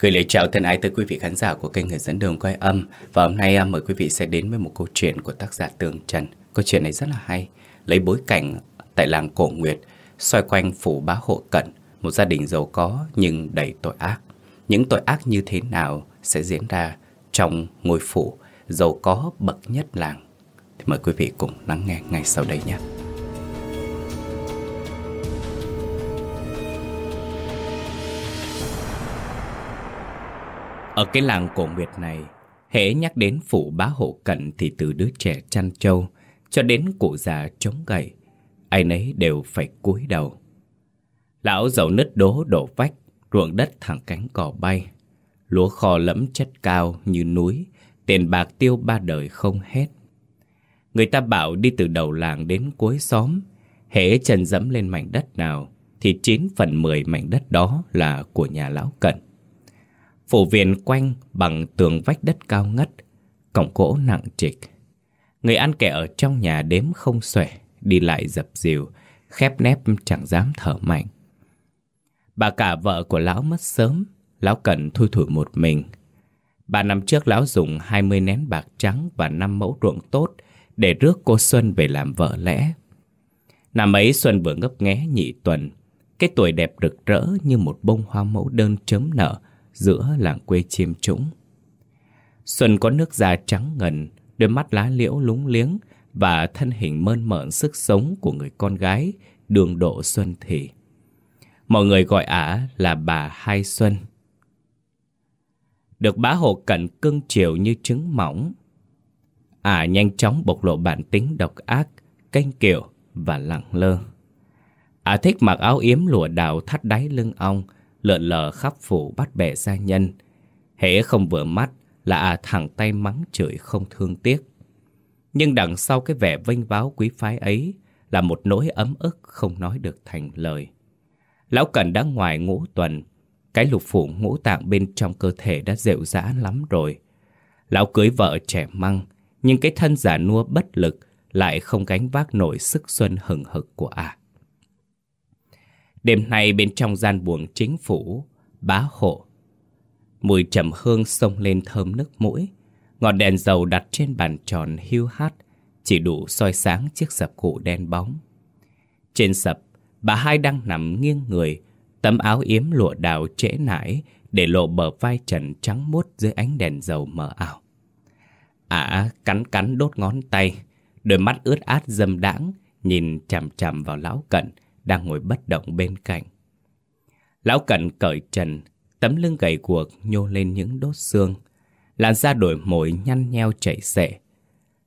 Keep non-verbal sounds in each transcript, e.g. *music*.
Gửi lời chào thân ái tới quý vị khán giả của kênh Người dẫn đường quay âm. Và hôm nay à, mời quý vị sẽ đến với một câu chuyện của tác giả Tường Trần. Câu chuyện này rất là hay. Lấy bối cảnh tại làng Cổ Nguyệt, Xoay quanh phủ bá hộ cận, Một gia đình giàu có nhưng đầy tội ác. Những tội ác như thế nào sẽ diễn ra trong ngôi phủ giàu có bậc nhất làng? Thì mời quý vị cùng lắng nghe ngay sau đây nhé. Ở cái làng cổ nguyệt này, hễ nhắc đến phủ bá hộ cận thì từ đứa trẻ chăn trâu cho đến cụ già chống gậy, ai nấy đều phải cúi đầu. Lão giàu nứt đố đổ vách, ruộng đất thẳng cánh cỏ bay, lúa kho lẫm chất cao như núi, tiền bạc tiêu ba đời không hết. Người ta bảo đi từ đầu làng đến cuối xóm, hễ chân dẫm lên mảnh đất nào thì 9 phần 10 mảnh đất đó là của nhà lão cận. Phủ viện quanh bằng tường vách đất cao ngất, cổng gỗ nặng trịch. Người ăn kẻ ở trong nhà đếm không xuể, đi lại dập dìu, khép nép chẳng dám thở mạnh. Bà cả vợ của lão mất sớm, lão cần thui thủi một mình. Ba năm trước lão dùng 20 nén bạc trắng và năm mẫu ruộng tốt để rước cô Xuân về làm vợ lẽ. Năm ấy Xuân vừa ngấp nghé nhị tuần, cái tuổi đẹp rực rỡ như một bông hoa mẫu đơn chớm nở, giữa làng quê chiêm trũng. Xuân có nước da trắng ngần, đôi mắt lá liễu lúng liếng và thân hình mơn mởn sức sống của người con gái đường độ Xuân Thị. Mọi người gọi ả là bà Hai Xuân. Được bá hộ cận cưng chiều như trứng mỏng. Ả nhanh chóng bộc lộ bản tính độc ác, canh kiệu và lặng lơ. Ả thích mặc áo yếm lụa đào thắt đáy lưng ong, lợn lờ khắp phủ bắt bẻ gia nhân. Hễ không vừa mắt là à thẳng tay mắng chửi không thương tiếc. Nhưng đằng sau cái vẻ vinh váo quý phái ấy là một nỗi ấm ức không nói được thành lời. Lão Cần đã ngoài ngũ tuần, cái lục phủ ngũ tạng bên trong cơ thể đã rệu rã lắm rồi. Lão cưới vợ trẻ măng, nhưng cái thân giả nua bất lực lại không gánh vác nổi sức xuân hừng hực của ả. À. Đêm nay bên trong gian buồng chính phủ, bá hộ. Mùi trầm hương xông lên thơm nước mũi. Ngọn đèn dầu đặt trên bàn tròn hưu hát, chỉ đủ soi sáng chiếc sập cụ đen bóng. Trên sập, bà hai đang nằm nghiêng người, tấm áo yếm lụa đào trễ nải để lộ bờ vai trần trắng muốt dưới ánh đèn dầu mờ ảo. Ả à, cắn cắn đốt ngón tay, đôi mắt ướt át dâm đãng nhìn chằm chằm vào lão cận, đang ngồi bất động bên cạnh. Lão Cận cởi trần, tấm lưng gầy guộc nhô lên những đốt xương, làn da đổi mồi nhăn nheo chảy xệ.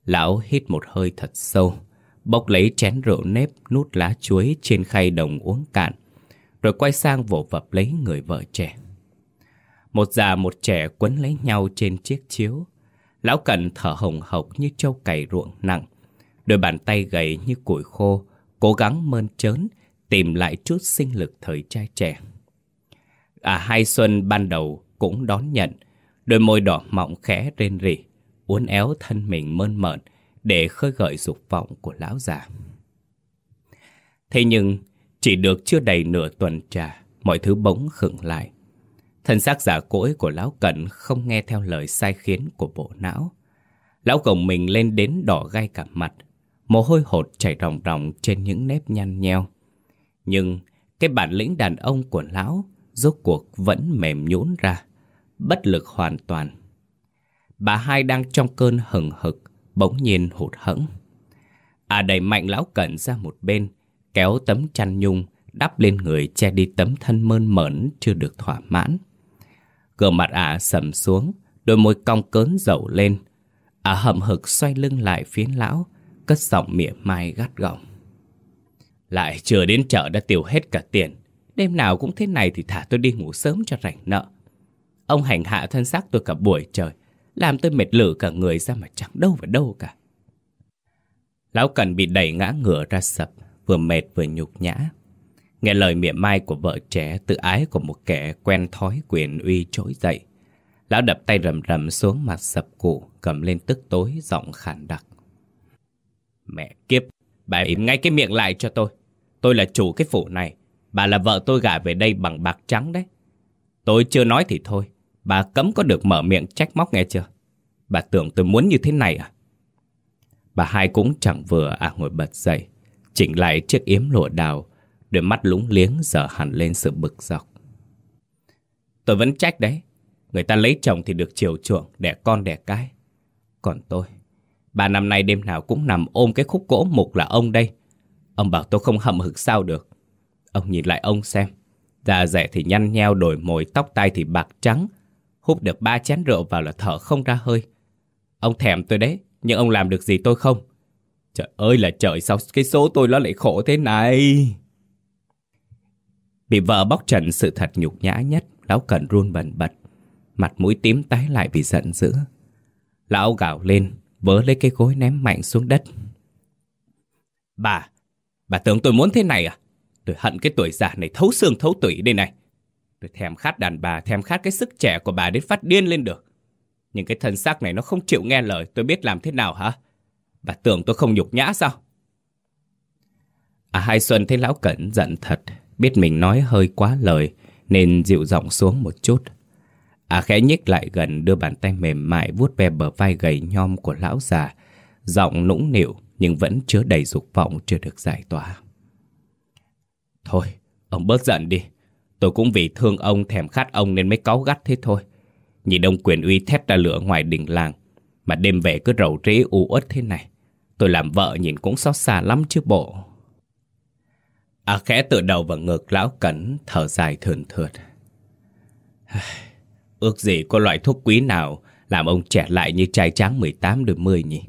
Lão hít một hơi thật sâu, bốc lấy chén rượu nếp nút lá chuối trên khay đồng uống cạn, rồi quay sang vỗ vập lấy người vợ trẻ. Một già một trẻ quấn lấy nhau trên chiếc chiếu. Lão Cận thở hồng hộc như trâu cày ruộng nặng, đôi bàn tay gầy như củi khô, cố gắng mơn trớn tìm lại chút sinh lực thời trai trẻ. À hai Xuân ban đầu cũng đón nhận, đôi môi đỏ mọng khẽ rên rỉ, uốn éo thân mình mơn mởn để khơi gợi dục vọng của lão già. Thế nhưng, chỉ được chưa đầy nửa tuần trà, mọi thứ bỗng khựng lại. Thân xác giả cỗi của lão cận không nghe theo lời sai khiến của bộ não. Lão gồng mình lên đến đỏ gai cả mặt, mồ hôi hột chảy ròng ròng trên những nếp nhăn nheo. Nhưng cái bản lĩnh đàn ông của lão rốt cuộc vẫn mềm nhũn ra, bất lực hoàn toàn. Bà hai đang trong cơn hừng hực, bỗng nhiên hụt hẫng. À đẩy mạnh lão cẩn ra một bên, kéo tấm chăn nhung đắp lên người che đi tấm thân mơn mởn chưa được thỏa mãn. Gương mặt ả sầm xuống, đôi môi cong cớn dầu lên. Ả hậm hực xoay lưng lại phía lão, cất giọng mỉa mai gắt gỏng. Lại chưa đến chợ đã tiêu hết cả tiền. Đêm nào cũng thế này thì thả tôi đi ngủ sớm cho rảnh nợ. Ông hành hạ thân xác tôi cả buổi trời, Làm tôi mệt lử cả người ra mà chẳng đâu vào đâu cả. Lão Cần bị đẩy ngã ngửa ra sập, Vừa mệt vừa nhục nhã. Nghe lời mỉa mai của vợ trẻ, Tự ái của một kẻ quen thói quyền uy trỗi dậy. Lão đập tay rầm rầm xuống mặt sập cụ Cầm lên tức tối, giọng khàn đặc. Mẹ kiếp, Bà im ngay cái miệng lại cho tôi. Tôi là chủ cái phủ này Bà là vợ tôi gả về đây bằng bạc trắng đấy Tôi chưa nói thì thôi Bà cấm có được mở miệng trách móc nghe chưa? Bà tưởng tôi muốn như thế này à? Bà hai cũng chẳng vừa à ngồi bật dậy, chỉnh lại chiếc yếm lụa đào, đôi mắt lúng liếng dở hẳn lên sự bực dọc. Tôi vẫn trách đấy, người ta lấy chồng thì được chiều chuộng, đẻ con đẻ cái. Còn tôi, bà năm nay đêm nào cũng nằm ôm cái khúc gỗ mục là ông đây. Ông bảo tôi không hậm hực sao được. Ông nhìn lại ông xem, da rẻ thì nhăn nheo đổi mồi, tóc tai thì bạc trắng, hút được ba chén rượu vào là thở không ra hơi. Ông thèm tôi đấy, nhưng ông làm được gì tôi không? Trời ơi là trời, sao cái số tôi nó lại khổ thế này? Bị vợ bóc trần sự thật nhục nhã nhất, lão cần run bần bật. Mặt mũi tím tái lại vì giận dữ. Lão gào lên, vớ lấy cái gối ném mạnh xuống đất. Bà, bà tưởng tôi muốn thế này à? Tôi hận cái tuổi già này thấu xương thấu tủy đây này. Tôi thèm khát đàn bà, thèm khát cái sức trẻ của bà đến phát điên lên được. Nhưng cái thân xác này nó không chịu nghe lời, tôi biết làm thế nào hả? Bà tưởng tôi không nhục nhã sao? À Hai Xuân thấy lão Cẩn giận thật, biết mình nói hơi quá lời, nên dịu giọng xuống một chút. À khẽ nhích lại gần đưa bàn tay mềm mại vuốt ve bờ vai gầy nhom của lão già, giọng nũng nịu nhưng vẫn chứa đầy dục vọng chưa được giải tỏa. Thôi, ông bớt giận đi. Tôi cũng vì thương ông thèm khát ông nên mới cáu gắt thế thôi. Nhìn ông quyền uy thét ra lửa ngoài đình làng, mà đêm về cứ rầu rĩ u uất thế này. Tôi làm vợ nhìn cũng xót xa lắm chứ bộ. À khẽ tựa đầu vào ngực lão cẩn thở dài thườn thượt. *sighs* Ước gì có loại thuốc quý nào làm ông trẻ lại như trai tráng 18 đôi 10 nhỉ?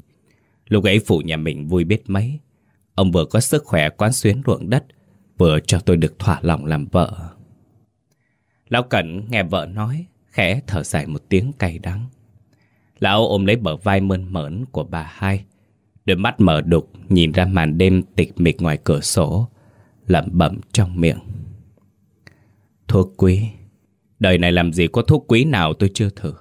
Lúc ấy phụ nhà mình vui biết mấy. Ông vừa có sức khỏe quán xuyến ruộng đất, vừa cho tôi được thỏa lòng làm vợ. Lão Cẩn nghe vợ nói, khẽ thở dài một tiếng cay đắng. Lão ôm lấy bờ vai mơn mởn của bà hai, đôi mắt mở đục nhìn ra màn đêm tịch mịch ngoài cửa sổ, lẩm bẩm trong miệng. Thuốc quý, đời này làm gì có thuốc quý nào tôi chưa thử.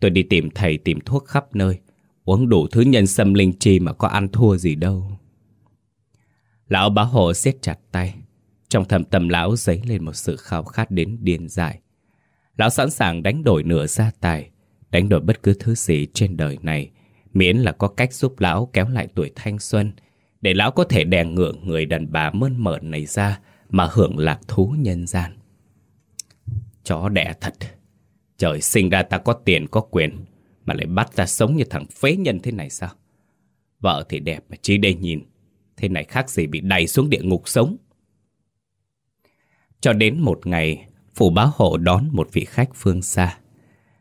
Tôi đi tìm thầy tìm thuốc khắp nơi, uống đủ thứ nhân sâm linh chi mà có ăn thua gì đâu. Lão bá hộ siết chặt tay, trong thầm tâm lão dấy lên một sự khao khát đến điên dại. Lão sẵn sàng đánh đổi nửa gia tài, đánh đổi bất cứ thứ gì trên đời này, miễn là có cách giúp lão kéo lại tuổi thanh xuân, để lão có thể đè ngựa người đàn bà mơn mởn này ra mà hưởng lạc thú nhân gian. Chó đẻ thật, trời sinh ra ta có tiền có quyền, mà lại bắt ra sống như thằng phế nhân thế này sao? Vợ thì đẹp mà chỉ đây nhìn, thế này khác gì bị đẩy xuống địa ngục sống. Cho đến một ngày, phủ bá hộ đón một vị khách phương xa.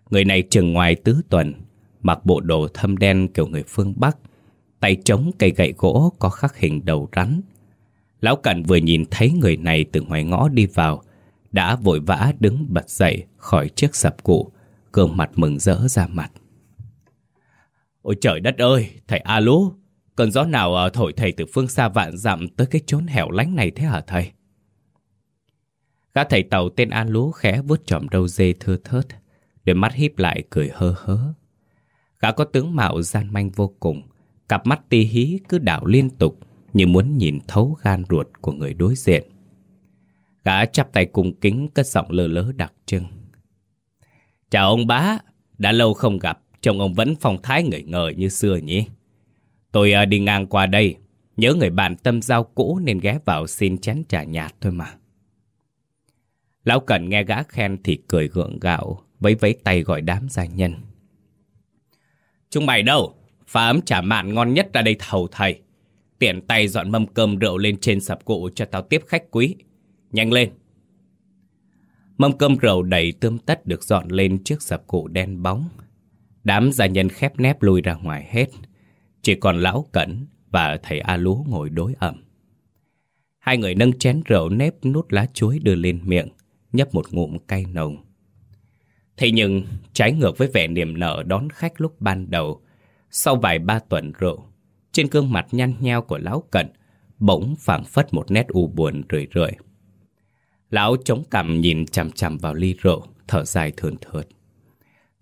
Người này chừng ngoài tứ tuần, mặc bộ đồ thâm đen kiểu người phương Bắc, tay trống cây gậy gỗ có khắc hình đầu rắn. Lão cận vừa nhìn thấy người này từ ngoài ngõ đi vào, đã vội vã đứng bật dậy khỏi chiếc sập cụ, gương mặt mừng rỡ ra mặt. Ôi trời đất ơi, thầy A Lú, cơn gió nào à, thổi thầy từ phương xa vạn dặm tới cái chốn hẻo lánh này thế hả thầy? Gã thầy tàu tên a Lú khẽ vuốt chòm đầu dê thưa thớt, đôi mắt híp lại cười hơ hớ. Gã có tướng mạo gian manh vô cùng, cặp mắt tí hí cứ đảo liên tục như muốn nhìn thấu gan ruột của người đối diện. Gã chắp tay cung kính cất giọng lơ lớ đặc trưng. Chào ông bá, đã lâu không gặp, trông ông vẫn phong thái ngời ngời như xưa nhỉ? Tôi uh, đi ngang qua đây, nhớ người bạn tâm giao cũ nên ghé vào xin chén trà nhạt thôi mà. Lão Cần nghe gã khen thì cười gượng gạo, vẫy vẫy tay gọi đám gia nhân. Chúng mày đâu? Phá ấm trà mạn ngon nhất ra đây thầu thầy. Tiện tay dọn mâm cơm rượu lên trên sập cụ cho tao tiếp khách quý. Nhanh lên! Mâm cơm rượu đầy tươm tất được dọn lên trước sập cụ đen bóng. Đám gia nhân khép nép lui ra ngoài hết. Chỉ còn lão Cẩn và thầy A Lú ngồi đối ẩm. Hai người nâng chén rượu nếp nút lá chuối đưa lên miệng nhấp một ngụm cay nồng. Thế nhưng, trái ngược với vẻ niềm nở đón khách lúc ban đầu, sau vài ba tuần rượu, trên gương mặt nhăn nheo của lão cận, bỗng phảng phất một nét u buồn rười rượi. Lão chống cằm nhìn chằm chằm vào ly rượu, thở dài thườn thượt.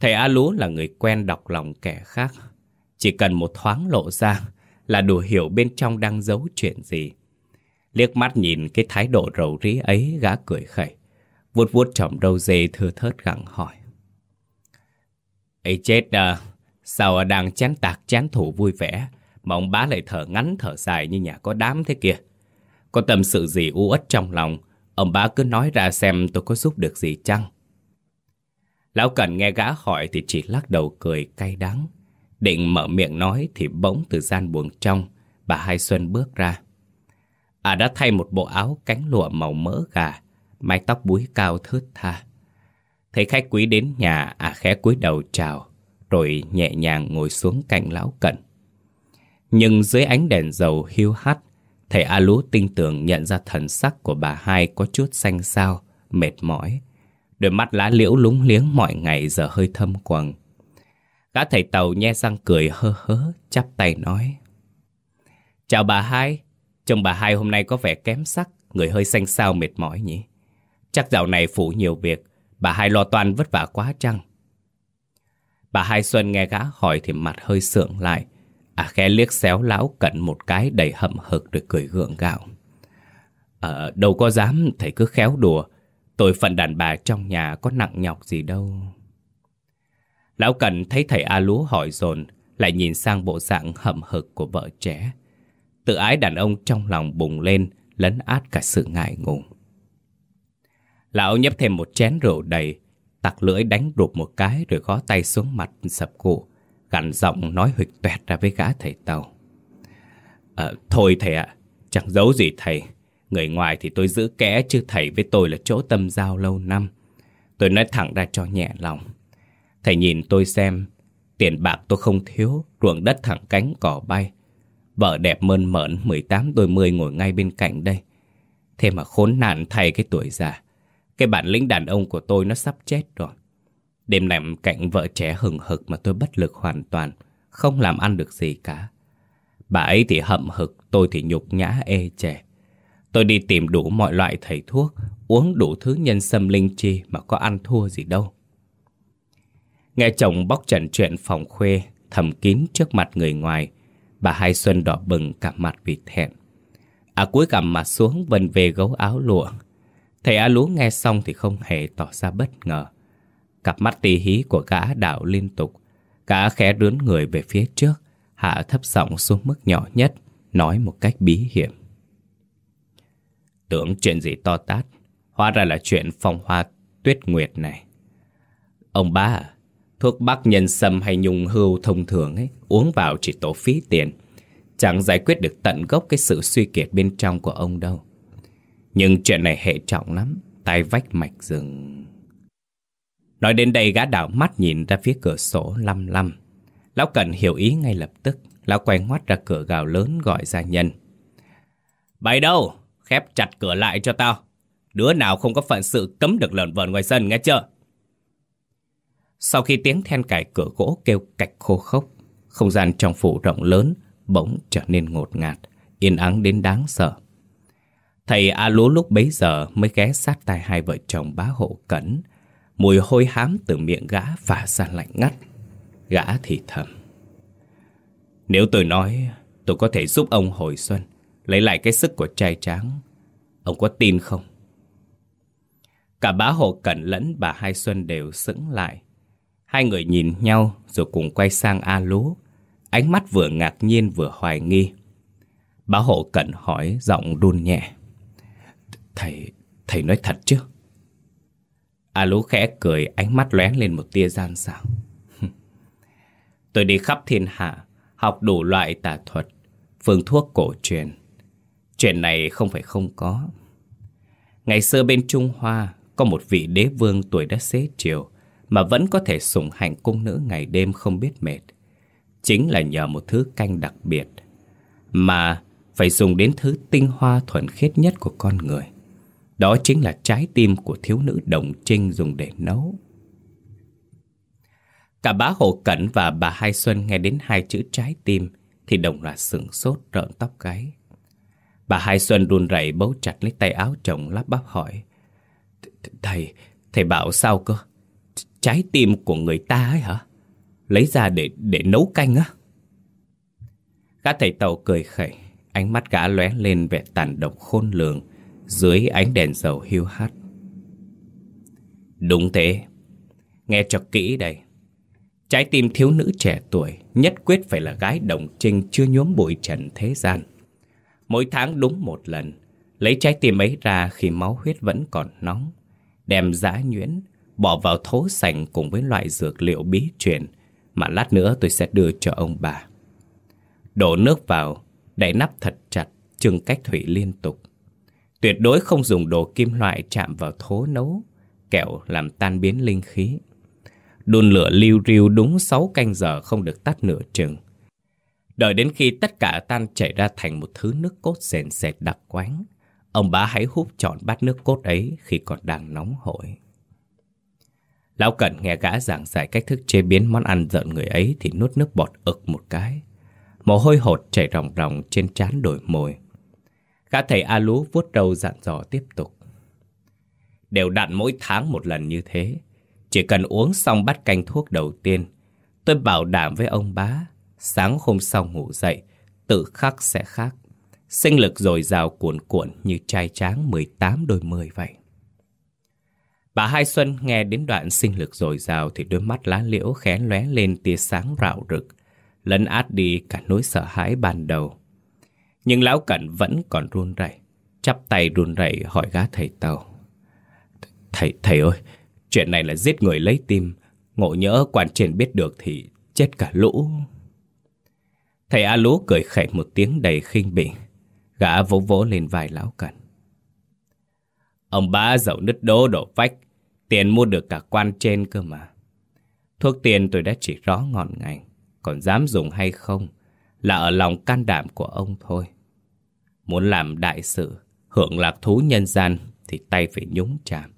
Thầy A Lú là người quen đọc lòng kẻ khác. Chỉ cần một thoáng lộ ra là đủ hiểu bên trong đang giấu chuyện gì. Liếc mắt nhìn cái thái độ rầu rí ấy gã cười khẩy vuốt vuốt trọng đầu dê thưa thớt gặng hỏi. ấy chết à, sao à đang chán tạc chán thủ vui vẻ, mà ông bá lại thở ngắn thở dài như nhà có đám thế kia. Có tâm sự gì u uất trong lòng, ông bá cứ nói ra xem tôi có giúp được gì chăng. Lão Cần nghe gã hỏi thì chỉ lắc đầu cười cay đắng. Định mở miệng nói thì bỗng từ gian buồng trong, bà Hai Xuân bước ra. À đã thay một bộ áo cánh lụa màu mỡ gà, mái tóc búi cao thướt tha. Thấy khách quý đến nhà, à khẽ cúi đầu chào, rồi nhẹ nhàng ngồi xuống cạnh lão cận. Nhưng dưới ánh đèn dầu hiu hắt, thầy A Lú tinh tường nhận ra thần sắc của bà hai có chút xanh xao, mệt mỏi. Đôi mắt lá liễu lúng liếng mọi ngày giờ hơi thâm quầng. Gã thầy tàu nhe răng cười hơ hớ, chắp tay nói. Chào bà hai, chồng bà hai hôm nay có vẻ kém sắc, người hơi xanh xao mệt mỏi nhỉ? Chắc dạo này phủ nhiều việc, bà hai lo toan vất vả quá chăng? Bà hai Xuân nghe gã hỏi thì mặt hơi sượng lại. À khẽ liếc xéo lão cận một cái đầy hậm hực rồi cười gượng gạo. Ờ, đâu có dám, thầy cứ khéo đùa tội phận đàn bà trong nhà có nặng nhọc gì đâu. Lão Cẩn thấy thầy A lúa hỏi dồn lại nhìn sang bộ dạng hậm hực của vợ trẻ. Tự ái đàn ông trong lòng bùng lên, lấn át cả sự ngại ngùng. Lão nhấp thêm một chén rượu đầy, tặc lưỡi đánh rụp một cái rồi gó tay xuống mặt sập cụ, gằn giọng nói huỵch tuẹt ra với gã thầy tàu. À, thôi thầy ạ, chẳng giấu gì thầy. Người ngoài thì tôi giữ kẽ chứ thầy với tôi là chỗ tâm giao lâu năm. Tôi nói thẳng ra cho nhẹ lòng. Thầy nhìn tôi xem, tiền bạc tôi không thiếu, ruộng đất thẳng cánh cỏ bay. Vợ đẹp mơn mởn 18 đôi mươi ngồi ngay bên cạnh đây. Thế mà khốn nạn thay cái tuổi già. Cái bản lĩnh đàn ông của tôi nó sắp chết rồi. Đêm nằm cạnh vợ trẻ hừng hực mà tôi bất lực hoàn toàn, không làm ăn được gì cả. Bà ấy thì hậm hực, tôi thì nhục nhã ê chề. Tôi đi tìm đủ mọi loại thầy thuốc, uống đủ thứ nhân sâm linh chi mà có ăn thua gì đâu. Nghe chồng bóc trần chuyện phòng khuê, thầm kín trước mặt người ngoài, bà Hai Xuân đỏ bừng cả mặt vì thẹn. À cuối cằm mặt xuống vần về gấu áo lụa. Thầy A Lú nghe xong thì không hề tỏ ra bất ngờ. Cặp mắt tì hí của gã đảo liên tục. Gã khẽ đướn người về phía trước, hạ thấp giọng xuống mức nhỏ nhất, nói một cách bí hiểm. Tưởng chuyện gì to tát, hóa ra là chuyện phong hoa tuyết nguyệt này. Ông ba à, thuốc bắc nhân sâm hay nhung hưu thông thường ấy, uống vào chỉ tổ phí tiền. Chẳng giải quyết được tận gốc cái sự suy kiệt bên trong của ông đâu. Nhưng chuyện này hệ trọng lắm, tay vách mạch rừng. Nói đến đây gã đảo mắt nhìn ra phía cửa sổ lăm lăm. Lão Cần hiểu ý ngay lập tức. Lão quay ngoắt ra cửa gào lớn gọi gia nhân. Bày đâu? Khép chặt cửa lại cho tao. Đứa nào không có phận sự cấm được lợn vợn ngoài sân nghe chưa? Sau khi tiếng then cài cửa gỗ kêu cạch khô khốc, không gian trong phủ rộng lớn bỗng trở nên ngột ngạt, yên ắng đến đáng sợ. Thầy A Lúa lúc bấy giờ mới ghé sát tai hai vợ chồng bá hộ cẩn, Mùi hôi hám từ miệng gã phả ra lạnh ngắt. Gã thì thầm. Nếu tôi nói tôi có thể giúp ông hồi xuân, lấy lại cái sức của trai tráng, ông có tin không? Cả bá hộ cẩn lẫn bà Hai Xuân đều sững lại. Hai người nhìn nhau rồi cùng quay sang A Lú. Ánh mắt vừa ngạc nhiên vừa hoài nghi. Bá hộ cẩn hỏi giọng đun nhẹ. Thầy, thầy nói thật chứ? A Lú khẽ cười, ánh mắt lóe lên một tia gian xảo. *laughs* Tôi đi khắp thiên hạ, học đủ loại tà thuật, phương thuốc cổ truyền. Chuyện này không phải không có. Ngày xưa bên Trung Hoa, có một vị đế vương tuổi đã xế chiều, mà vẫn có thể sủng hạnh cung nữ ngày đêm không biết mệt. Chính là nhờ một thứ canh đặc biệt, mà phải dùng đến thứ tinh hoa thuần khiết nhất của con người. Đó chính là trái tim của thiếu nữ đồng trinh dùng để nấu. Cả bá hộ cẩn và bà Hai Xuân nghe đến hai chữ trái tim thì đồng loạt sửng sốt rợn tóc gáy. Bà Hai Xuân run rẩy bấu chặt lấy tay áo chồng lắp bắp hỏi. Thầy, thầy bảo sao cơ? Trái tim của người ta ấy hả? Lấy ra để để nấu canh á? Gã thầy tàu cười khẩy, ánh mắt gã lóe lên vẻ tàn độc khôn lường dưới ánh đèn dầu hiu hắt. Đúng thế. Nghe cho kỹ đây. Trái tim thiếu nữ trẻ tuổi nhất quyết phải là gái đồng trinh chưa nhuốm bụi trần thế gian. Mỗi tháng đúng một lần, lấy trái tim ấy ra khi máu huyết vẫn còn nóng, đem giã nhuyễn, bỏ vào thố sành cùng với loại dược liệu bí truyền mà lát nữa tôi sẽ đưa cho ông bà. Đổ nước vào, đậy nắp thật chặt, trưng cách thủy liên tục. Tuyệt đối không dùng đồ kim loại chạm vào thố nấu, kẹo làm tan biến linh khí. Đun lửa lưu riu đúng 6 canh giờ không được tắt nửa chừng. Đợi đến khi tất cả tan chảy ra thành một thứ nước cốt sền sệt đặc quánh, ông bá hãy hút trọn bát nước cốt ấy khi còn đang nóng hổi. Lão Cận nghe gã giảng giải cách thức chế biến món ăn giận người ấy thì nuốt nước bọt ực một cái. Mồ hôi hột chảy ròng ròng trên trán đổi môi. Gã thầy A Lú vuốt râu dặn dò tiếp tục. Đều đặn mỗi tháng một lần như thế. Chỉ cần uống xong bát canh thuốc đầu tiên, tôi bảo đảm với ông bá, sáng hôm sau ngủ dậy, tự khắc sẽ khác. Sinh lực dồi dào cuồn cuộn như trai tráng 18 đôi mươi vậy. Bà Hai Xuân nghe đến đoạn sinh lực dồi dào thì đôi mắt lá liễu khẽ lóe lên tia sáng rạo rực, lấn át đi cả nỗi sợ hãi ban đầu. Nhưng lão cẩn vẫn còn run rẩy, chắp tay run rẩy hỏi gã thầy tàu. Thầy, thầy ơi, chuyện này là giết người lấy tim, ngộ nhỡ quan trên biết được thì chết cả lũ. Thầy A Lú cười khẩy một tiếng đầy khinh bỉ, gã vỗ vỗ lên vai lão cẩn. Ông bá giàu nứt đố đổ vách, tiền mua được cả quan trên cơ mà. Thuốc tiền tôi đã chỉ rõ ngọn ngành, còn dám dùng hay không là ở lòng can đảm của ông thôi. Muốn làm đại sự, hưởng lạc thú nhân gian thì tay phải nhúng chạm.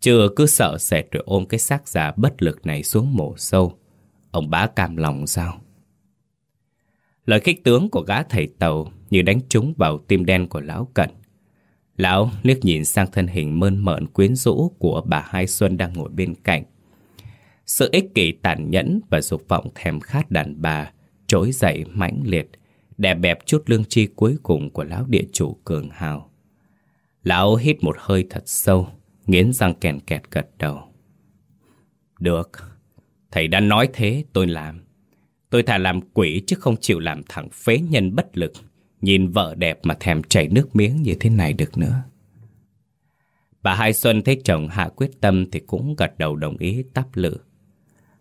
Chưa cứ sợ sệt rồi ôm cái xác già bất lực này xuống mổ sâu. Ông bá cam lòng sao? Lời khích tướng của gã thầy tàu như đánh trúng vào tim đen của lão cận. Lão liếc nhìn sang thân hình mơn mởn quyến rũ của bà Hai Xuân đang ngồi bên cạnh. Sự ích kỷ tàn nhẫn và dục vọng thèm khát đàn bà trỗi dậy mãnh liệt, đè bẹp chút lương chi cuối cùng của lão địa chủ cường hào. Lão hít một hơi thật sâu, nghiến răng kèn kẹt gật đầu. Được, thầy đã nói thế tôi làm. Tôi thà làm quỷ chứ không chịu làm thằng phế nhân bất lực. Nhìn vợ đẹp mà thèm chảy nước miếng như thế này được nữa. Bà Hai Xuân thấy chồng hạ quyết tâm thì cũng gật đầu đồng ý tắp lự.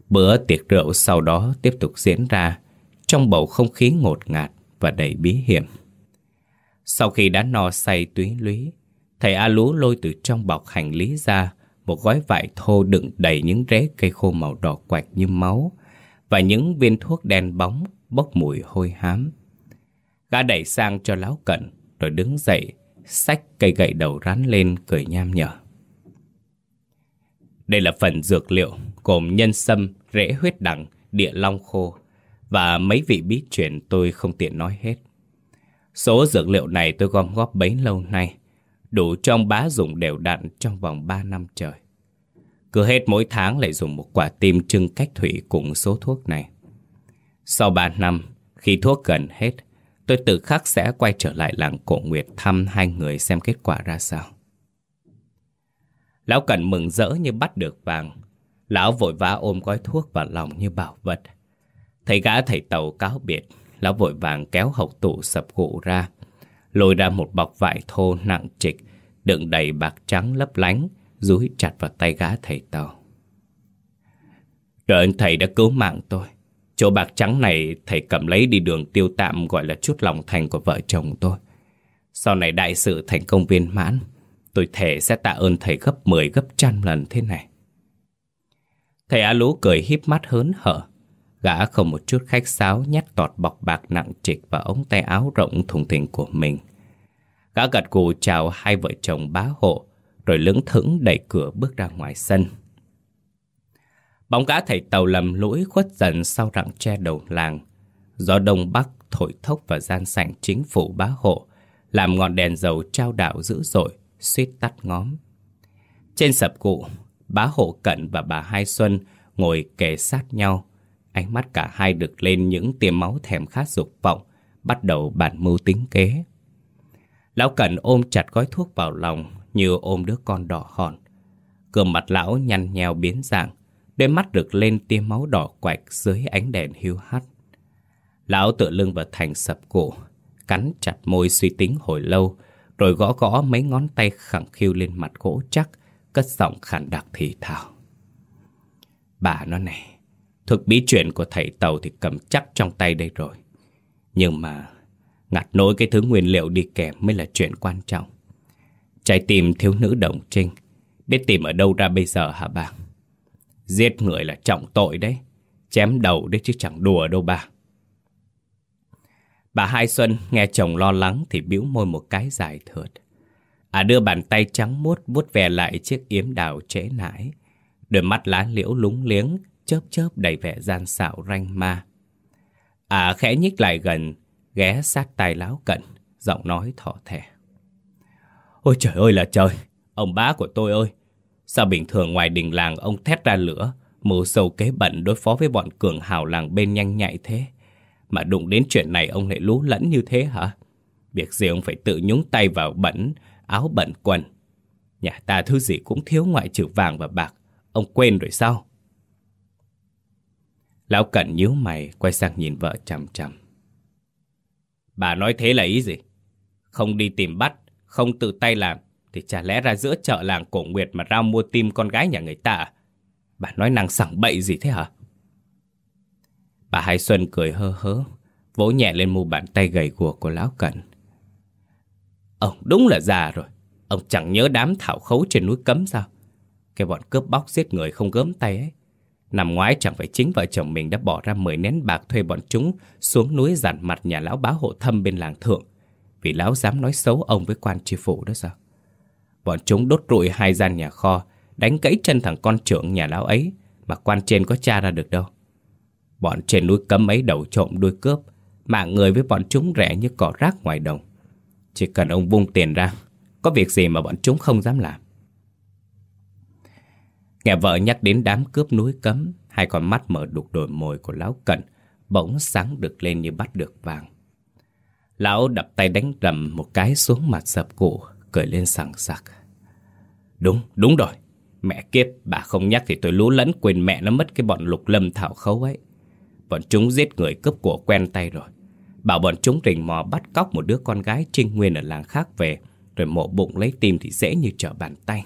Bữa tiệc rượu sau đó tiếp tục diễn ra, Trong bầu không khí ngột ngạt và đầy bí hiểm. Sau khi đã no say túy lúy, Thầy A Lú lôi từ trong bọc hành lý ra Một gói vải thô đựng đầy những rễ cây khô màu đỏ quạch như máu và những viên thuốc đen bóng bốc mùi hôi hám. Gã đẩy sang cho lão cận Rồi đứng dậy Xách cây gậy đầu rắn lên cười nham nhở. Đây là phần dược liệu Gồm nhân sâm, rễ huyết đằng, địa long khô Và mấy vị bí truyền tôi không tiện nói hết. Số dược liệu này tôi gom góp bấy lâu nay Đủ trong bá dùng đều đặn trong vòng 3 năm trời. Cứ hết mỗi tháng lại dùng một quả tim trưng cách thủy cùng số thuốc này Sau 3 năm, khi thuốc gần hết Tôi tự khắc sẽ quay trở lại làng cổ nguyệt thăm hai người xem kết quả ra sao. Lão Cần mừng rỡ như bắt được vàng. Lão vội vã ôm gói thuốc vào lòng như bảo vật. Thấy gã thầy tàu cáo biệt, lão vội vàng kéo hộc tủ sập gụ ra, lôi ra một bọc vải thô nặng trịch, đựng đầy bạc trắng lấp lánh, rúi chặt vào tay gã thầy tàu. Đợi thầy đã cứu mạng tôi. Chỗ bạc trắng này thầy cầm lấy đi đường tiêu tạm gọi là chút lòng thành của vợ chồng tôi. Sau này đại sự thành công viên mãn, tôi thề sẽ tạ ơn thầy gấp 10 gấp trăm lần thế này. Thầy Á Lú cười híp mắt hớn hở. Gã không một chút khách sáo nhét tọt bọc bạc nặng trịch vào ống tay áo rộng thùng thình của mình. Gã gật gù chào hai vợ chồng bá hộ, rồi lững thững đẩy cửa bước ra ngoài sân. Bóng gã thầy tàu lầm lũi khuất dần sau rặng tre đầu làng. Gió đông bắc thổi thốc vào gian sảnh chính phủ bá hộ, làm ngọn đèn dầu trao đảo dữ dội, suýt tắt ngóm. Trên sập cụ, bá hộ cận và bà Hai Xuân ngồi kề sát nhau. Ánh mắt cả hai được lên những tia máu thèm khát dục vọng, bắt đầu bàn mưu tính kế. Lão Cẩn ôm chặt gói thuốc vào lòng như ôm đứa con đỏ hòn. Gương mặt lão nhăn nhèo biến dạng, Đôi mắt rực lên tia máu đỏ quạch dưới ánh đèn hiu hắt. Lão tựa lưng vào thành sập cổ, cắn chặt môi suy tính hồi lâu, rồi gõ gõ mấy ngón tay khẳng khiu lên mặt gỗ chắc, cất giọng khản đặc thì thào. Bà nó này, thực bí chuyện của thầy Tàu thì cầm chắc trong tay đây rồi. Nhưng mà ngặt nối cái thứ nguyên liệu đi kèm mới là chuyện quan trọng. Trái tim thiếu nữ đồng trinh, biết tìm ở đâu ra bây giờ hả bà? Giết người là trọng tội đấy, chém đầu đấy chứ chẳng đùa đâu bà. Bà Hai Xuân nghe chồng lo lắng thì bĩu môi một cái dài thượt. À đưa bàn tay trắng muốt vuốt về lại chiếc yếm đào trễ nải. Đôi mắt lá liễu lúng liếng, chớp chớp đầy vẻ gian xạo ranh ma. À khẽ nhích lại gần, ghé sát tay láo cận, giọng nói thỏ thẻ. Ôi trời ơi là trời, ông bá của tôi ơi, sao bình thường ngoài đình làng ông thét ra lửa, mưu sâu kế bận đối phó với bọn cường hào làng bên nhanh nhạy thế. Mà đụng đến chuyện này ông lại lú lẫn như thế hả? Việc gì ông phải tự nhúng tay vào bẩn, áo bẩn quần. Nhà ta thứ gì cũng thiếu ngoại trừ vàng và bạc. Ông quên rồi sao? Lão Cận nhíu mày quay sang nhìn vợ chằm chằm. Bà nói thế là ý gì? Không đi tìm bắt, không tự tay làm, thì chả lẽ ra giữa chợ làng cổ nguyệt mà ra mua tim con gái nhà người ta à? Bà nói năng sẵn bậy gì thế hả? Bà Hai Xuân cười hơ hớ, vỗ nhẹ lên mu bàn tay gầy guộc của lão Cận. Ông đúng là già rồi, ông chẳng nhớ đám thảo khấu trên núi cấm sao? Cái bọn cướp bóc giết người không gớm tay ấy. Năm ngoái chẳng phải chính vợ chồng mình đã bỏ ra 10 nén bạc thuê bọn chúng xuống núi giản mặt nhà lão bá hộ thâm bên làng thượng. Vì lão dám nói xấu ông với quan tri phủ đó sao? Bọn chúng đốt rụi hai gian nhà kho, đánh gãy chân thằng con trưởng nhà lão ấy mà quan trên có tra ra được đâu. Bọn trên núi cấm ấy đầu trộm đuôi cướp, mạng người với bọn chúng rẻ như cỏ rác ngoài đồng. Chỉ cần ông vung tiền ra, có việc gì mà bọn chúng không dám làm. Nghe vợ nhắc đến đám cướp núi cấm, hai con mắt mở đục đồi mồi của lão cận, bỗng sáng được lên như bắt được vàng. Lão đập tay đánh rầm một cái xuống mặt sập cụ, cười lên sảng sặc. Đúng, đúng rồi. Mẹ kiếp, bà không nhắc thì tôi lú lẫn quên mẹ nó mất cái bọn lục lâm thảo khấu ấy. Bọn chúng giết người cướp của quen tay rồi. Bảo bọn chúng rình mò bắt cóc một đứa con gái trinh nguyên ở làng khác về, rồi mổ bụng lấy tim thì dễ như trở bàn tay.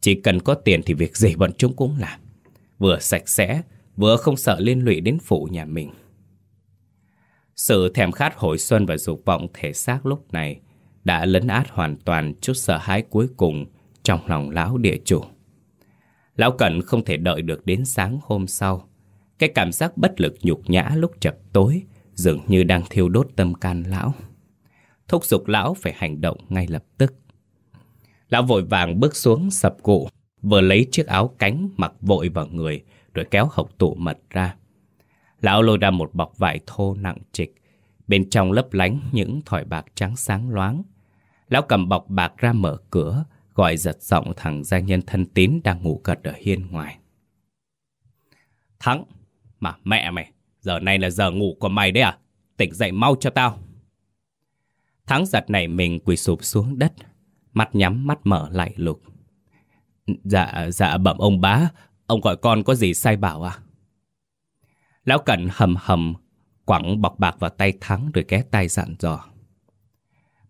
Chỉ cần có tiền thì việc gì bọn chúng cũng làm. Vừa sạch sẽ, vừa không sợ liên lụy đến phụ nhà mình. Sự thèm khát hồi xuân và dục vọng thể xác lúc này đã lấn át hoàn toàn chút sợ hãi cuối cùng trong lòng lão địa chủ. Lão Cẩn không thể đợi được đến sáng hôm sau. Cái cảm giác bất lực nhục nhã lúc chập tối dường như đang thiêu đốt tâm can lão. Thúc giục lão phải hành động ngay lập tức. Lão vội vàng bước xuống sập cụ, vừa lấy chiếc áo cánh mặc vội vào người, rồi kéo hộc tủ mật ra. Lão lôi ra một bọc vải thô nặng trịch, bên trong lấp lánh những thỏi bạc trắng sáng loáng. Lão cầm bọc bạc ra mở cửa, gọi giật giọng thằng gia nhân thân tín đang ngủ gật ở hiên ngoài. Thắng, mà mẹ mày, giờ này là giờ ngủ của mày đấy à? Tỉnh dậy mau cho tao. Thắng giật này mình quỳ sụp xuống đất, mắt nhắm mắt mở lại lục. Dạ, dạ bẩm ông bá, ông gọi con có gì sai bảo à? Lão cận hầm hầm, quẳng bọc bạc vào tay Thắng rồi ghé tay dặn dò.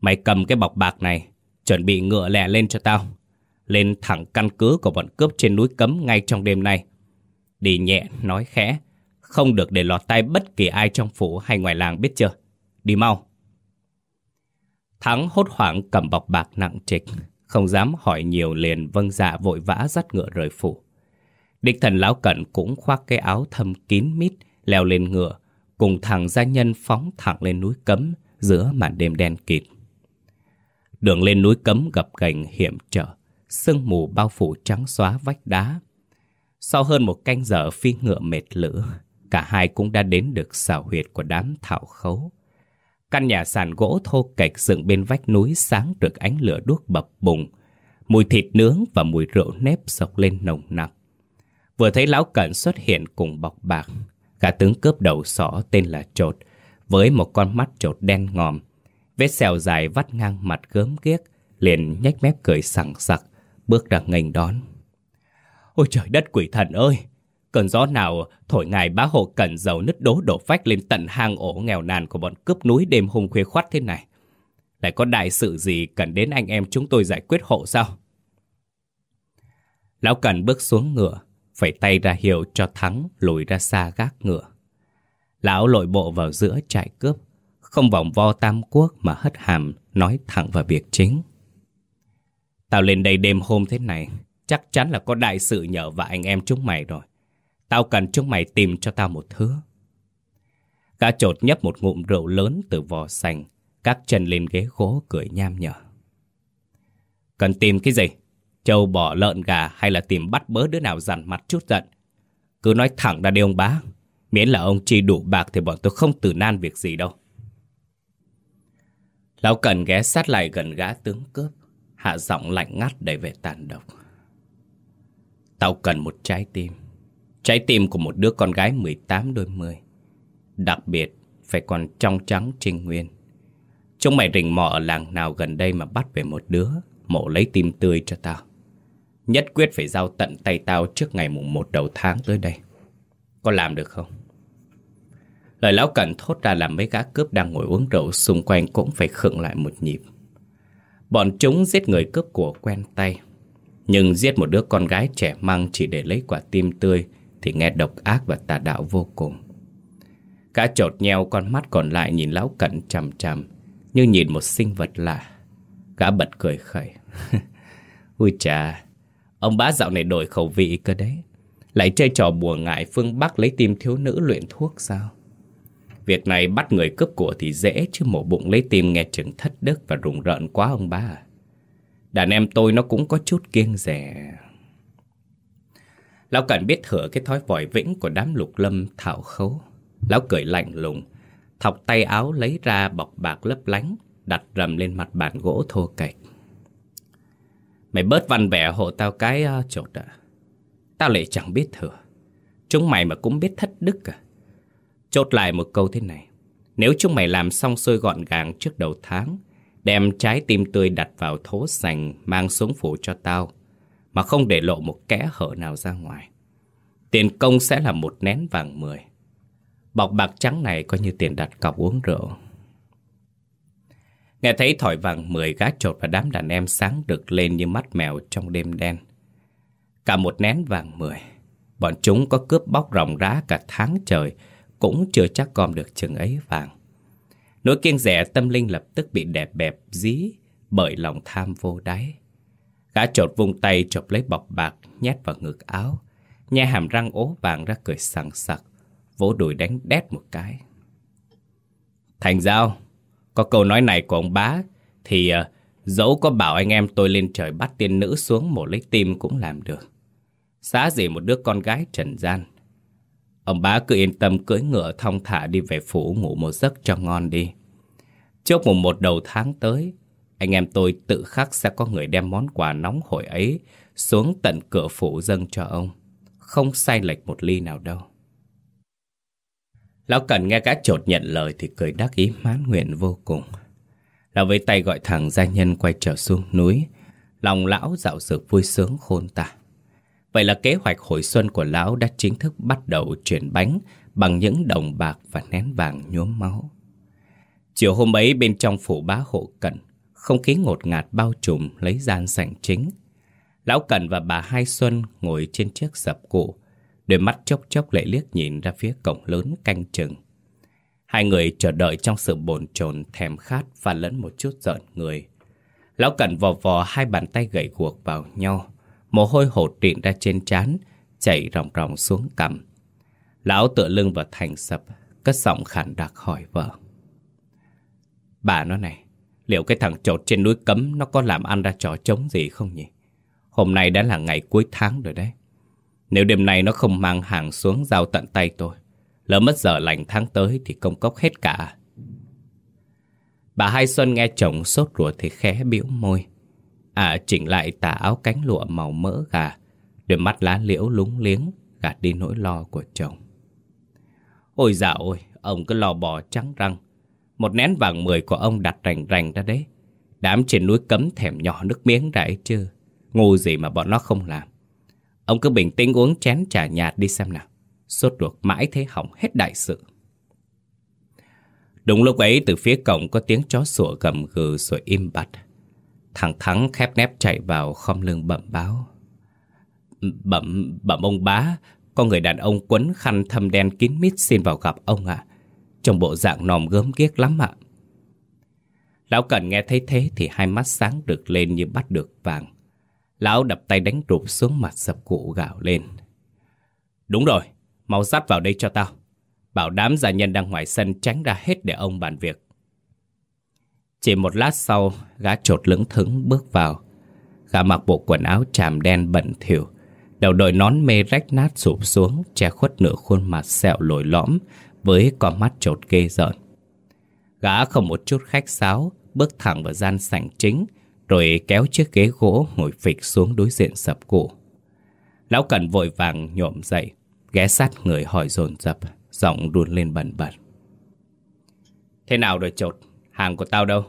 Mày cầm cái bọc bạc này, chuẩn bị ngựa lẻ lên cho tao. Lên thẳng căn cứ của bọn cướp trên núi cấm ngay trong đêm nay. Đi nhẹ, nói khẽ, không được để lọt tay bất kỳ ai trong phủ hay ngoài làng biết chưa. Đi mau. Thắng hốt hoảng cầm bọc bạc nặng trịch, không dám hỏi nhiều liền vâng dạ vội vã dắt ngựa rời phủ. Địch thần lão cận cũng khoác cái áo thâm kín mít, leo lên ngựa, cùng thằng gia nhân phóng thẳng lên núi cấm giữa màn đêm đen kịt. Đường lên núi cấm gập ghềnh hiểm trở, sương mù bao phủ trắng xóa vách đá. Sau hơn một canh giờ phi ngựa mệt lửa, cả hai cũng đã đến được xảo huyệt của đám thảo khấu. Căn nhà sàn gỗ thô kệch dựng bên vách núi sáng được ánh lửa đuốc bập bùng. Mùi thịt nướng và mùi rượu nếp sộc lên nồng nặc. Vừa thấy lão cận xuất hiện cùng bọc bạc, gã tướng cướp đầu sỏ tên là Trột, với một con mắt trột đen ngòm. Vết sẹo dài vắt ngang mặt gớm ghiếc, liền nhếch mép cười sảng sặc, bước ra nghênh đón. Ôi trời đất quỷ thần ơi! Cơn gió nào thổi ngài bá hộ cẩn dầu nứt đố đổ vách lên tận hang ổ nghèo nàn của bọn cướp núi đêm hôm khuya khoắt thế này. Lại có đại sự gì cần đến anh em chúng tôi giải quyết hộ sao? Lão Cần bước xuống ngựa, phải tay ra hiệu cho Thắng lùi ra xa gác ngựa. Lão lội bộ vào giữa trại cướp, không vòng vo tam quốc mà hất hàm nói thẳng vào việc chính. Tao lên đây đêm hôm thế này, chắc chắn là có đại sự nhờ và anh em chúng mày rồi. Tao cần chúng mày tìm cho tao một thứ. Gã trột nhấp một ngụm rượu lớn từ vò sành, các chân lên ghế gỗ cười nham nhở. Cần tìm cái gì? Châu bỏ lợn gà hay là tìm bắt bớ đứa nào dằn mặt chút giận? Cứ nói thẳng ra đi ông bá. Miễn là ông chi đủ bạc thì bọn tôi không từ nan việc gì đâu. Lão Cần ghé sát lại gần gã tướng cướp, hạ giọng lạnh ngắt đầy về tàn độc. Tao cần một trái tim. Trái tim của một đứa con gái 18 đôi mươi. Đặc biệt phải còn trong trắng trinh nguyên. Chúng mày rình mò ở làng nào gần đây mà bắt về một đứa, mổ lấy tim tươi cho tao. Nhất quyết phải giao tận tay tao trước ngày mùng một đầu tháng tới đây. Có làm được không? Lời lão cẩn thốt ra làm mấy gã cướp đang ngồi uống rượu xung quanh cũng phải khựng lại một nhịp. Bọn chúng giết người cướp của quen tay. Nhưng giết một đứa con gái trẻ măng chỉ để lấy quả tim tươi thì nghe độc ác và tà đạo vô cùng. Cả trột nheo con mắt còn lại nhìn lão cẩn chằm chằm như nhìn một sinh vật lạ. Gã bật cười khẩy. *laughs* Ui chà, ông bá dạo này đổi khẩu vị cơ đấy. Lại chơi trò bùa ngại phương Bắc lấy tim thiếu nữ luyện thuốc sao? Việc này bắt người cướp của thì dễ chứ mổ bụng lấy tim nghe chừng thất đức và rùng rợn quá ông ba à. Đàn em tôi nó cũng có chút kiêng rẻ. Lão cần biết thừa cái thói vòi vĩnh của đám lục lâm thảo khấu. Lão cười lạnh lùng, thọc tay áo lấy ra bọc bạc lấp lánh, đặt rầm lên mặt bàn gỗ thô cạch. Mày bớt văn vẻ hộ tao cái ờ, uh, chột à. Tao lại chẳng biết thừa. Chúng mày mà cũng biết thất đức à. Chốt lại một câu thế này. Nếu chúng mày làm xong xuôi gọn gàng trước đầu tháng, đem trái tim tươi đặt vào thố sành mang xuống phủ cho tao, mà không để lộ một kẽ hở nào ra ngoài. Tiền công sẽ là một nén vàng mười. Bọc bạc trắng này coi như tiền đặt cọc uống rượu. Nghe thấy thỏi vàng mười gá trột và đám đàn em sáng được lên như mắt mèo trong đêm đen. Cả một nén vàng mười. Bọn chúng có cướp bóc ròng rá cả tháng trời, cũng chưa chắc gom được chừng ấy vàng. Nỗi kiêng rẻ tâm linh lập tức bị đẹp bẹp dí bởi lòng tham vô đáy. Gã trột vung tay chộp lấy bọc bạc nhét vào ngực áo, nhe hàm răng ố vàng ra cười sằng sặc, vỗ đùi đánh đét một cái. Thành giao, có câu nói này của ông bá thì ờ, dẫu có bảo anh em tôi lên trời bắt tiên nữ xuống mổ lấy tim cũng làm được. Xá gì một đứa con gái trần gian Ông bá cứ yên tâm cưỡi ngựa thong thả đi về phủ ngủ một giấc cho ngon đi. Trước mùng một đầu tháng tới, anh em tôi tự khắc sẽ có người đem món quà nóng hổi ấy xuống tận cửa phủ dâng cho ông. Không sai lệch một ly nào đâu. Lão Cần nghe gã trột nhận lời thì cười đắc ý mãn nguyện vô cùng. Lão với tay gọi thằng gia nhân quay trở xuống núi. Lòng lão dạo dược vui sướng khôn tả. Vậy là kế hoạch hồi xuân của lão đã chính thức bắt đầu chuyển bánh bằng những đồng bạc và nén vàng nhuốm máu. Chiều hôm ấy bên trong phủ bá hộ cận, không khí ngột ngạt bao trùm lấy gian sảnh chính. Lão Cần và bà Hai Xuân ngồi trên chiếc sập cụ, đôi mắt chốc chốc lại liếc nhìn ra phía cổng lớn canh chừng. Hai người chờ đợi trong sự bồn chồn thèm khát và lẫn một chút giận người. Lão Cẩn vò vò hai bàn tay gậy guộc vào nhau, Mồ hôi hột trịn ra trên trán Chảy ròng ròng xuống cằm Lão tựa lưng vào thành sập Cất giọng khản đặc hỏi vợ Bà nói này Liệu cái thằng trột trên núi cấm Nó có làm ăn ra trò trống gì không nhỉ Hôm nay đã là ngày cuối tháng rồi đấy nếu đêm nay nó không mang hàng xuống Giao tận tay tôi, Lỡ mất giờ lành tháng tới Thì công cốc hết cả. Bà Hai Xuân nghe chồng sốt ruột Thì khẽ biểu môi. À chỉnh lại tà áo cánh lụa màu mỡ gà, Đôi mắt lá liễu lúng liếng Gạt đi nỗi lo của chồng. Ôi dạo ôi, Ông cứ lò bò trắng răng. Một nén vàng mười của ông đặt rành rành ra đấy. Đám trên núi cấm thèm nhỏ nước miếng ra ấy chứ. Ngu gì mà bọn nó không làm. Ông cứ bình tĩnh uống chén trà nhạt đi xem nào. Sốt ruột mãi thế hỏng hết đại sự. Đúng lúc ấy từ phía cổng có tiếng chó sủa gầm gừ rồi im bặt. Thằng Thắng khép nép chạy vào khom lưng bẩm báo. Bẩm, bẩm ông bá, có người đàn ông quấn khăn thâm đen kín mít xin vào gặp ông ạ. Trong bộ dạng nòm gớm ghiếc lắm ạ. Lão Cần nghe thấy thế thì hai mắt sáng được lên như bắt được vàng. Lão đập tay đánh rụp xuống mặt sập cụ gạo lên. Đúng rồi, mau dắt vào đây cho tao. Bảo đám gia nhân đang ngoài sân tránh ra hết để ông bàn việc. Chỉ một lát sau, gã trột lững thững bước vào. Gã mặc bộ quần áo tràm đen bẩn thỉu, đầu đội nón mê rách nát sụp xuống, che khuất nửa khuôn mặt sẹo lồi lõm với con mắt trột ghê rợn. Gã không một chút khách sáo, bước thẳng vào gian sảnh chính, rồi kéo chiếc ghế gỗ ngồi phịch xuống đối diện sập cụ. Lão Cần vội vàng nhộm dậy, ghé sát người hỏi dồn dập, giọng đun lên bẩn bẩn. Thế nào rồi chột, hàng của tao đâu?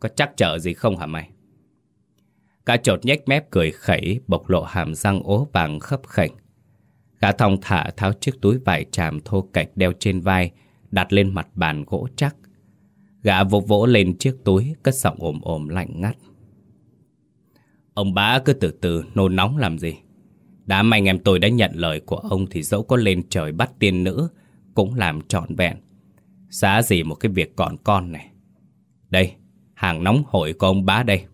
Có chắc chở gì không hả mày? Cả chột nhếch mép cười khẩy, bộc lộ hàm răng ố vàng khấp khảnh. Gã thong thả tháo chiếc túi vải tràm thô cạch đeo trên vai, đặt lên mặt bàn gỗ chắc. Gã vỗ vỗ lên chiếc túi, cất giọng ồm ồm lạnh ngắt. Ông bá cứ từ từ nôn nóng làm gì? Đám anh em tôi đã nhận lời của ông thì dẫu có lên trời bắt tiên nữ, cũng làm trọn vẹn. Xá gì một cái việc còn con này. Đây, hàng nóng hổi của ông bá đây.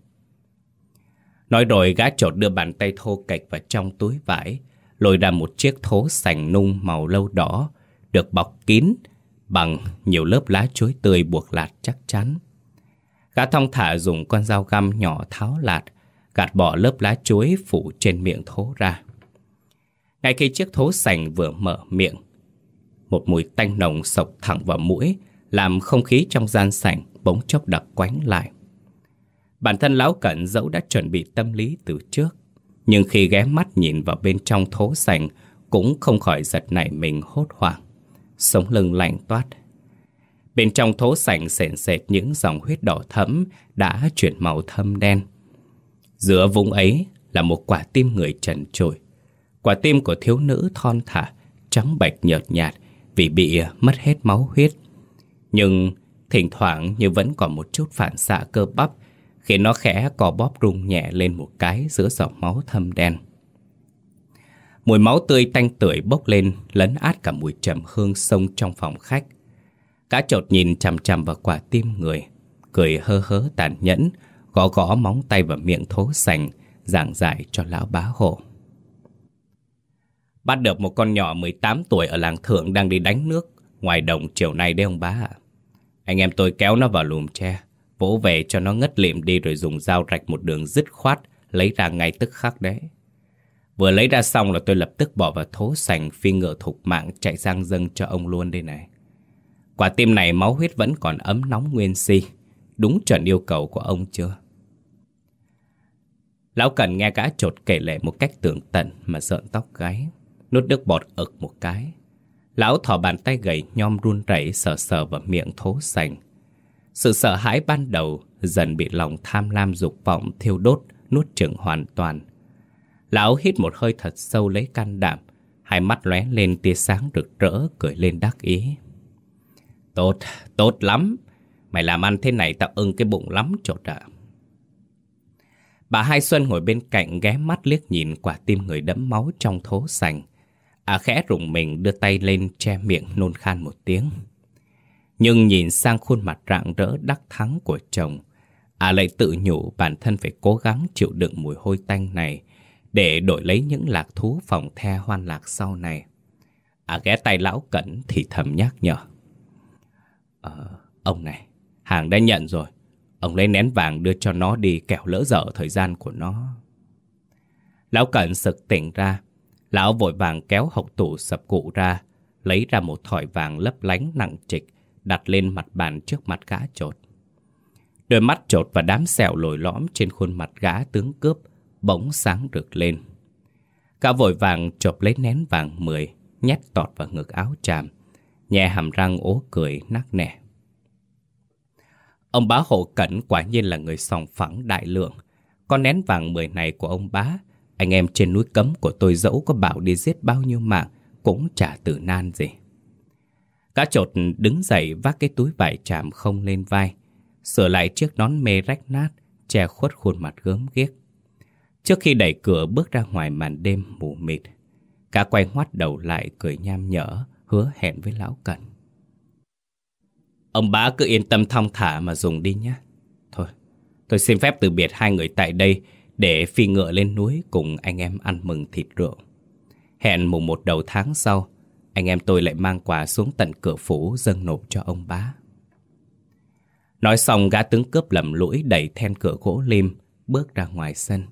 Nói rồi gã trột đưa bàn tay thô cạch vào trong túi vải, lôi ra một chiếc thố sành nung màu lâu đỏ, được bọc kín bằng nhiều lớp lá chuối tươi buộc lạt chắc chắn. Gã thong thả dùng con dao găm nhỏ tháo lạt, gạt bỏ lớp lá chuối phủ trên miệng thố ra. Ngay khi chiếc thố sành vừa mở miệng, một mùi tanh nồng sộc thẳng vào mũi, làm không khí trong gian sảnh bỗng chốc đặc quánh lại. Bản thân lão cẩn dẫu đã chuẩn bị tâm lý từ trước, nhưng khi ghé mắt nhìn vào bên trong thố sành cũng không khỏi giật nảy mình hốt hoảng. Sống lưng lạnh toát. Bên trong thố sành sền sệt những dòng huyết đỏ thẫm đã chuyển màu thâm đen. Giữa vùng ấy là một quả tim người trần trội. Quả tim của thiếu nữ thon thả, trắng bạch nhợt nhạt vì bị mất hết máu huyết. Nhưng thỉnh thoảng như vẫn còn một chút phản xạ cơ bắp khi nó khẽ cò bóp rung nhẹ lên một cái giữa dòng máu thâm đen. Mùi máu tươi tanh tưởi bốc lên lấn át cả mùi trầm hương sông trong phòng khách. Cá chột nhìn chằm chằm vào quả tim người, cười hơ hớ tàn nhẫn, gõ gõ móng tay vào miệng thố sành, giảng giải cho lão bá hộ. Bắt được một con nhỏ 18 tuổi ở làng thượng đang đi đánh nước ngoài đồng chiều nay đấy ông bá ạ. Anh em tôi kéo nó vào lùm tre, vỗ về cho nó ngất lịm đi rồi dùng dao rạch một đường dứt khoát, lấy ra ngay tức khắc đấy. Vừa lấy ra xong là tôi lập tức bỏ vào thố sành phi ngựa thục mạng chạy sang dâng cho ông luôn đây này. Quả tim này máu huyết vẫn còn ấm nóng nguyên si, đúng chuẩn yêu cầu của ông chưa? Lão Cần nghe gã trột kể lệ một cách tường tận mà sợn tóc gáy, nuốt nước bọt ực một cái. Lão thỏ bàn tay gầy nhom run rẩy sờ sờ vào miệng thố sành. Sự sợ hãi ban đầu dần bị lòng tham lam dục vọng thiêu đốt, nuốt chửng hoàn toàn. Lão hít một hơi thật sâu lấy can đảm, hai mắt lóe lên tia sáng rực rỡ, cười lên đắc ý. Tốt, tốt lắm. Mày làm ăn thế này tao ưng cái bụng lắm chột ạ. Bà Hai Xuân ngồi bên cạnh ghé mắt liếc nhìn quả tim người đẫm máu trong thố sành. À khẽ rùng mình đưa tay lên che miệng nôn khan một tiếng. Nhưng nhìn sang khuôn mặt rạng rỡ đắc thắng của chồng, à lại tự nhủ bản thân phải cố gắng chịu đựng mùi hôi tanh này để đổi lấy những lạc thú phòng the hoan lạc sau này. À ghé tay lão cẩn thì thầm nhắc nhở. Ờ, ông này, hàng đã nhận rồi. Ông lấy nén vàng đưa cho nó đi kẻo lỡ dở thời gian của nó. Lão cẩn sực tỉnh ra, Lão vội vàng kéo hộc tủ sập cụ ra, lấy ra một thỏi vàng lấp lánh nặng trịch, đặt lên mặt bàn trước mặt gã trột. Đôi mắt trột và đám sẹo lồi lõm trên khuôn mặt gã tướng cướp bỗng sáng rực lên. Gã vội vàng chộp lấy nén vàng mười, nhét tọt vào ngực áo tràm, nhẹ hàm răng ố cười nắc nẻ. Ông bá hộ cẩn quả nhiên là người sòng phẳng đại lượng. Con nén vàng mười này của ông bá, Anh em trên núi cấm của tôi dẫu có bảo đi giết bao nhiêu mạng Cũng chả tử nan gì Cá chột đứng dậy vác cái túi vải tràm không lên vai, Sửa lại chiếc nón mê rách nát, Che khuất khuôn mặt gớm ghiếc Trước khi đẩy cửa bước ra ngoài màn đêm mù mịt, Cá quay ngoắt đầu lại cười nham nhở, Hứa hẹn với lão Cẩn. Ông bá cứ yên tâm thong thả mà dùng đi nhé. Thôi, tôi xin phép từ biệt hai người tại đây Để phi ngựa lên núi cùng anh em ăn mừng thịt rượu Hẹn mùng một đầu tháng sau Anh em tôi lại mang quà xuống tận cửa phủ dâng nộp cho ông bá. Nói xong gã tướng cướp lầm lũi đẩy then cửa gỗ lim Bước ra ngoài sân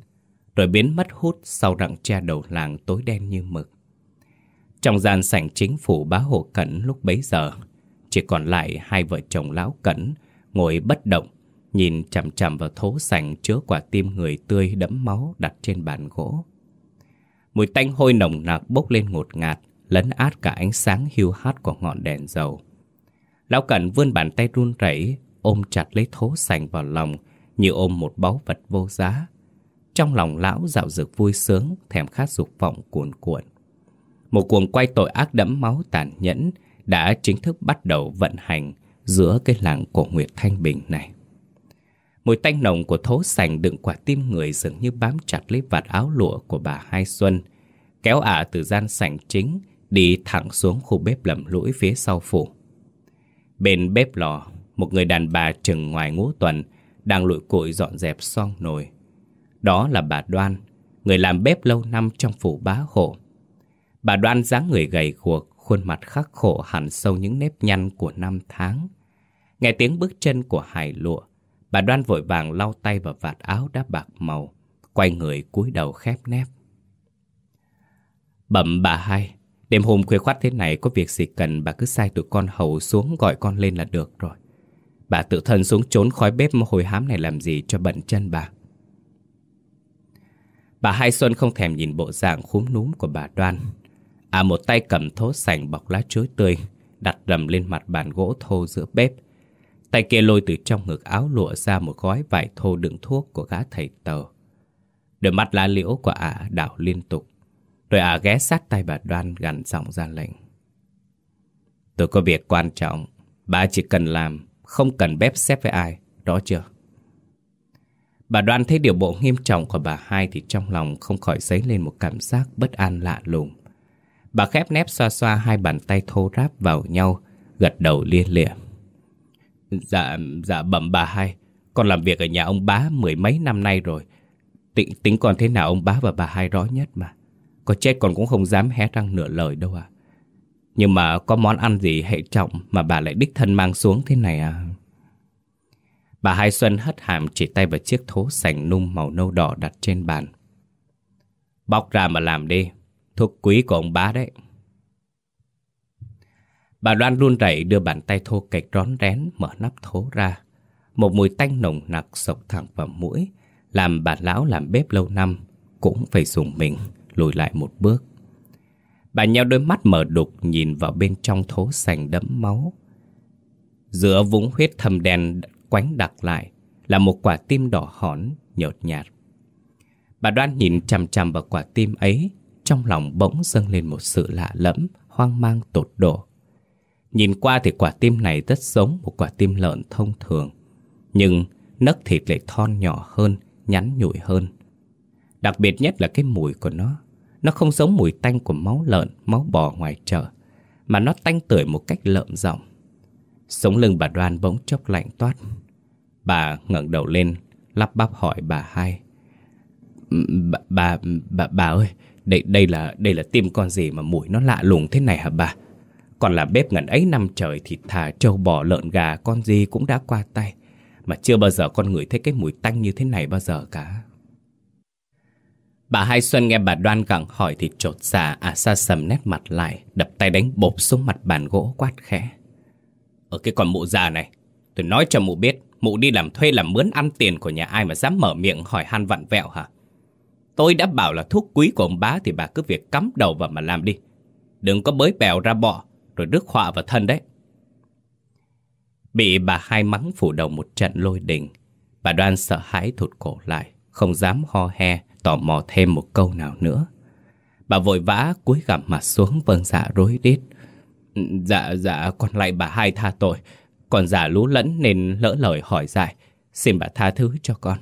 Rồi biến mất hút sau rặng tre đầu làng tối đen như mực. Trong gian sảnh chính phủ bá hộ cẩn lúc bấy giờ chỉ còn lại hai vợ chồng lão cẩn Ngồi bất động Nhìn chằm chằm vào thố sành chứa quả tim người tươi đẫm máu đặt trên bàn gỗ Mùi tanh hôi nồng nặc bốc lên ngột ngạt Lấn át cả ánh sáng hiu hắt của ngọn đèn dầu Lão Cẩn vươn bàn tay run rẩy ôm chặt lấy thố sành vào lòng như ôm một báu vật vô giá. Trong lòng lão dạo dực vui sướng, thèm khát dục vọng cuồn cuộn. Một cuồng quay tội ác đẫm máu tàn nhẫn đã chính thức bắt đầu vận hành giữa cái làng cổ Nguyệt Thanh Bình này. Mùi tanh nồng của thố sành đựng quả tim người dường như bám chặt lấy vạt áo lụa của bà Hai Xuân, kéo ả từ gian sảnh chính đi thẳng xuống khu bếp lầm lũi phía sau phủ. Bên bếp lò, một người đàn bà chừng ngoài ngũ tuần đang lụi cụi dọn dẹp xong nồi. Đó là bà Đoan, người làm bếp lâu năm trong phủ bá hộ. Bà Đoan dáng người gầy guộc, khuôn mặt khắc khổ hẳn sâu những nếp nhăn của năm tháng. Nghe tiếng bước chân của hải lụa, bà Đoan vội vàng lau tay vào vạt áo đã bạc màu, quay người cúi đầu khép nép. Bẩm bà hai, đêm hôm khuya khoát thế này có việc gì cần bà cứ sai tụi con hầu xuống gọi con lên là được rồi. Bà tự thân xuống trốn khói bếp hồi hám này làm gì cho bận chân bà Bà Hai Xuân không thèm nhìn bộ dạng khúm núm của bà Đoan À một tay cầm thố sành bọc lá chuối tươi Đặt rầm lên mặt bàn gỗ thô giữa bếp Tay kia lôi từ trong ngực áo lụa ra một gói vải thô đựng thuốc của gã thầy tờ Đôi mắt lá liễu của ả đảo liên tục Rồi ả ghé sát tay bà Đoan gằn giọng ra lệnh Tôi có việc quan trọng Bà chỉ cần làm không cần bếp xếp với ai, đó chưa? Bà Đoan thấy điều bộ nghiêm trọng của bà hai thì trong lòng không khỏi dấy lên một cảm giác bất an lạ lùng. Bà khép nép xoa xoa hai bàn tay thô ráp vào nhau, gật đầu liên lịa. Dạ, dạ bẩm bà hai, con làm việc ở nhà ông bá mười mấy năm nay rồi. Tính, tính còn thế nào ông bá và bà hai rõ nhất mà. Có chết con cũng không dám hé răng nửa lời đâu à. Nhưng mà có món ăn gì hệ trọng mà bà lại đích thân mang xuống thế này à? Bà Hai Xuân hất hàm chỉ tay vào chiếc thố sành nung màu nâu đỏ đặt trên bàn. Bóc ra mà làm đi, thuốc quý của ông bá đấy. Bà Loan run rẩy đưa bàn tay thô kệch rón rén mở nắp thố ra. Một mùi tanh nồng nặc sộc thẳng vào mũi, làm bà lão làm bếp lâu năm cũng phải dùng mình lùi lại một bước. Bà nheo đôi mắt mở đục nhìn vào bên trong thố sành đẫm máu. Giữa vũng huyết thâm đen quánh đặc lại là một quả tim đỏ hỏn, nhợt nhạt. Bà đoan nhìn chằm chằm vào quả tim ấy, trong lòng bỗng dâng lên một sự lạ lẫm, hoang mang tột độ. Nhìn qua thì quả tim này rất giống một quả tim lợn thông thường, nhưng nấc thịt lại thon nhỏ hơn, nhắn nhủi hơn. Đặc biệt nhất là cái mùi của nó. Nó không giống mùi tanh của máu lợn, máu bò ngoài chợ, mà nó tanh tưởi một cách lợm giọng. Sống lưng bà đoan bỗng chốc lạnh toát. Bà ngẩng đầu lên, lắp bắp hỏi bà hai. Bà, bà, bà, bà ơi, đây, đây là đây là tim con gì mà mùi nó lạ lùng thế này hả bà? Còn là bếp ngần ấy năm trời thì thà trâu bò lợn gà con gì cũng đã qua tay. Mà chưa bao giờ con người thấy cái mùi tanh như thế này bao giờ cả. Bà Hai Xuân nghe bà đoan gặng hỏi thì trột xà dạ, à xa sầm nét mặt lại, đập tay đánh bộp xuống mặt bàn gỗ quát khẽ. Ở cái con mụ già này, tôi nói cho mụ biết, mụ đi làm thuê làm mướn ăn tiền của nhà ai mà dám mở miệng hỏi han vặn vẹo hả? Tôi đã bảo là thuốc quý của ông bá thì bà cứ việc cắm đầu vào mà làm đi. Đừng có bới bèo ra bọ, rồi rước họa vào thân đấy. Bị bà hai mắng phủ đầu một trận lôi đình, bà đoan sợ hãi thụt cổ lại, không dám ho he, tò mò thêm một câu nào nữa. Bà vội vã cúi gằm mặt xuống vâng dạ rối đít, Dạ, dạ, con lại bà hai tha tội. Còn giả lú lẫn nên lỡ lời hỏi dài. Xin bà tha thứ cho con.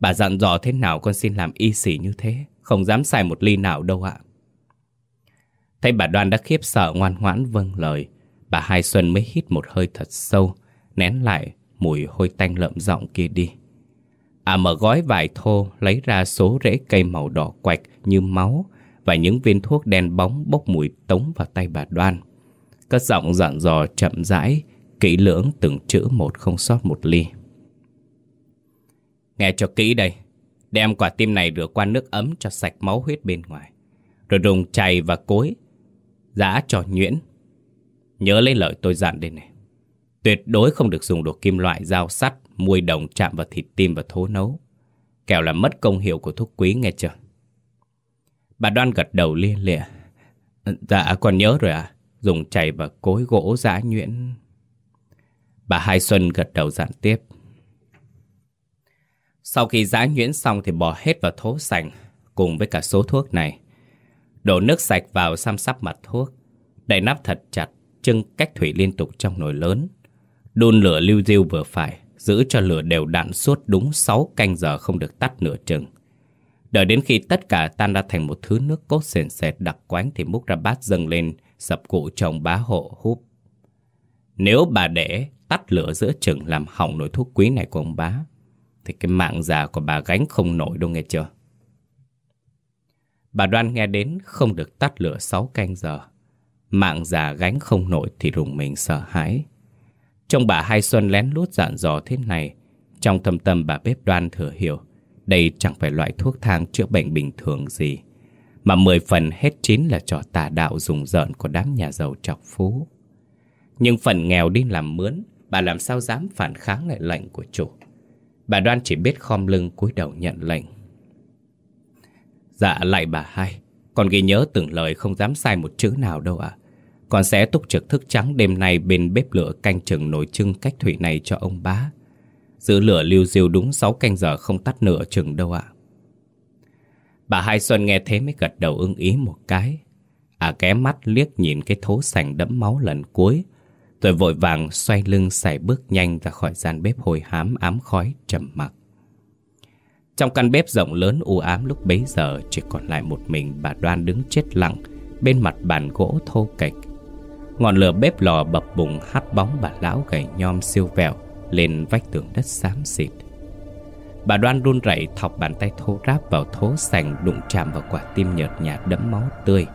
Bà dặn dò thế nào con xin làm y xỉ như thế. Không dám xài một ly nào đâu ạ. Thấy bà đoan đã khiếp sợ ngoan ngoãn vâng lời. Bà Hai Xuân mới hít một hơi thật sâu, nén lại mùi hôi tanh lợm giọng kia đi. À mở gói vải thô, lấy ra số rễ cây màu đỏ quạch như máu và những viên thuốc đen bóng bốc mùi tống vào tay bà Đoan. Cất giọng dặn dò chậm rãi, kỹ lưỡng từng chữ một không sót một ly. Nghe cho kỹ đây, đem quả tim này rửa qua nước ấm cho sạch máu huyết bên ngoài. Rồi dùng chày và cối, giã cho nhuyễn. Nhớ lấy lời tôi dặn đây này. Tuyệt đối không được dùng đồ kim loại, dao sắt, muôi đồng chạm vào thịt tim và thố nấu. Kẻo là mất công hiệu của thuốc quý nghe chưa? Bà đoan gật đầu lia lịa. Dạ, con nhớ rồi à? Dùng chày và cối gỗ giã nhuyễn. Bà Hai Xuân gật đầu dặn tiếp. Sau khi giã nhuyễn xong thì bỏ hết vào thố sành cùng với cả số thuốc này. Đổ nước sạch vào xăm sắp mặt thuốc. Đậy nắp thật chặt, trưng cách thủy liên tục trong nồi lớn. Đun lửa lưu diêu vừa phải, giữ cho lửa đều đặn suốt đúng 6 canh giờ không được tắt nửa chừng. Đợi đến khi tất cả tan ra thành một thứ nước cốt sền sệt đặc quánh thì múc ra bát dâng lên, sập cụ chồng bá hộ húp. Nếu bà để tắt lửa giữa chừng làm hỏng nồi thuốc quý này của ông bá, thì cái mạng già của bà gánh không nổi đâu nghe chưa? Bà đoan nghe đến không được tắt lửa 6 canh giờ. Mạng già gánh không nổi thì rùng mình sợ hãi. Trong bà Hai Xuân lén lút dặn dò thế này, trong thâm tâm bà bếp đoan thừa hiểu, đây chẳng phải loại thuốc thang chữa bệnh bình thường gì, mà mười phần hết chín là trò tà đạo dùng giận của đám nhà giàu trọc phú. Nhưng phần nghèo đi làm mướn, bà làm sao dám phản kháng lại lệnh của chủ. Bà đoan chỉ biết khom lưng cúi đầu nhận lệnh. Dạ lại bà hai, con ghi nhớ từng lời không dám sai một chữ nào đâu ạ. Con sẽ túc trực thức trắng đêm nay bên bếp lửa canh chừng nồi trưng cách thủy này cho ông bá. Giữ lửa lưu diêu đúng 6 canh giờ không tắt nửa chừng đâu ạ. Bà Hai Xuân nghe thế mới gật đầu ưng ý một cái. À ké mắt liếc nhìn cái thố sành đẫm máu lần cuối. Rồi vội vàng xoay lưng xài bước nhanh ra khỏi gian bếp hồi hám ám khói trầm mặc. Trong căn bếp rộng lớn u ám lúc bấy giờ chỉ còn lại một mình bà Đoan đứng chết lặng bên mặt bàn gỗ thô kệch. Ngọn lửa bếp lò bập bùng hắt bóng bà lão gầy nhom siêu vẹo lên vách tường đất xám xịt. Bà đoan run rẩy thọc bàn tay thô ráp vào thố sành đụng chạm vào quả tim nhợt nhạt đẫm máu tươi.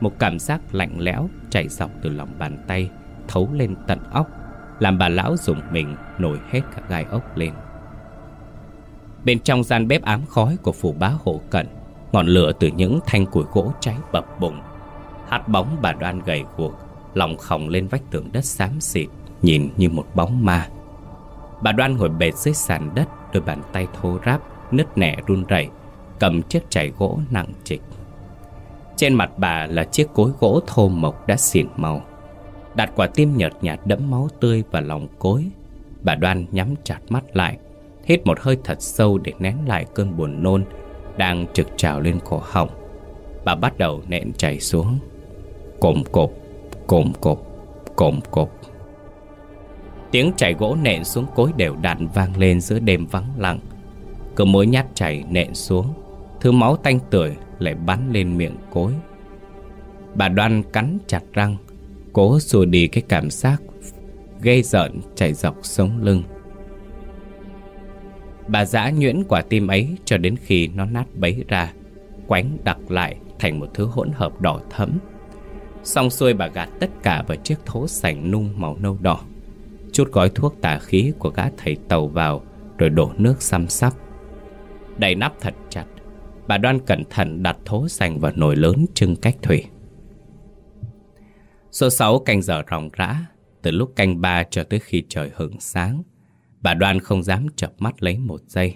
Một cảm giác lạnh lẽo chảy dọc từ lòng bàn tay, thấu lên tận óc, làm bà lão dùng mình nổi hết cả gai ốc lên. Bên trong gian bếp ám khói của phủ bá hộ cận, ngọn lửa từ những thanh củi gỗ cháy bập bùng. Hát bóng bà đoan gầy guộc, lòng khòng lên vách tường đất xám xịt, nhìn như một bóng ma. Bà đoan ngồi bệt dưới sàn đất, đôi bàn tay thô ráp, nứt nẻ run rẩy, cầm chiếc chày gỗ nặng trịch. Trên mặt bà là chiếc cối gỗ thô mộc đã xỉn màu. Đặt quả tim nhợt nhạt đẫm máu tươi vào lòng cối. Bà đoan nhắm chặt mắt lại, hít một hơi thật sâu để nén lại cơn buồn nôn đang trực trào lên cổ họng. Bà bắt đầu nện chảy xuống. Cồm cộp, cồm cộp, cồm cộp. Tiếng chảy gỗ nện xuống cối đều đặn vang lên giữa đêm vắng lặng. Cứ mỗi nhát chảy nện xuống, thứ máu tanh tưởi lại bắn lên miệng cối. Bà đoan cắn chặt răng, cố xua đi cái cảm giác gây giận chảy dọc sống lưng. Bà giã nhuyễn quả tim ấy cho đến khi nó nát bấy ra, quánh đặc lại thành một thứ hỗn hợp đỏ thẫm. Xong xuôi bà gạt tất cả vào chiếc thố sành nung màu nâu đỏ. Chút gói thuốc tà khí của gã thầy tàu vào rồi đổ nước xăm sắp. Đậy nắp thật chặt, bà đoan cẩn thận đặt thố sành vào nồi lớn trưng cách thủy. Số 6 canh giờ ròng rã, từ lúc canh ba cho tới khi trời hửng sáng. Bà đoan không dám chập mắt lấy một giây.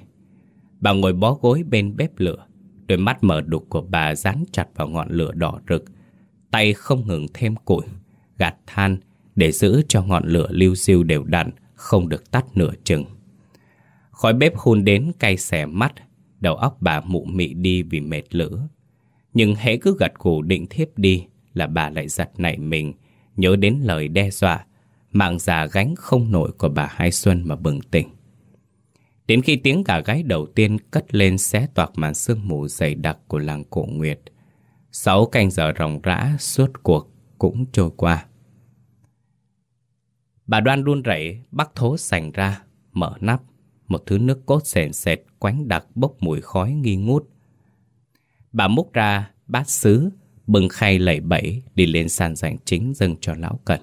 Bà ngồi bó gối bên bếp lửa, đôi mắt mở đục của bà dán chặt vào ngọn lửa đỏ rực. Tay không ngừng thêm củi, gạt than để giữ cho ngọn lửa lưu siêu đều đặn, không được tắt nửa chừng. Khói bếp hun đến cay xẻ mắt, Đầu óc bà mụ mị đi vì mệt lửa. Nhưng hễ cứ gật gù định thiếp đi là bà lại giật nảy mình, Nhớ đến lời đe dọa, Mạng già gánh không nổi của bà Hai Xuân mà bừng tỉnh. Đến khi tiếng gà gáy đầu tiên cất lên xé toạc màn sương mù dày đặc của làng cổ Nguyệt, Sáu canh giờ ròng rã suốt cuộc cũng trôi qua. Bà đoan run rẩy bắt thố sành ra, Mở nắp, Một thứ nước cốt sền sệt quánh đặc bốc mùi khói nghi ngút. Bà múc ra bát sứ Bưng khay lẩy bẩy Đi lên sàn rảnh chính dâng cho lão cận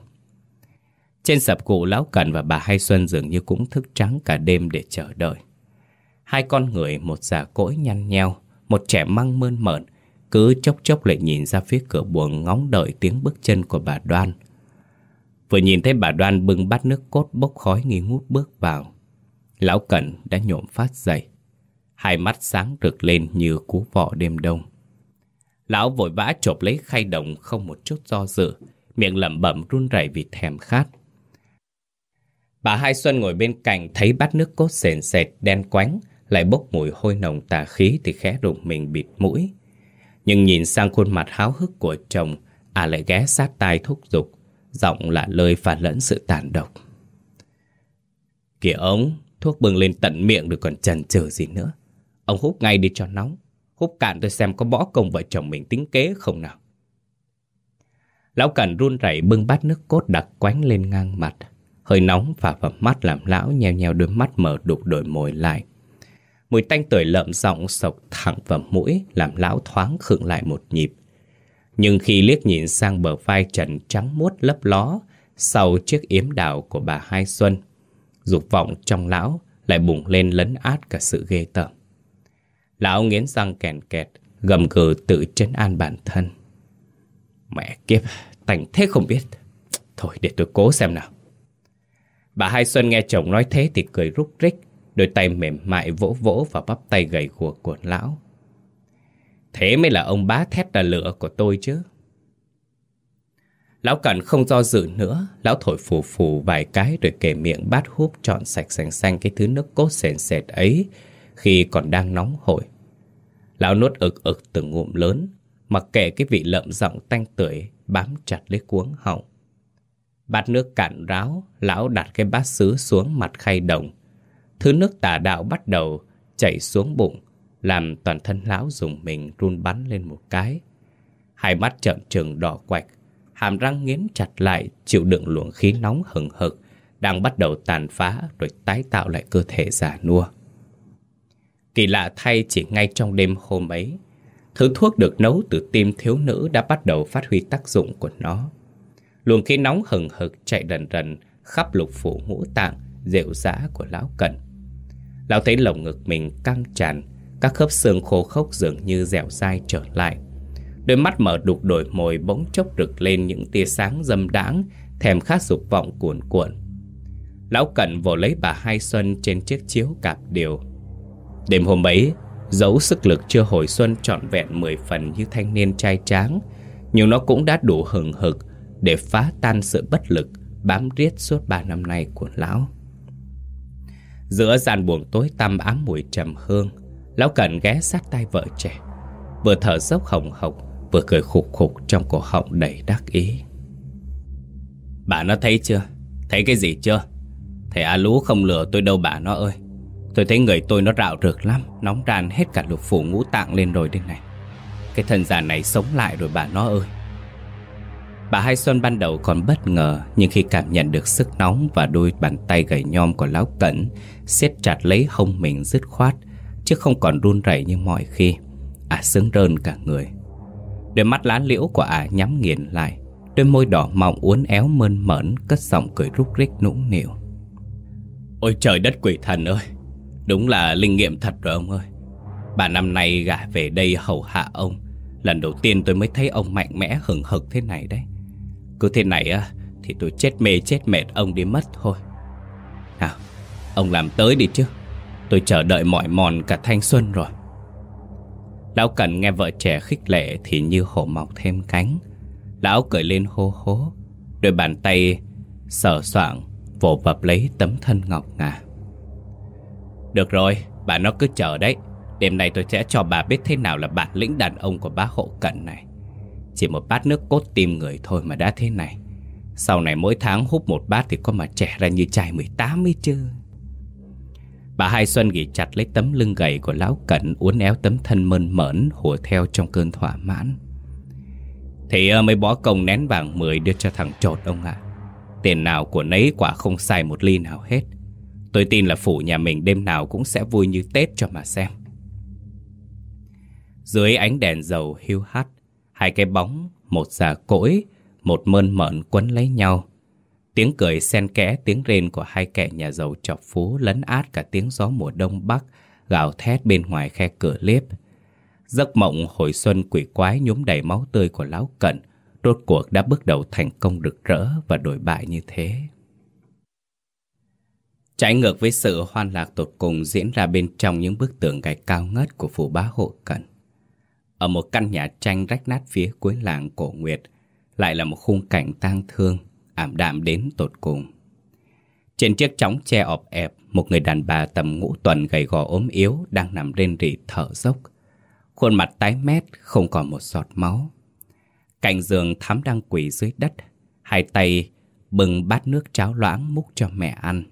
Trên sập cụ, lão cận và bà Hai Xuân dường như cũng thức trắng cả đêm để chờ đợi. Hai con người, một già cỗi nhăn nheo, Một trẻ măng mơn mởn, Cứ chốc chốc lại nhìn ra phía cửa buồng ngóng đợi tiếng bước chân của bà Đoan. Vừa nhìn thấy bà Đoan bưng bát nước cốt bốc khói nghi ngút bước vào, Lão Cẩn đã nhộm phát dậy. Hai mắt sáng rực lên như cú vọ đêm đông. Lão vội vã chộp lấy khay đồng không một chút do dự, Miệng lẩm bẩm run rẩy vì thèm khát. Bà Hai Xuân ngồi bên cạnh thấy bát nước cốt sền sệt, đen quánh, Lại bốc mùi hôi nồng tà khí thì khẽ rụng mình bịt mũi. Nhưng nhìn sang khuôn mặt háo hức của chồng À lại ghé sát tai thúc giục, Giọng lạ lời phản lẫn sự tàn độc. Kìa ông, Thuốc bưng lên tận miệng được còn chần chừ gì nữa. Ông hút ngay đi cho nóng húp cạn tôi xem có bỏ công vợ chồng mình tính kế không nào. Lão Cẩn run rẩy bưng bát nước cốt đặc quánh lên ngang mặt. Hơi nóng phả vào mắt làm lão nheo nheo đôi mắt mở đục đổi mồi lại. Mùi tanh tưởi lợm giọng sộc thẳng vào mũi Làm lão thoáng khựng lại một nhịp. Nhưng khi liếc nhìn sang bờ vai trần trắng muốt lấp ló Sau chiếc yếm đào của bà Hai Xuân, Dục vọng trong lão lại bùng lên lấn át cả sự ghê tởm. Lão nghiến răng kèn kẹt, Gầm gừ tự trấn an bản thân. Mẹ kiếp, Tành thế không biết. Thôi để tôi cố xem nào. Bà Hai Xuân nghe chồng nói thế thì cười rúc rích, Đôi tay mềm mại vỗ vỗ vào bắp tay gầy guộc của lão. Thế mới là ông bá thét là lửa của tôi chứ. Lão Cẩn không do dự nữa, Lão thổi phù phù vài cái Rồi kề miệng bát húp trọn sạch xanh xanh Cái thứ nước cốt sền sệt ấy khi còn đang nóng hổi. Lão nuốt ực ực từng ngụm lớn, Mặc kệ cái vị lợm giọng tanh tưởi Bám chặt lấy cuống họng. Bát nước cạn ráo, Lão đặt cái bát sứ xuống mặt khay đồng. Thứ nước tà đạo bắt đầu chảy xuống bụng, Làm toàn thân lão dùng mình run bắn lên một cái. Hai mắt trợn trừng đỏ quạch, Hàm răng nghiến chặt lại, Chịu đựng luồng khí nóng hừng hực, Đang bắt đầu tàn phá Rồi tái tạo lại cơ thể già nua. Kỳ lạ thay chỉ ngay trong đêm hôm ấy, Thứ thuốc được nấu từ tim thiếu nữ Đã bắt đầu phát huy tác dụng của nó. Luồng khí nóng hừng hực chạy rần rần Khắp lục phủ ngũ tạng Rượu rã của lão cận Lão thấy lồng ngực mình căng tràn, Các khớp xương khô khốc dường như dẻo dai trở lại. Đôi mắt mở đục đổi mồi bỗng chốc rực lên những tia sáng dâm đãng, Thèm khát dục vọng cuồn cuộn. Lão Cận vồ lấy bà Hai Xuân trên chiếc chiếu cạp điều. Đêm hôm ấy, dấu sức lực chưa hồi xuân trọn vẹn mười phần như thanh niên trai tráng Nhưng nó cũng đã đủ hừng hực để phá tan sự bất lực bám riết suốt ba năm nay của lão. Giữa gian buồng tối tăm ám mùi trầm hương Lão cần ghé sát tay vợ trẻ Vừa thở dốc hồng hộc Vừa cười khục khục trong cổ họng đầy đắc ý. Bà nó thấy chưa? Thấy cái gì chưa? Thầy A Lú không lừa tôi đâu bà nó ơi. Tôi thấy người tôi nó rạo rực lắm Nóng ran hết cả lục phủ ngũ tạng lên rồi đây này. Cái thân già này sống lại rồi bà nó ơi. Bà Hai Xuân ban đầu còn bất ngờ Nhưng khi cảm nhận được sức nóng Và đôi bàn tay gầy nhom của Lão Cẩn siết chặt lấy hông mình dứt khoát Chứ không còn run rẩy như mọi khi Ả à, sướng rơn cả người. Đôi mắt lá liễu của ả nhắm nghiền lại Đôi môi đỏ mọng uốn éo mơn mởn Cất giọng cười rúc rích nũng nịu. Ôi trời đất quỷ thần ơi Đúng là linh nghiệm thật rồi ông ơi. Bà năm nay gả về đây hầu hạ ông. Lần đầu tiên tôi mới thấy ông mạnh mẽ, hừng hực thế này đấy. Cứ thế này á, Thì tôi chết mê chết mệt ông đi mất thôi. Nào, Ông làm tới đi chứ. Tôi chờ đợi mỏi mòn cả thanh xuân rồi. Lão Cần nghe vợ trẻ khích lệ Thì như hổ mọc thêm cánh. Lão cười lên hô hố, Đôi bàn tay sờ soạng, Vồ vập lấy tấm thân ngọc ngà. Được rồi, Bà nó cứ chờ đấy. Đêm nay tôi sẽ cho bà biết thế nào là bản lĩnh đàn ông của bá hộ cận này. Chỉ một bát nước cốt tim người thôi mà đã thế này. Sau này mỗi tháng hút một bát thì có mà trẻ ra như trai 18 ấy chứ. Bà Hai Xuân ghi chặt lấy tấm lưng gầy của lão cận Uốn éo tấm thân mơn mởn hùa theo trong cơn thỏa mãn. Thì mới bó công nén vàng 10 đưa cho thằng trột ông ạ. Tiền nào của nấy quả không sai một ly nào hết. Tôi tin là phủ nhà mình đêm nào cũng sẽ vui như Tết cho mà xem Dưới ánh đèn dầu hiu hắt Hai cái bóng, một già cỗi, một mơn mởn quấn lấy nhau Tiếng cười xen kẽ tiếng rên của hai kẻ nhà giàu chọc phú lấn át cả tiếng gió mùa đông bắc gào thét bên ngoài khe cửa liếp. Giấc mộng hồi xuân quỷ quái nhúm đầy máu tươi của lão cận rốt cuộc đã bước đầu thành công rực rỡ và đổi bại như thế. Trái ngược với sự hoan lạc tột cùng diễn ra bên trong những bức tường gạch cao ngất của phủ bá hộ cận. Ở một căn nhà tranh rách nát phía cuối làng cổ Nguyệt, lại là một khung cảnh tang thương, ảm đạm đến tột cùng. Trên chiếc chóng che ọp ẹp, một người đàn bà tầm ngũ tuần gầy gò ốm yếu đang nằm rên rỉ thở dốc. Khuôn mặt tái mét, không còn một giọt máu. Cạnh giường thắm đang quỳ dưới đất, hai tay bừng bát nước cháo loãng múc cho mẹ ăn.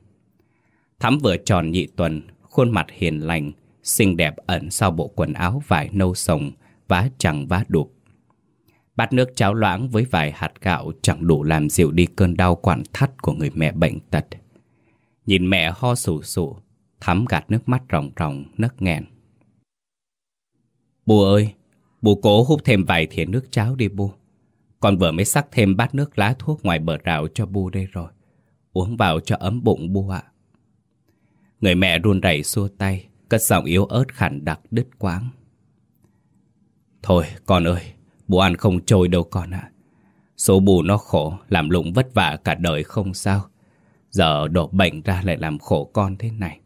Thắm vừa tròn nhị tuần, khuôn mặt hiền lành, xinh đẹp ẩn sau bộ quần áo vải nâu sồng, vá chẳng vá đục. Bát nước cháo loãng với vài hạt gạo chẳng đủ làm dịu đi cơn đau quản thắt của người mẹ bệnh tật. Nhìn mẹ ho sù sụ, thắm gạt nước mắt ròng ròng, nấc nghẹn. Bù ơi, bù cố hút thêm vài thìa nước cháo đi bù. Con vừa mới sắc thêm bát nước lá thuốc ngoài bờ rào cho bu đây rồi. Uống vào cho ấm bụng bu ạ. Người mẹ run rẩy xua tay, cất giọng yếu ớt khản đặc đứt quáng. Thôi, con ơi, bố ăn không trôi đâu con ạ. Số bù nó khổ, làm lụng vất vả cả đời không sao. Giờ đổ bệnh ra lại làm khổ con thế này.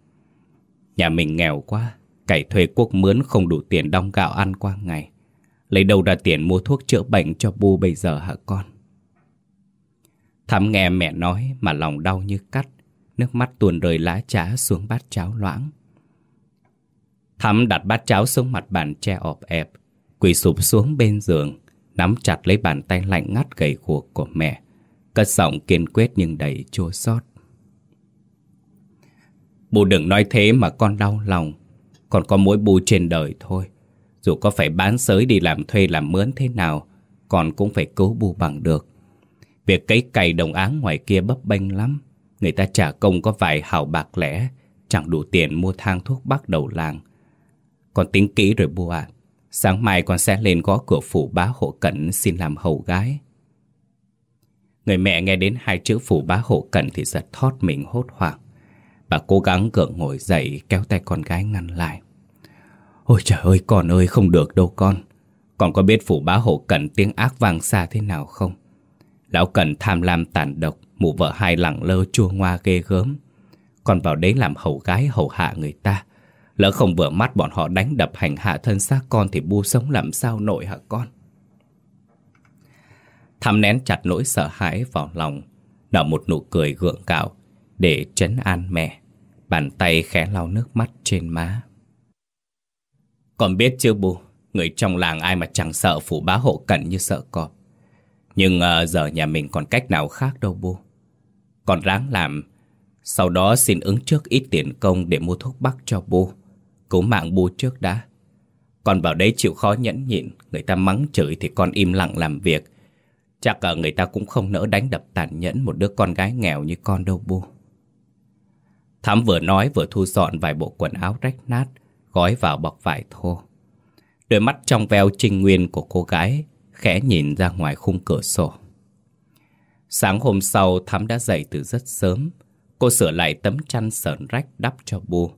Nhà mình nghèo quá, cày thuê quốc mướn không đủ tiền đong gạo ăn qua ngày. Lấy đâu ra tiền mua thuốc chữa bệnh cho bu bây giờ hả con? Thắm nghe mẹ nói mà lòng đau như cắt, nước mắt tuôn rơi lá trá xuống bát cháo loãng. Thắm đặt bát cháo xuống mặt bàn che ọp ẹp, quỳ sụp xuống bên giường, nắm chặt lấy bàn tay lạnh ngắt gầy guộc của mẹ, cất giọng kiên quyết nhưng đầy chua xót. Bù đừng nói thế mà con đau lòng, còn có mỗi bù trên đời thôi. Dù có phải bán sới đi làm thuê làm mướn thế nào, con cũng phải cứu bù bằng được. Việc cấy cày đồng áng ngoài kia bấp bênh lắm. Người ta trả công có vài hào bạc lẻ, chẳng đủ tiền mua thang thuốc bắc đầu làng. Con tính kỹ rồi bố ạ. Sáng mai con sẽ lên gõ cửa phủ bá hộ cận xin làm hầu gái. Người mẹ nghe đến hai chữ phủ bá hộ cận thì giật thót mình hốt hoảng. Bà cố gắng gượng ngồi dậy kéo tay con gái ngăn lại. Ôi trời ơi con ơi không được đâu con Con có biết phủ bá hộ cẩn tiếng ác vang xa thế nào không Lão cẩn tham lam tàn độc Mụ vợ hai lẳng lơ chua ngoa ghê gớm. Còn vào đấy làm hầu gái hầu hạ người ta. Lỡ không vừa mắt bọn họ đánh đập hành hạ thân xác con Thì bu sống làm sao nội hả con? Thăm nén chặt nỗi sợ hãi vào lòng Nở một nụ cười gượng gạo Để trấn an mẹ. Bàn tay khẽ lau nước mắt trên má. Con biết chưa bù, người trong làng ai mà chẳng sợ phủ bá hộ cận như sợ cọp. Nhưng uh, giờ nhà mình còn cách nào khác đâu bu. Còn ráng làm, sau đó xin ứng trước ít tiền công để mua thuốc bắc cho bu. Cứu mạng bu trước đã. Còn vào đấy chịu khó nhẫn nhịn, người ta mắng chửi thì con im lặng làm việc. Chắc ở người ta cũng không nỡ đánh đập tàn nhẫn một đứa con gái nghèo như con đâu bu. Thắm vừa nói vừa thu dọn vài bộ quần áo rách nát, gói vào bọc vải thô. Đôi mắt trong veo trinh nguyên của cô gái khẽ nhìn ra ngoài khung cửa sổ. Sáng hôm sau Thắm đã dậy từ rất sớm. Cô sửa lại tấm chăn sờn rách đắp cho bu.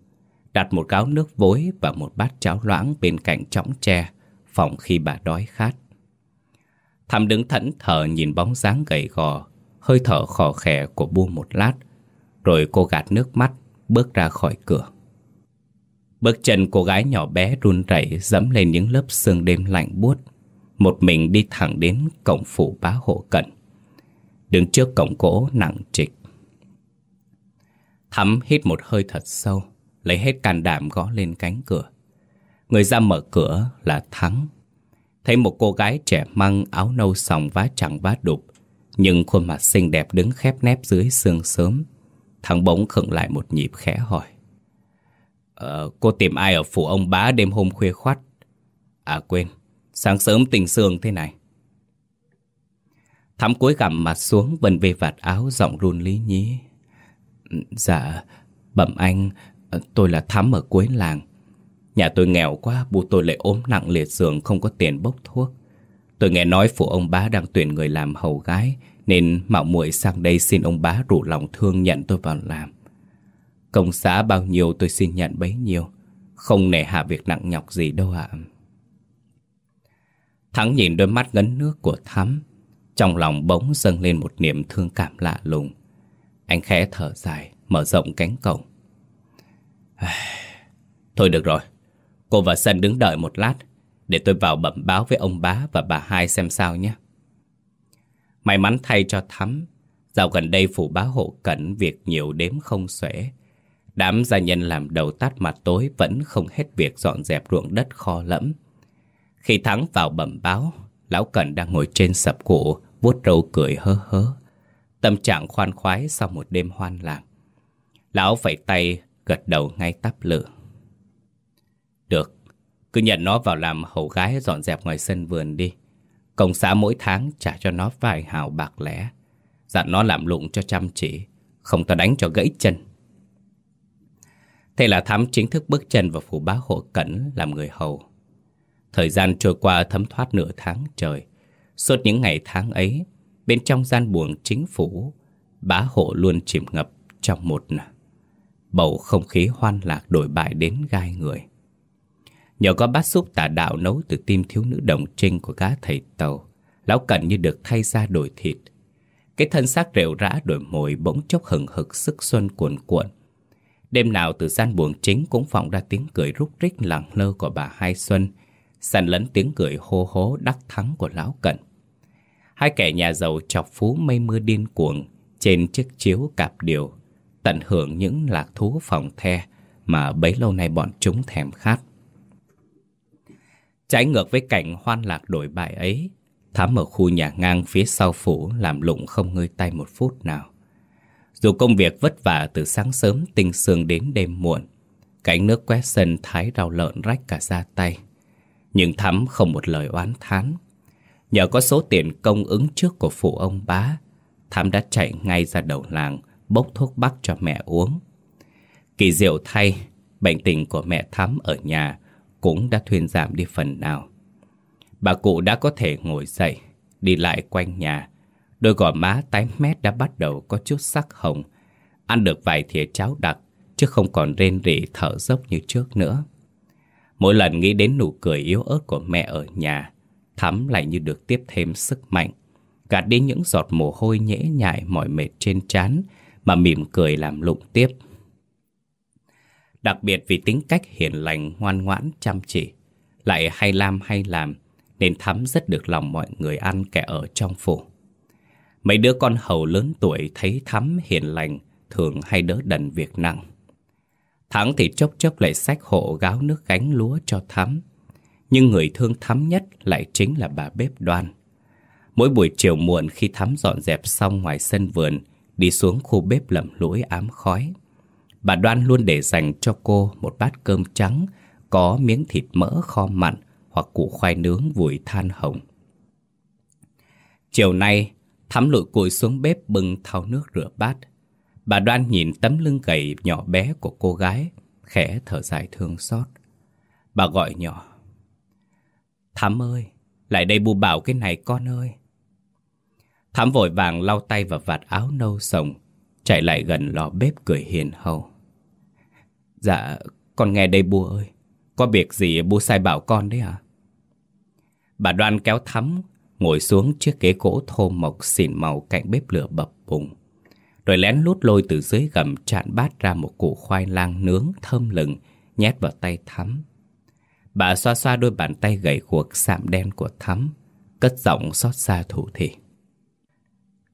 Đặt một gáo nước vối và một bát cháo loãng bên cạnh chõng tre, phòng khi bà đói khát. Thắm đứng thẫn thờ nhìn bóng dáng gầy gò, hơi thở khò khè của bu một lát, rồi cô gạt nước mắt, bước ra khỏi cửa. Bước chân cô gái nhỏ bé run rẩy dẫm lên những lớp sương đêm lạnh buốt. Một mình đi thẳng đến cổng phủ bá hộ cận. Đứng trước cổng gỗ nặng trịch. Thắm hít một hơi thật sâu, lấy hết can đảm gõ lên cánh cửa. Người ra mở cửa là Thắng. Thấy một cô gái trẻ măng áo nâu sòng vá chẳng vá đục, nhưng khuôn mặt xinh đẹp đứng khép nép dưới sương sớm. Thắng bỗng khựng lại một nhịp khẽ hỏi. Ờ, cô tìm ai ở phủ ông bá đêm hôm khuya khoắt? À quên, sáng sớm tình sương thế này. Thắm cúi gằm mặt xuống vần về vạt áo giọng run lý nhí. Dạ, bẩm anh, tôi là Thắm ở cuối làng. Nhà tôi nghèo quá, bố tôi lại ốm nặng liệt giường không có tiền bốc thuốc. Tôi nghe nói phụ ông bá đang tuyển người làm hầu gái, nên mạo muội sang đây xin ông bá rủ lòng thương nhận tôi vào làm. Công xã bao nhiêu tôi xin nhận bấy nhiêu, không nể hạ việc nặng nhọc gì đâu ạ. Thắng nhìn đôi mắt ngấn nước của Thắm, trong lòng bỗng dâng lên một niềm thương cảm lạ lùng. Anh khẽ thở dài, mở rộng cánh cổng. Thôi được rồi, cô và Sân đứng đợi một lát, để tôi vào bẩm báo với ông bá và bà hai xem sao nhé. May mắn thay cho Thắm, dạo gần đây phủ bá hộ cẩn việc nhiều đếm không xuể. Đám gia nhân làm đầu tắt mặt tối vẫn không hết việc dọn dẹp ruộng đất kho lẫm. Khi Thắng vào bẩm báo, Lão Cẩn đang ngồi trên sập cổ, vuốt râu cười hớ hớ. Tâm trạng khoan khoái sau một đêm hoan lạc. Lão phải tay, gật đầu ngay tắp lửa. Được, cứ nhận nó vào làm hầu gái dọn dẹp ngoài sân vườn đi. Công xã mỗi tháng trả cho nó vài hào bạc lẻ. Dặn nó làm lụng cho chăm chỉ, không ta đánh cho gãy chân. Thế là Thắm chính thức bước chân vào phủ bá hộ cẩn làm người hầu. Thời gian trôi qua thấm thoát nửa tháng trời. Suốt những ngày tháng ấy, bên trong gian buồng chính phủ, bá hộ luôn chìm ngập trong một bầu không khí hoan lạc đổi bại đến gai người. Nhờ có bát súp tà đạo nấu từ tim thiếu nữ đồng trinh của cá thầy tàu, lão cận như được thay ra đổi thịt. Cái thân xác rệu rã đổi mồi bỗng chốc hừng hực sức xuân cuồn cuộn. Đêm nào từ gian buồng chính cũng vọng ra tiếng cười rúc rích lẳng lơ của bà Hai Xuân, sàn lẫn tiếng cười hô hố đắc thắng của lão cận. Hai kẻ nhà giàu chọc phú mây mưa điên cuồng trên chiếc chiếu cạp điều, tận hưởng những lạc thú phòng the mà bấy lâu nay bọn chúng thèm khát. Trái ngược với cảnh hoan lạc đổi bại ấy, Thám ở khu nhà ngang phía sau phủ làm lụng không ngơi tay một phút nào. Dù công việc vất vả từ sáng sớm tinh sương đến đêm muộn, cảnh nước quét sân thái rau lợn rách cả ra tay. Nhưng Thắm không một lời oán thán. Nhờ có số tiền công ứng trước của phụ ông bá, Thắm đã chạy ngay ra đầu làng, bốc thuốc bắc cho mẹ uống. Kỳ diệu thay, bệnh tình của mẹ Thắm ở nhà cũng đã thuyên giảm đi phần nào. Bà cụ đã có thể ngồi dậy, đi lại quanh nhà. Đôi gò má tái mét đã bắt đầu có chút sắc hồng. Ăn được vài thìa cháo đặc, chứ không còn rên rỉ thở dốc như trước nữa. Mỗi lần nghĩ đến nụ cười yếu ớt của mẹ ở nhà, Thắm lại như được tiếp thêm sức mạnh. Gạt đi những giọt mồ hôi nhễ nhại mỏi mệt trên trán mà mỉm cười làm lụng tiếp. Đặc biệt vì tính cách hiền lành, ngoan ngoãn, chăm chỉ, lại hay làm hay làm, nên Thắm rất được lòng mọi người ăn kẻ ở trong phủ. Mấy đứa con hầu lớn tuổi thấy Thắm hiền lành, thường hay đỡ đần việc nặng. Thắng thì chốc chốc lại xách hộ gáo nước gánh lúa cho Thắm. Nhưng người thương Thắm nhất lại chính là bà bếp đoan. Mỗi buổi chiều muộn khi Thắm dọn dẹp xong ngoài sân vườn, đi xuống khu bếp lầm lũi ám khói. Bà Đoan luôn để dành cho cô một bát cơm trắng, có miếng thịt mỡ kho mặn hoặc củ khoai nướng vùi than hồng. Chiều nay, Thắm lụi cùi xuống bếp bưng thau nước rửa bát. Bà Đoan nhìn tấm lưng gầy nhỏ bé của cô gái, khẽ thở dài thương xót. Bà gọi nhỏ. Thắm ơi, lại đây bu bảo cái này con ơi. Thắm vội vàng lau tay vào vạt áo nâu sồng, chạy lại gần lò bếp cười hiền hậu. Dạ, con nghe đây bu ơi. Có việc gì bu sai bảo con đấy à? Bà đoan kéo thắm, ngồi xuống chiếc ghế gỗ thô mộc xỉn màu cạnh bếp lửa bập bùng. Rồi lén lút lôi từ dưới gầm chạn bát ra một củ khoai lang nướng thơm lừng, nhét vào tay thắm. Bà xoa xoa đôi bàn tay gầy guộc sạm đen của thắm, cất giọng xót xa thủ thị.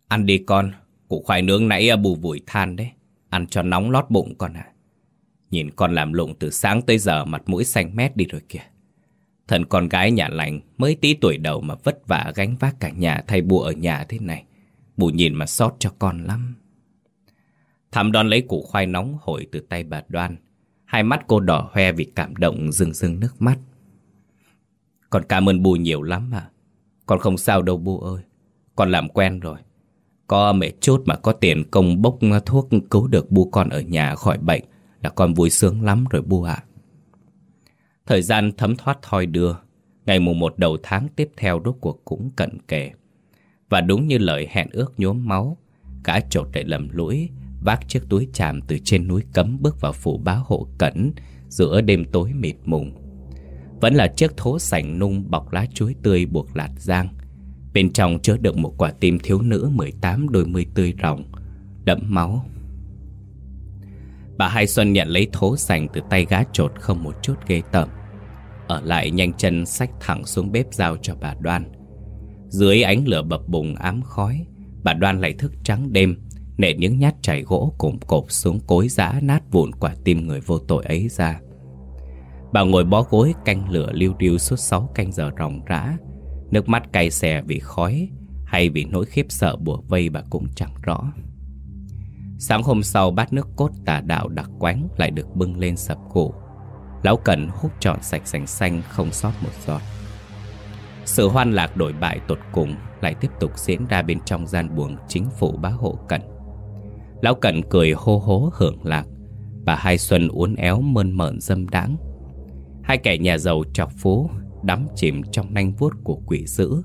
Ăn đi con, củ khoai nướng nãy à, bù vùi than đấy, ăn cho nóng lót bụng con ạ. Nhìn con làm lụng từ sáng tới giờ mặt mũi xanh mét đi rồi kìa. Thần con gái nhà lành mới tí tuổi đầu mà vất vả gánh vác cả nhà thay bùa ở nhà thế này. Bù nhìn mà xót cho con lắm. Thẩm đón lấy củ khoai nóng hổi từ tay bà Đoan. Hai mắt cô đỏ hoe vì cảm động rưng rưng nước mắt. Con cảm ơn bù nhiều lắm ạ. Con không sao đâu bù ơi. Con làm quen rồi. Có mẹ chốt mà có tiền công bốc thuốc cứu được bu con ở nhà khỏi bệnh là con vui sướng lắm rồi bu ạ. Thời gian thấm thoát thoi đưa, ngày mùng một đầu tháng tiếp theo rốt cuộc cũng cận kề. Và đúng như lời hẹn ước nhuốm máu, cả trột lại lầm lũi, vác chiếc túi chàm từ trên núi cấm bước vào phủ bá hộ cẩn giữa đêm tối mịt mùng. Vẫn là chiếc thố sành nung bọc lá chuối tươi buộc lạt giang. Bên trong chứa đựng một quả tim thiếu nữ 18 đôi mươi tươi ròng, đẫm máu. Bà Hai Xuân nhận lấy thố sành từ tay gá trột không một chút ghê tởm. Ở lại nhanh chân xách thẳng xuống bếp giao cho bà Đoan. Dưới ánh lửa bập bùng ám khói, bà Đoan lại thức trắng đêm, nện những nhát chảy gỗ cùng cộp xuống cối giã nát vụn quả tim người vô tội ấy ra. Bà ngồi bó gối canh lửa lưu điêu suốt 6 canh giờ ròng rã, Nước mắt cay xè vì khói Hay vì nỗi khiếp sợ bùa vây bà cũng chẳng rõ. Sáng hôm sau bát nước cốt tà đạo đặc quánh Lại được bưng lên sập cụ. Lão Cần hút trọn sạch sành xanh Không sót một giọt. Sự hoan lạc đổi bại tột cùng Lại tiếp tục diễn ra bên trong gian buồng Chính phủ bá hộ Cẩn Lão cận cười hô hố hưởng lạc Bà Hai Xuân uốn éo mơn mởn dâm đãng Hai kẻ nhà giàu chọc phú đắm chìm trong nanh vuốt của quỷ dữ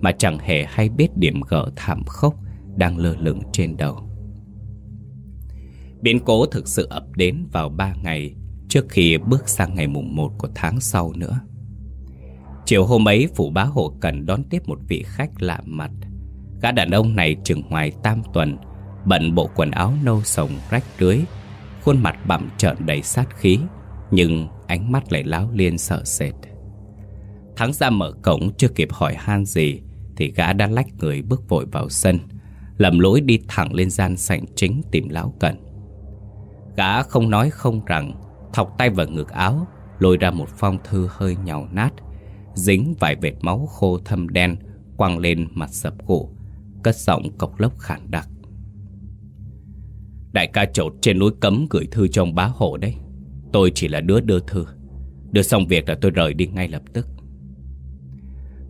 mà chẳng hề hay biết điểm gỡ thảm khốc đang lơ lửng trên đầu. Biến cố thực sự ập đến vào ba ngày trước khi bước sang ngày mùng 1 của tháng sau nữa. Chiều hôm ấy, phủ bá hộ cần đón tiếp một vị khách lạ mặt. Gã đàn ông này chừng ngoài tam tuần, bận bộ quần áo nâu sồng rách rưới, khuôn mặt bặm trợn đầy sát khí, nhưng ánh mắt lại láo liên sợ sệt. Thắng ra mở cổng chưa kịp hỏi han gì Thì gã đã lách người bước vội vào sân Lầm lỗi đi thẳng lên gian sảnh chính tìm lão cận Gã không nói không rằng Thọc tay vào ngực áo Lôi ra một phong thư hơi nhàu nát Dính vài vệt máu khô thâm đen Quăng lên mặt sập gỗ Cất giọng cộc lốc khản đặc Đại ca trột trên núi cấm gửi thư cho ông bá hộ đấy. Tôi chỉ là đứa đưa thư. Đưa xong việc là tôi rời đi ngay lập tức.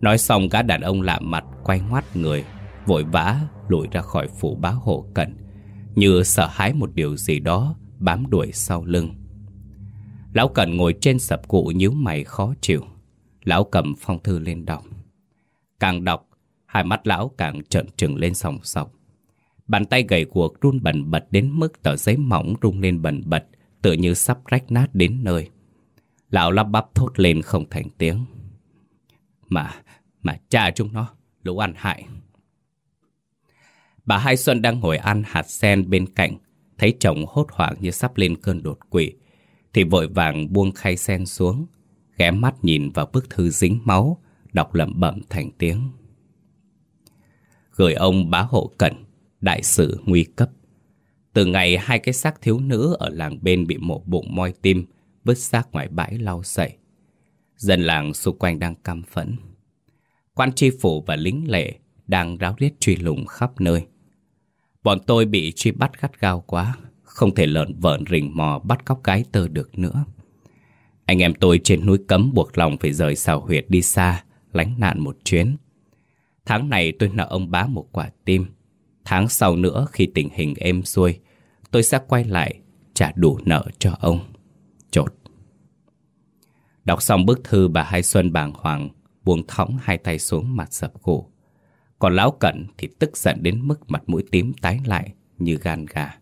Nói xong, gã đàn ông lạ mặt quay ngoắt người, Vội vã lùi ra khỏi phủ bá hộ cận, Như sợ hãi một điều gì đó Bám đuổi sau lưng. Lão cận ngồi trên sập cụ nhíu mày khó chịu. Lão cầm phong thư lên đọc. Càng đọc, Hai mắt lão càng trợn trừng lên sòng sọc. Bàn tay gầy cuộc run bẩn bật đến mức tờ giấy mỏng rung lên bẩn bật Tựa như sắp rách nát đến nơi Lão lắp bắp thốt lên không thành tiếng Mà, mà cha chúng nó, lũ ăn hại. Bà Hai Xuân đang ngồi ăn hạt sen bên cạnh, thấy chồng hốt hoảng như sắp lên cơn đột quỵ, thì vội vàng buông khay sen xuống, ghé mắt nhìn vào bức thư dính máu, đọc lẩm bẩm thành tiếng. Gửi ông bá hộ cận, đại sự nguy cấp. Từ ngày hai cái xác thiếu nữ ở làng bên bị mổ bụng moi tim, vứt xác ngoài bãi lau sậy. Dân làng xung quanh đang căm phẫn. Quan tri phủ và lính lệ đang ráo riết truy lùng khắp nơi. Bọn tôi bị truy bắt gắt gao quá, không thể lợn vợn rình mò bắt cóc gái tơ được nữa. Anh em tôi trên núi cấm buộc lòng phải rời xào huyệt đi xa, lánh nạn một chuyến. Tháng này tôi nợ ông bá một quả tim. Tháng sau nữa khi tình hình êm xuôi, tôi sẽ quay lại trả đủ nợ cho ông. Chột. Đọc xong bức thư bà Hai Xuân bàng hoàng, buông thõng hai tay xuống mặt sập cổ. Còn lão cận thì tức giận đến mức mặt mũi tím tái lại như gan gà.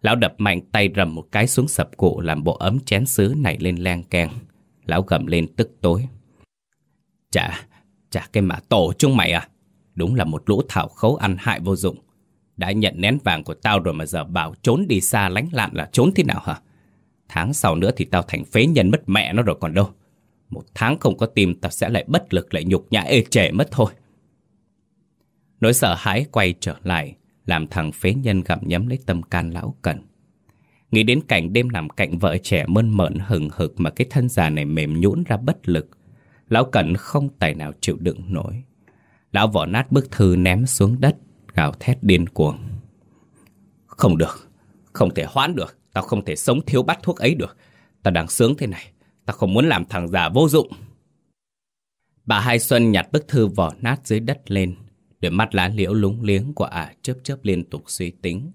Lão đập mạnh tay rầm một cái xuống sập cổ làm bộ ấm chén sứ này lên len keng. Lão gầm lên tức tối. Chả, chả cái mà tổ chúng mày à. Đúng là một lũ thảo khấu ăn hại vô dụng. Đã nhận nén vàng của tao rồi mà giờ bảo trốn đi xa lánh lạn là trốn thế nào hả? Tháng sau nữa thì tao thành phế nhân mất mẹ nó rồi còn đâu. Một tháng không có tim tao sẽ lại bất lực lại nhục nhã ê trẻ mất thôi. Nỗi sợ hãi quay trở lại, làm thằng phế nhân gặm nhấm lấy tâm can lão cần. Nghĩ đến cảnh đêm nằm cạnh vợ trẻ mơn mởn hừng hực mà cái thân già này mềm nhũn ra bất lực. Lão Cẩn không tài nào chịu đựng nổi. Lão vỏ nát bức thư ném xuống đất, gào thét điên cuồng. Không được, không thể hoãn được, tao không thể sống thiếu bát thuốc ấy được. Tao đang sướng thế này, tao không muốn làm thằng già vô dụng. Bà Hai Xuân nhặt bức thư vỏ nát dưới đất lên, đôi mắt lá liễu lúng liếng của ả chớp chớp liên tục suy tính.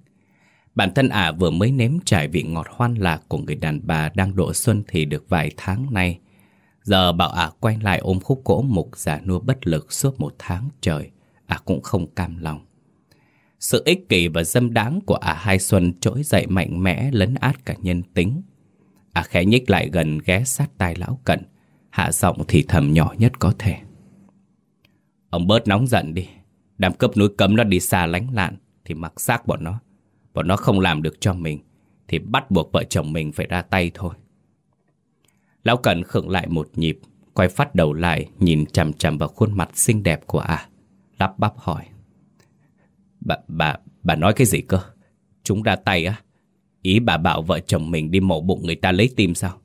Bản thân ả vừa mới nếm trải vị ngọt hoan lạc của người đàn bà đang độ xuân thì được vài tháng nay. Giờ bảo ả quay lại ôm khúc gỗ mục giả nua bất lực suốt một tháng trời, ả cũng không cam lòng. Sự ích kỷ và dâm đáng của ả hai xuân trỗi dậy mạnh mẽ lấn át cả nhân tính. Ả khẽ nhích lại gần ghé sát tai lão cận, hạ giọng thì thầm nhỏ nhất có thể. Ông bớt nóng giận đi, đám cấp núi cấm nó đi xa lánh lạn thì mặc xác bọn nó. Bọn nó không làm được cho mình thì bắt buộc vợ chồng mình phải ra tay thôi. Lão Cẩn khựng lại một nhịp, quay phát đầu lại nhìn chằm chằm vào khuôn mặt xinh đẹp của ả, lắp bắp hỏi. Bà, bà, bà nói cái gì cơ? Chúng ra tay á? Ý bà bảo vợ chồng mình đi mổ bụng người ta lấy tim sao?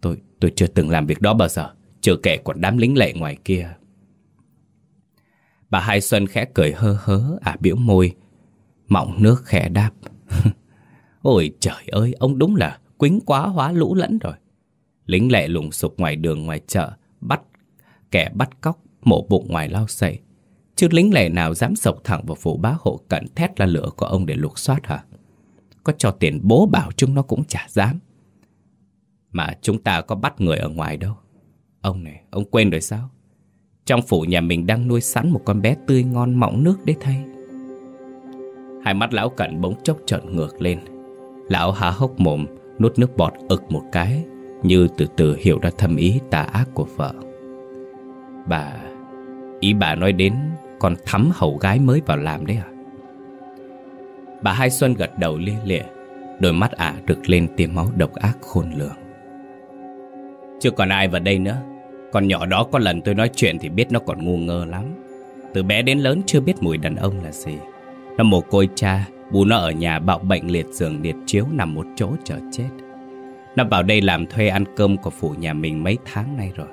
Tôi, tôi chưa từng làm việc đó bao giờ, chưa kể còn đám lính lệ ngoài kia. Bà Hai Xuân khẽ cười hơ hớ, ả biểu môi, mọng nước khẽ đáp. *laughs* Ôi trời ơi, ông đúng là quính quá hóa lũ lẫn rồi. Lính lệ lùng sục ngoài đường ngoài chợ, bắt kẻ bắt cóc, mổ bụng ngoài lao sậy. Chứ lính lệ nào dám sộc thẳng vào phủ bá hộ cận thét là lửa của ông để lục soát hả? Có cho tiền bố bảo chúng nó cũng chả dám. Mà chúng ta có bắt người ở ngoài đâu. Ông này, ông quên rồi sao? Trong phủ nhà mình đang nuôi sẵn một con bé tươi ngon mọng nước đấy thay. Hai mắt lão cận bỗng chốc trợn ngược lên. Lão há hốc mồm, nuốt nước bọt ực một cái, như từ từ hiểu ra thâm ý tà ác của vợ. Bà... Ý bà nói đến con thắm hầu gái mới vào làm đấy à? Bà Hai Xuân gật đầu lia lịa, đôi mắt ả rực lên tia máu độc ác khôn lường. Chưa còn ai vào đây nữa Con nhỏ đó có lần tôi nói chuyện thì biết nó còn ngu ngơ lắm Từ bé đến lớn chưa biết mùi đàn ông là gì Nó mồ côi cha Bù nó ở nhà bạo bệnh liệt giường liệt chiếu nằm một chỗ chờ chết nó vào đây làm thuê ăn cơm của phụ nhà mình mấy tháng nay rồi.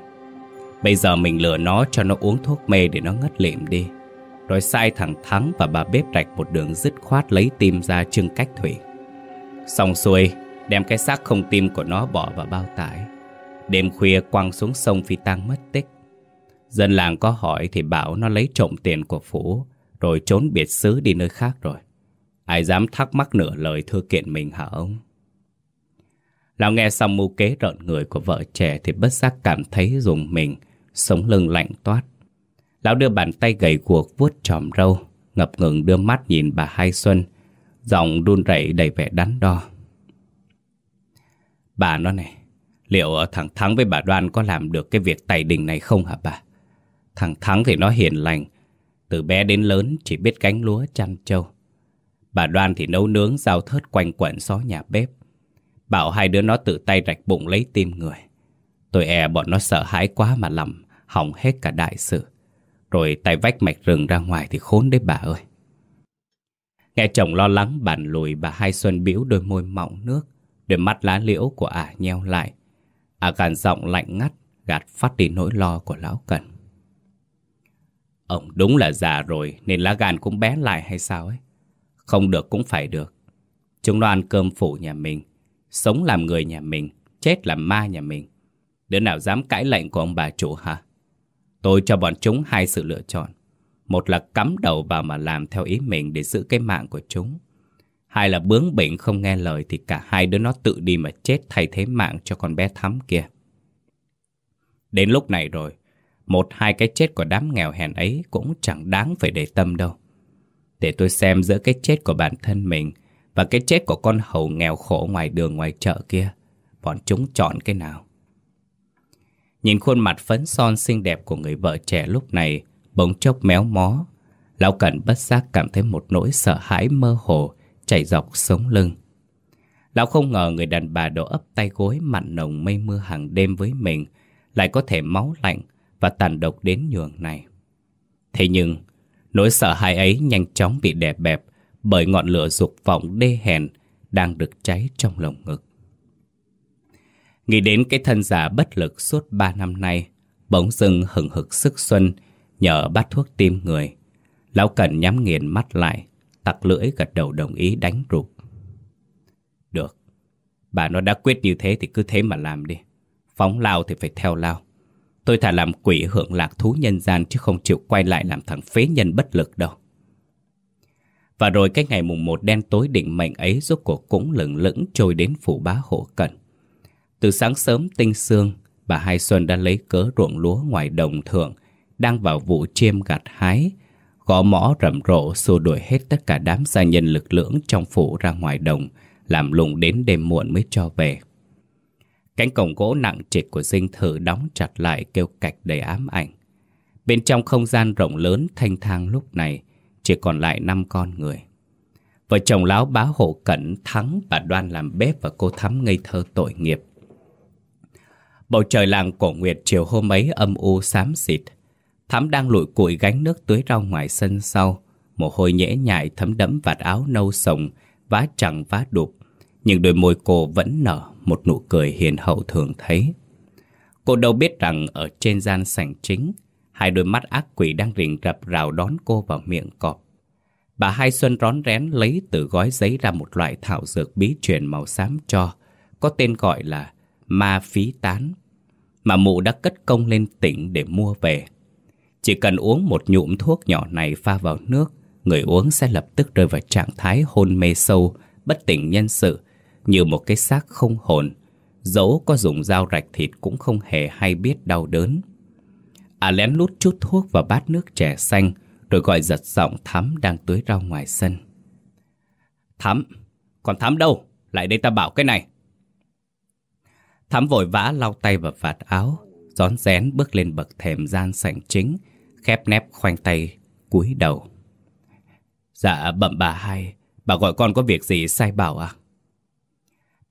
Bây giờ mình lừa nó cho nó uống thuốc mê để nó ngất lịm đi. Rồi sai thằng Thắng và bà bếp rạch một đường dứt khoát lấy tim ra trưng cách thủy. Xong xuôi, Đem cái xác không tim của nó bỏ vào bao tải. Đêm khuya quăng xuống sông Phi tang mất tích. Dân làng có hỏi thì bảo nó lấy trộm tiền của phủ Rồi trốn biệt xứ đi nơi khác rồi. Ai dám thắc mắc nửa lời thưa kiện mình hả ông? Lão nghe xong mưu kế rợn người của vợ trẻ Thì bất giác cảm thấy dùng mình Sống lưng lạnh toát Lão đưa bàn tay gầy guộc vuốt tròm râu Ngập ngừng đưa mắt nhìn bà Hai Xuân Giọng run rẩy đầy vẻ đắn đo Bà nó này Liệu thằng Thắng với bà Đoan có làm được cái việc tài đình này không hả bà? Thằng Thắng thì nó hiền lành, từ bé đến lớn chỉ biết cánh lúa chăn trâu. Bà Đoan thì nấu nướng rau thớt quanh quẩn xó nhà bếp. Bảo hai đứa nó tự tay rạch bụng lấy tim người. Tôi e bọn nó sợ hãi quá mà lầm, hỏng hết cả đại sự. Rồi tay vách mạch rừng ra ngoài thì khốn đấy bà ơi. Nghe chồng lo lắng bàn lùi bà Hai Xuân biểu đôi môi mọng nước, đôi mắt lá liễu của ả nheo lại. À gàn giọng lạnh ngắt Gạt phát đi nỗi lo của lão Cần Ông đúng là già rồi Nên lá gan cũng bé lại hay sao ấy Không được cũng phải được Chúng nó ăn cơm phụ nhà mình Sống làm người nhà mình Chết làm ma nhà mình Đứa nào dám cãi lệnh của ông bà chủ hả Tôi cho bọn chúng hai sự lựa chọn Một là cắm đầu vào mà làm theo ý mình Để giữ cái mạng của chúng Hai là bướng bỉnh không nghe lời thì cả hai đứa nó tự đi mà chết thay thế mạng cho con bé thắm kia. Đến lúc này rồi, một hai cái chết của đám nghèo hèn ấy cũng chẳng đáng phải để tâm đâu. Để tôi xem giữa cái chết của bản thân mình và cái chết của con hầu nghèo khổ ngoài đường ngoài chợ kia, bọn chúng chọn cái nào. Nhìn khuôn mặt phấn son xinh đẹp của người vợ trẻ lúc này bỗng chốc méo mó, Lão Cẩn bất giác cảm thấy một nỗi sợ hãi mơ hồ chảy dọc sống lưng. Lão không ngờ người đàn bà đổ ấp tay gối mặn nồng mây mưa hàng đêm với mình lại có thể máu lạnh và tàn độc đến nhường này. Thế nhưng, nỗi sợ hãi ấy nhanh chóng bị đè bẹp bởi ngọn lửa dục vọng đê hèn đang được cháy trong lồng ngực. Nghĩ đến cái thân giả bất lực suốt ba năm nay, bỗng dưng hừng hực sức xuân nhờ bắt thuốc tim người. Lão cần nhắm nghiền mắt lại, tặc lưỡi gật đầu đồng ý đánh rụt. Được, bà nó đã quyết như thế thì cứ thế mà làm đi. Phóng lao thì phải theo lao. Tôi thà làm quỷ hưởng lạc thú nhân gian chứ không chịu quay lại làm thằng phế nhân bất lực đâu. Và rồi cái ngày mùng một đen tối định mệnh ấy rốt cuộc cũng lửng lững trôi đến phủ bá hộ cận. Từ sáng sớm tinh sương, bà Hai Xuân đã lấy cớ ruộng lúa ngoài đồng thượng, đang vào vụ chiêm gặt hái, gõ mõ rầm rộ xua đuổi hết tất cả đám gia nhân lực lượng trong phủ ra ngoài đồng, làm lùng đến đêm muộn mới cho về. Cánh cổng gỗ nặng trịch của dinh thự đóng chặt lại kêu cạch đầy ám ảnh. Bên trong không gian rộng lớn thanh thang lúc này, chỉ còn lại năm con người. Vợ chồng láo bá hộ cẩn thắng bà đoan làm bếp và cô thắm ngây thơ tội nghiệp. Bầu trời làng cổ nguyệt chiều hôm ấy âm u xám xịt. Thắm đang lụi cụi gánh nước tưới rau ngoài sân sau. Mồ hôi nhễ nhại thấm đẫm vạt áo nâu sồng, vá chẳng vá đục. Nhưng đôi môi cô vẫn nở một nụ cười hiền hậu thường thấy. Cô đâu biết rằng ở trên gian sảnh chính, hai đôi mắt ác quỷ đang rình rập rào đón cô vào miệng cọp. Bà Hai Xuân rón rén lấy từ gói giấy ra một loại thảo dược bí truyền màu xám cho, có tên gọi là ma phí tán, mà mụ đã cất công lên tỉnh để mua về. Chỉ cần uống một nhụm thuốc nhỏ này pha vào nước, người uống sẽ lập tức rơi vào trạng thái hôn mê sâu, bất tỉnh nhân sự, như một cái xác không hồn. Dẫu có dùng dao rạch thịt cũng không hề hay biết đau đớn. À lén lút chút thuốc vào bát nước trẻ xanh, rồi gọi giật giọng Thắm đang tưới rau ngoài sân. Thắm, còn Thắm đâu? Lại đây ta bảo cái này. Thắm vội vã lau tay vào vạt áo, rón rén bước lên bậc thềm gian sảnh chính, khép nép khoanh tay, cúi đầu. Dạ bẩm bà hai, bà gọi con có việc gì sai bảo à?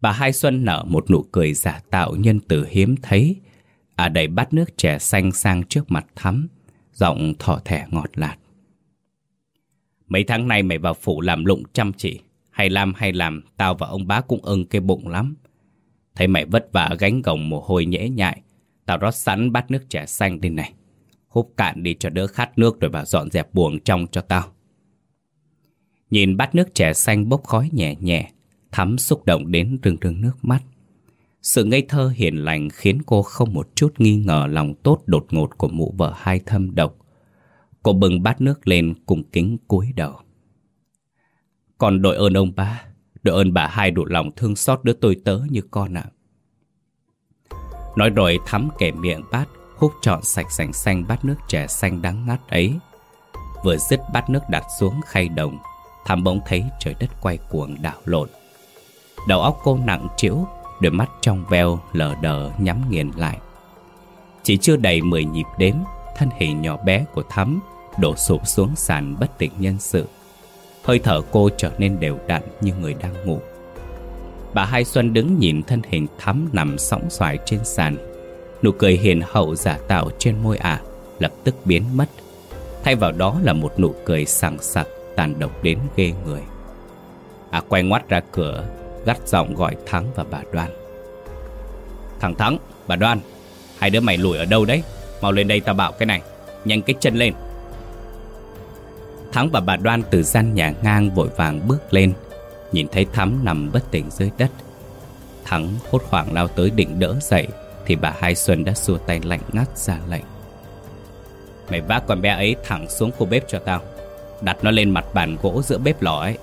Bà Hai Xuân nở một nụ cười giả tạo nhân từ hiếm thấy. À đẩy bát nước trẻ xanh sang trước mặt thắm, giọng thỏ thẻ ngọt lạt. Mấy tháng nay mày vào phủ làm lụng chăm chỉ, hay làm hay làm, tao và ông bá cũng ưng cái bụng lắm. Thấy mày vất vả gánh gồng mồ hôi nhễ nhại, tao rót sẵn bát nước trẻ xanh lên này. Húp cạn đi cho đỡ khát nước rồi vào dọn dẹp buồng trong cho tao. Nhìn bát nước trẻ xanh bốc khói nhẹ nhẹ, Thắm xúc động đến rưng rưng nước mắt. Sự ngây thơ hiền lành khiến cô không một chút nghi ngờ lòng tốt đột ngột của mụ vợ hai thâm độc. Cô bừng bát nước lên cùng kính cúi đầu. Còn đội ơn ông ba, đội ơn bà hai đủ lòng thương xót đứa tôi tớ như con ạ. Nói rồi thắm kẻ miệng bát, hút trọn sạch sành xanh bát nước trẻ xanh đắng ngắt ấy. Vừa dứt bát nước đặt xuống khay đồng, thắm bỗng thấy trời đất quay cuồng đảo lộn. Đầu óc cô nặng trĩu Đôi mắt trong veo lờ đờ nhắm nghiền lại. Chỉ chưa đầy 10 nhịp đếm, Thân hình nhỏ bé của Thắm Đổ sụp xuống sàn bất tỉnh nhân sự. Hơi thở cô trở nên đều đặn như người đang ngủ. Bà Hai Xuân đứng nhìn thân hình Thắm nằm sóng xoài trên sàn. Nụ cười hiền hậu giả tạo trên môi ả Lập tức biến mất. Thay vào đó là một nụ cười sảng sặc Tàn độc đến ghê người. À quay ngoắt ra cửa Gắt giọng gọi Thắng và bà Đoan. Thằng Thắng, bà Đoan Hai đứa mày lùi ở đâu đấy? Mau lên đây tao bảo cái này Nhanh cái chân lên. Thắng và bà Đoan từ gian nhà ngang vội vàng bước lên Nhìn thấy Thắm nằm bất tỉnh dưới đất. Thắng hốt hoảng lao tới định đỡ dậy Thì bà Hai Xuân đã xua tay lạnh ngắt ra lệnh. Mày vác con bé ấy thẳng xuống khu bếp cho tao Đặt nó lên mặt bàn gỗ giữa bếp lò ấy.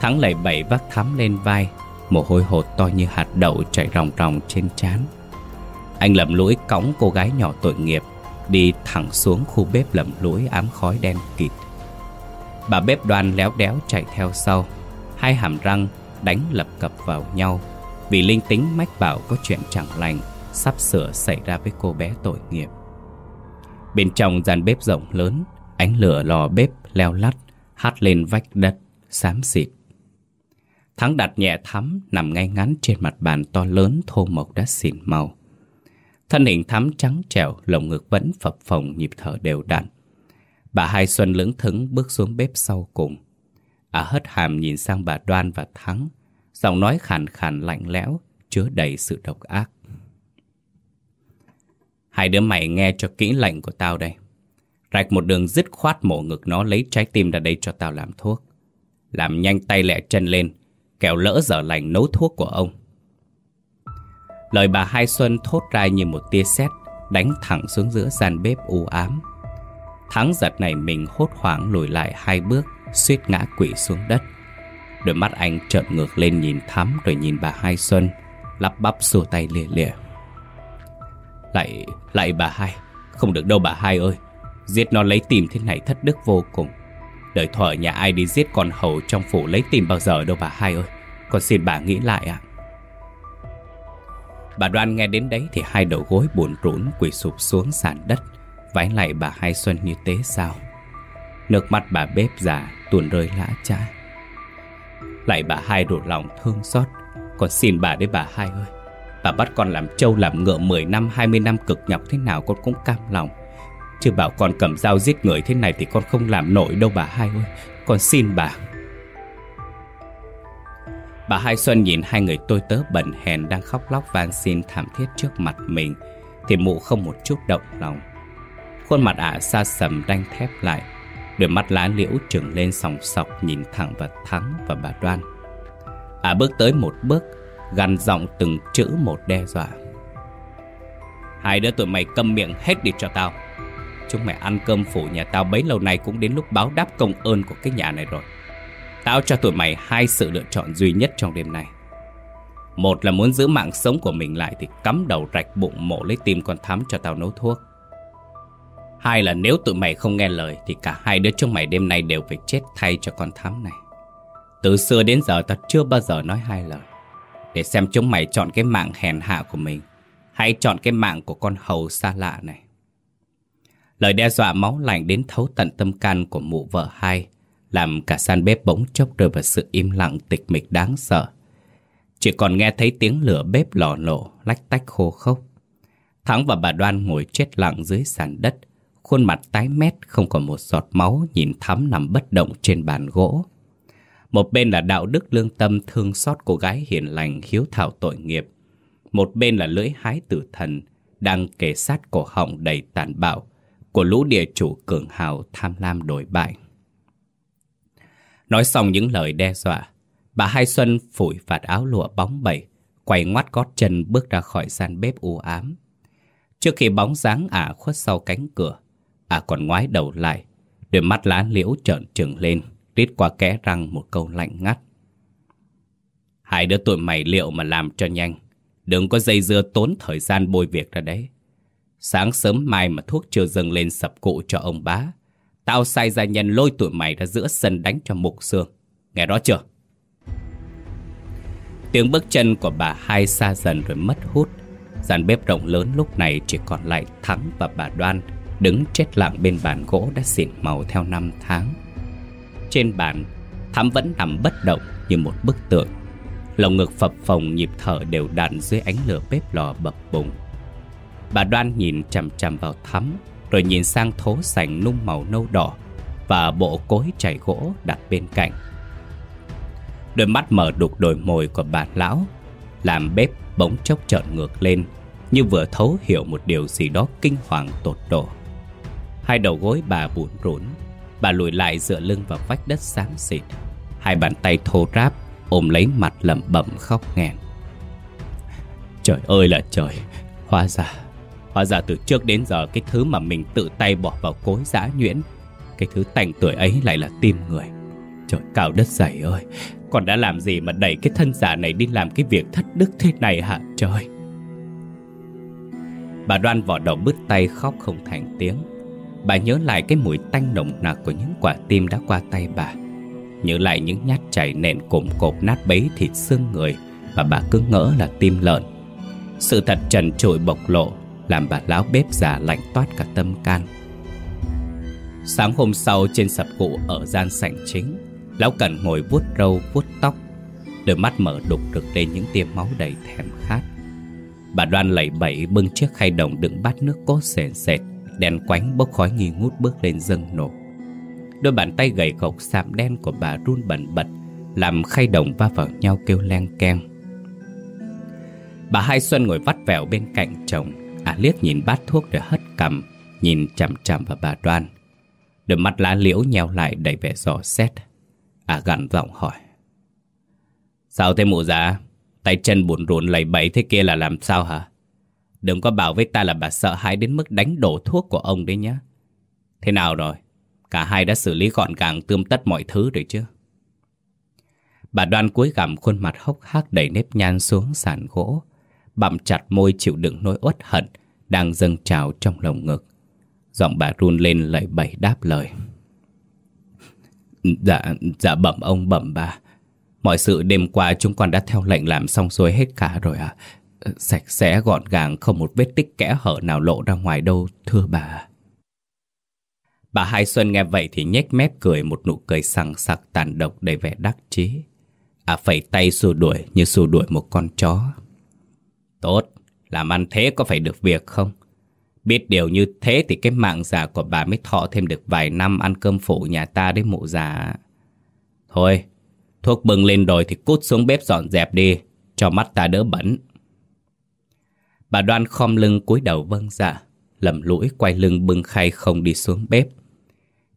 Thắng lại bảy vác thắm lên vai, Mồ hôi hột to như hạt đậu chạy ròng ròng trên trán. Anh lầm lũi cõng cô gái nhỏ tội nghiệp, Đi thẳng xuống khu bếp lầm lũi ám khói đen kịt. Bà bếp đoan léo đéo chạy theo sau, Hai hàm răng đánh lập cập vào nhau. Vì linh tính mách bảo có chuyện chẳng lành, Sắp sửa xảy ra với cô bé tội nghiệp. Bên trong gian bếp rộng lớn, Ánh lửa lò bếp leo lắt, Hát lên vách đất, Xám xịt. Thắng đặt nhẹ thắm nằm ngay ngắn trên mặt bàn to lớn thô mộc đã xỉn màu. Thân hình thắm trắng trẻo, lồng ngực vẫn phập phồng nhịp thở đều đặn. Bà Hai Xuân lững thững bước xuống bếp sau cùng. À hất hàm nhìn sang bà Đoan và Thắng Giọng nói khàn khàn lạnh lẽo Chứa đầy sự độc ác Hai đứa mày nghe cho kỹ lệnh của tao đây Rạch một đường dứt khoát mổ ngực nó lấy trái tim ra đây cho tao làm thuốc Làm nhanh tay lẹ chân lên Kẻo lỡ dở lành nấu thuốc của ông. Lời bà Hai Xuân thốt ra như một tia sét Đánh thẳng xuống giữa gian bếp u ám. Thắng giật này mình hốt hoảng lùi lại hai bước suýt ngã quỵ xuống đất. Đôi mắt anh trợn ngược lên nhìn thắm Rồi nhìn bà Hai Xuân Lắp bắp xua tay lìa lìa Lại, lại bà Hai Không được đâu bà Hai ơi. Giết nó lấy tìm thế này thất đức vô cùng. Đời thợ nhà ai đi giết con hầu trong phủ lấy tìm bao giờ đâu bà Hai ơi. Con xin bà nghĩ lại ạ. Bà Đoan nghe đến đấy thì hai đầu gối buồn rũn quỳ sụp xuống sàn đất, Vái lại bà Hai Xuân như tế sao. Nước mắt bà bếp già tuôn rơi lã chã. Lại bà hai đổ lòng thương xót. Con xin bà đấy bà hai ơi. Bà bắt con làm trâu làm ngựa 10 năm 20 năm cực nhọc thế nào con cũng cam lòng. Chứ bảo con cầm dao giết người thế này Thì con không làm nổi đâu bà hai ơi. Con xin bà. Bà Hai Xuân nhìn hai người tôi tớ bẩn hèn Đang khóc lóc van xin thảm thiết trước mặt mình, Thì mụ không một chút động lòng. Khuôn mặt ả xa sầm đanh thép lại, Đôi mắt lá liễu trừng lên sòng sọc Nhìn thẳng vào Thắng và bà Đoan. Ả bước tới một bước, Gằn giọng từng chữ một đe dọa. Hai đứa tụi mày câm miệng hết đi cho tao. Chúng mày ăn cơm phủ nhà tao bấy lâu nay Cũng đến lúc báo đáp công ơn của cái nhà này rồi. Tao cho tụi mày hai sự lựa chọn duy nhất trong đêm nay. Một là muốn giữ mạng sống của mình lại Thì cắm đầu rạch bụng mổ lấy tim con thắm cho tao nấu thuốc. Hai là nếu tụi mày không nghe lời Thì cả hai đứa chúng mày đêm nay đều phải chết thay cho con thắm này. Từ xưa đến giờ tao chưa bao giờ nói hai lời. Để xem chúng mày chọn cái mạng hèn hạ của mình, Hay chọn cái mạng của con hầu xa lạ này. Lời đe dọa máu lạnh đến thấu tận tâm can của mụ vợ hai, Làm cả san bếp bỗng chốc rơi vào sự im lặng tịch mịch đáng sợ Chỉ còn nghe thấy tiếng lửa bếp lò nổ, lách tách khô khốc Thắng và bà Đoan ngồi chết lặng dưới sàn đất, Khuôn mặt tái mét, không còn một giọt máu nhìn thắm nằm bất động trên bàn gỗ. Một bên là đạo đức lương tâm thương xót cô gái hiền lành hiếu thảo tội nghiệp. Một bên là lưỡi hái tử thần, đang kề sát cổ họng đầy tàn bạo của lũ địa chủ cường hào tham lam đổi bại. Nói xong những lời đe dọa, bà Hai Xuân phủi vạt áo lụa bóng bẩy, quay ngoắt gót chân bước ra khỏi gian bếp u ám. Trước khi bóng dáng ả khuất sau cánh cửa, À còn ngoái đầu lại Đôi mắt lá liễu trợn trừng lên Rít qua kẽ răng một câu lạnh ngắt Hai đứa tụi mày liệu mà làm cho nhanh Đừng có dây dưa tốn thời gian bôi việc ra đấy Sáng sớm mai mà thuốc chưa dâng lên sập cụ cho ông bá. Tao sai gia nhân lôi tụi mày ra giữa sân đánh cho mục xương. Nghe rõ chưa? Tiếng bước chân của bà hai xa dần rồi mất hút. Gian bếp rộng lớn lúc này chỉ còn lại Thắng và bà Đoan Đứng chết lặng bên bàn gỗ đã xịn màu theo năm tháng. Trên bàn, Thắm vẫn nằm bất động như một bức tượng. Lồng ngực phập phồng nhịp thở đều đặn dưới ánh lửa bếp lò bập bùng. Bà đoan nhìn chằm chằm vào thắm, Rồi nhìn sang thố sành nung màu nâu đỏ Và bộ cối chảy gỗ đặt bên cạnh. Đôi mắt mở đục đồi mồi của bà lão, Làm bếp bỗng chốc trợn ngược lên, Như vừa thấu hiểu một điều gì đó kinh hoàng tột độ. Hai đầu gối bà buồn rũn Bà lùi lại dựa lưng vào vách đất xám xịt. Hai bàn tay thô ráp Ôm lấy mặt lẩm bẩm khóc nghẹn. Trời ơi là trời, Hóa ra Hóa ra từ trước đến giờ Cái thứ mà mình tự tay bỏ vào cối giã nhuyễn, Cái thứ tành tuổi ấy lại là tim người. Trời, cao đất dày ơi, còn đã làm gì mà đẩy cái thân giả này đi làm cái việc thất đức thế này hả? Trời. Bà đoan vỏ đầu bứt tay khóc không thành tiếng. Bà nhớ lại cái mùi tanh nồng nặc của những quả tim đã qua tay bà. Nhớ lại những nhát chảy nện cộm cộp nát bấy thịt xương người Mà bà cứ ngỡ là tim lợn. Sự thật trần trụi bộc lộ làm bà lão bếp già lạnh toát cả tâm can. Sáng hôm sau trên sập cụ ở gian sảnh chính, Lão Cần ngồi vuốt râu, vuốt tóc, Đôi mắt mở đục rực lên những tia máu đầy thèm khát. Bà đoan lẩy bẩy bưng chiếc khay đồng đựng bát nước cốt sền sệt Đèn quánh bốc khói nghi ngút bước lên dâng nổ. Đôi bàn tay gầy gộc sạm đen của bà run bẩn bật, Làm khay đồng va vào nhau kêu len keng. Bà Hai Xuân ngồi vắt vẻo bên cạnh chồng. À liếc nhìn bát thuốc rồi hất cầm Nhìn chằm chằm vào bà Đoan. Đôi mắt lá liễu nheo lại đầy vẻ giò xét. À gằn giọng hỏi. Sao thế mụ già? Tay chân buồn rộn lầy bẫy thế kia là làm sao hả? Đừng có bảo với ta là bà sợ hãi đến mức đánh đổ thuốc của ông đấy nhá. Thế nào rồi? Cả hai đã xử lý gọn gàng, tươm tất mọi thứ rồi chứ? Bà đoan cúi gằm khuôn mặt hốc hác đầy nếp nhăn xuống sàn gỗ. Bặm chặt môi chịu đựng nỗi uất hận Đang dâng trào trong lồng ngực. Giọng bà run lên lẩy bẩy đáp lời. Dạ, dạ bẩm ông bẩm bà. Mọi sự đêm qua chúng con đã theo lệnh làm xong xuôi hết cả rồi à Sạch sẽ gọn gàng không một vết tích kẽ hở nào lộ ra ngoài đâu thưa bà. Bà Hai Xuân nghe vậy thì nhếch mép cười một nụ cười sằng sặc tàn độc đầy vẻ đắc chí. À phẩy tay xua đuổi như xua đuổi một con chó. Tốt, làm ăn thế có phải được việc không? Biết điều như thế thì cái mạng già của bà mới thọ thêm được vài năm ăn cơm phụ nhà ta đấy mụ già. Thôi, thuốc bưng lên rồi thì cút xuống bếp dọn dẹp đi, cho mắt ta đỡ bẩn. Bà đoan khom lưng cúi đầu vâng dạ, lầm lũi quay lưng bưng khay không đi xuống bếp.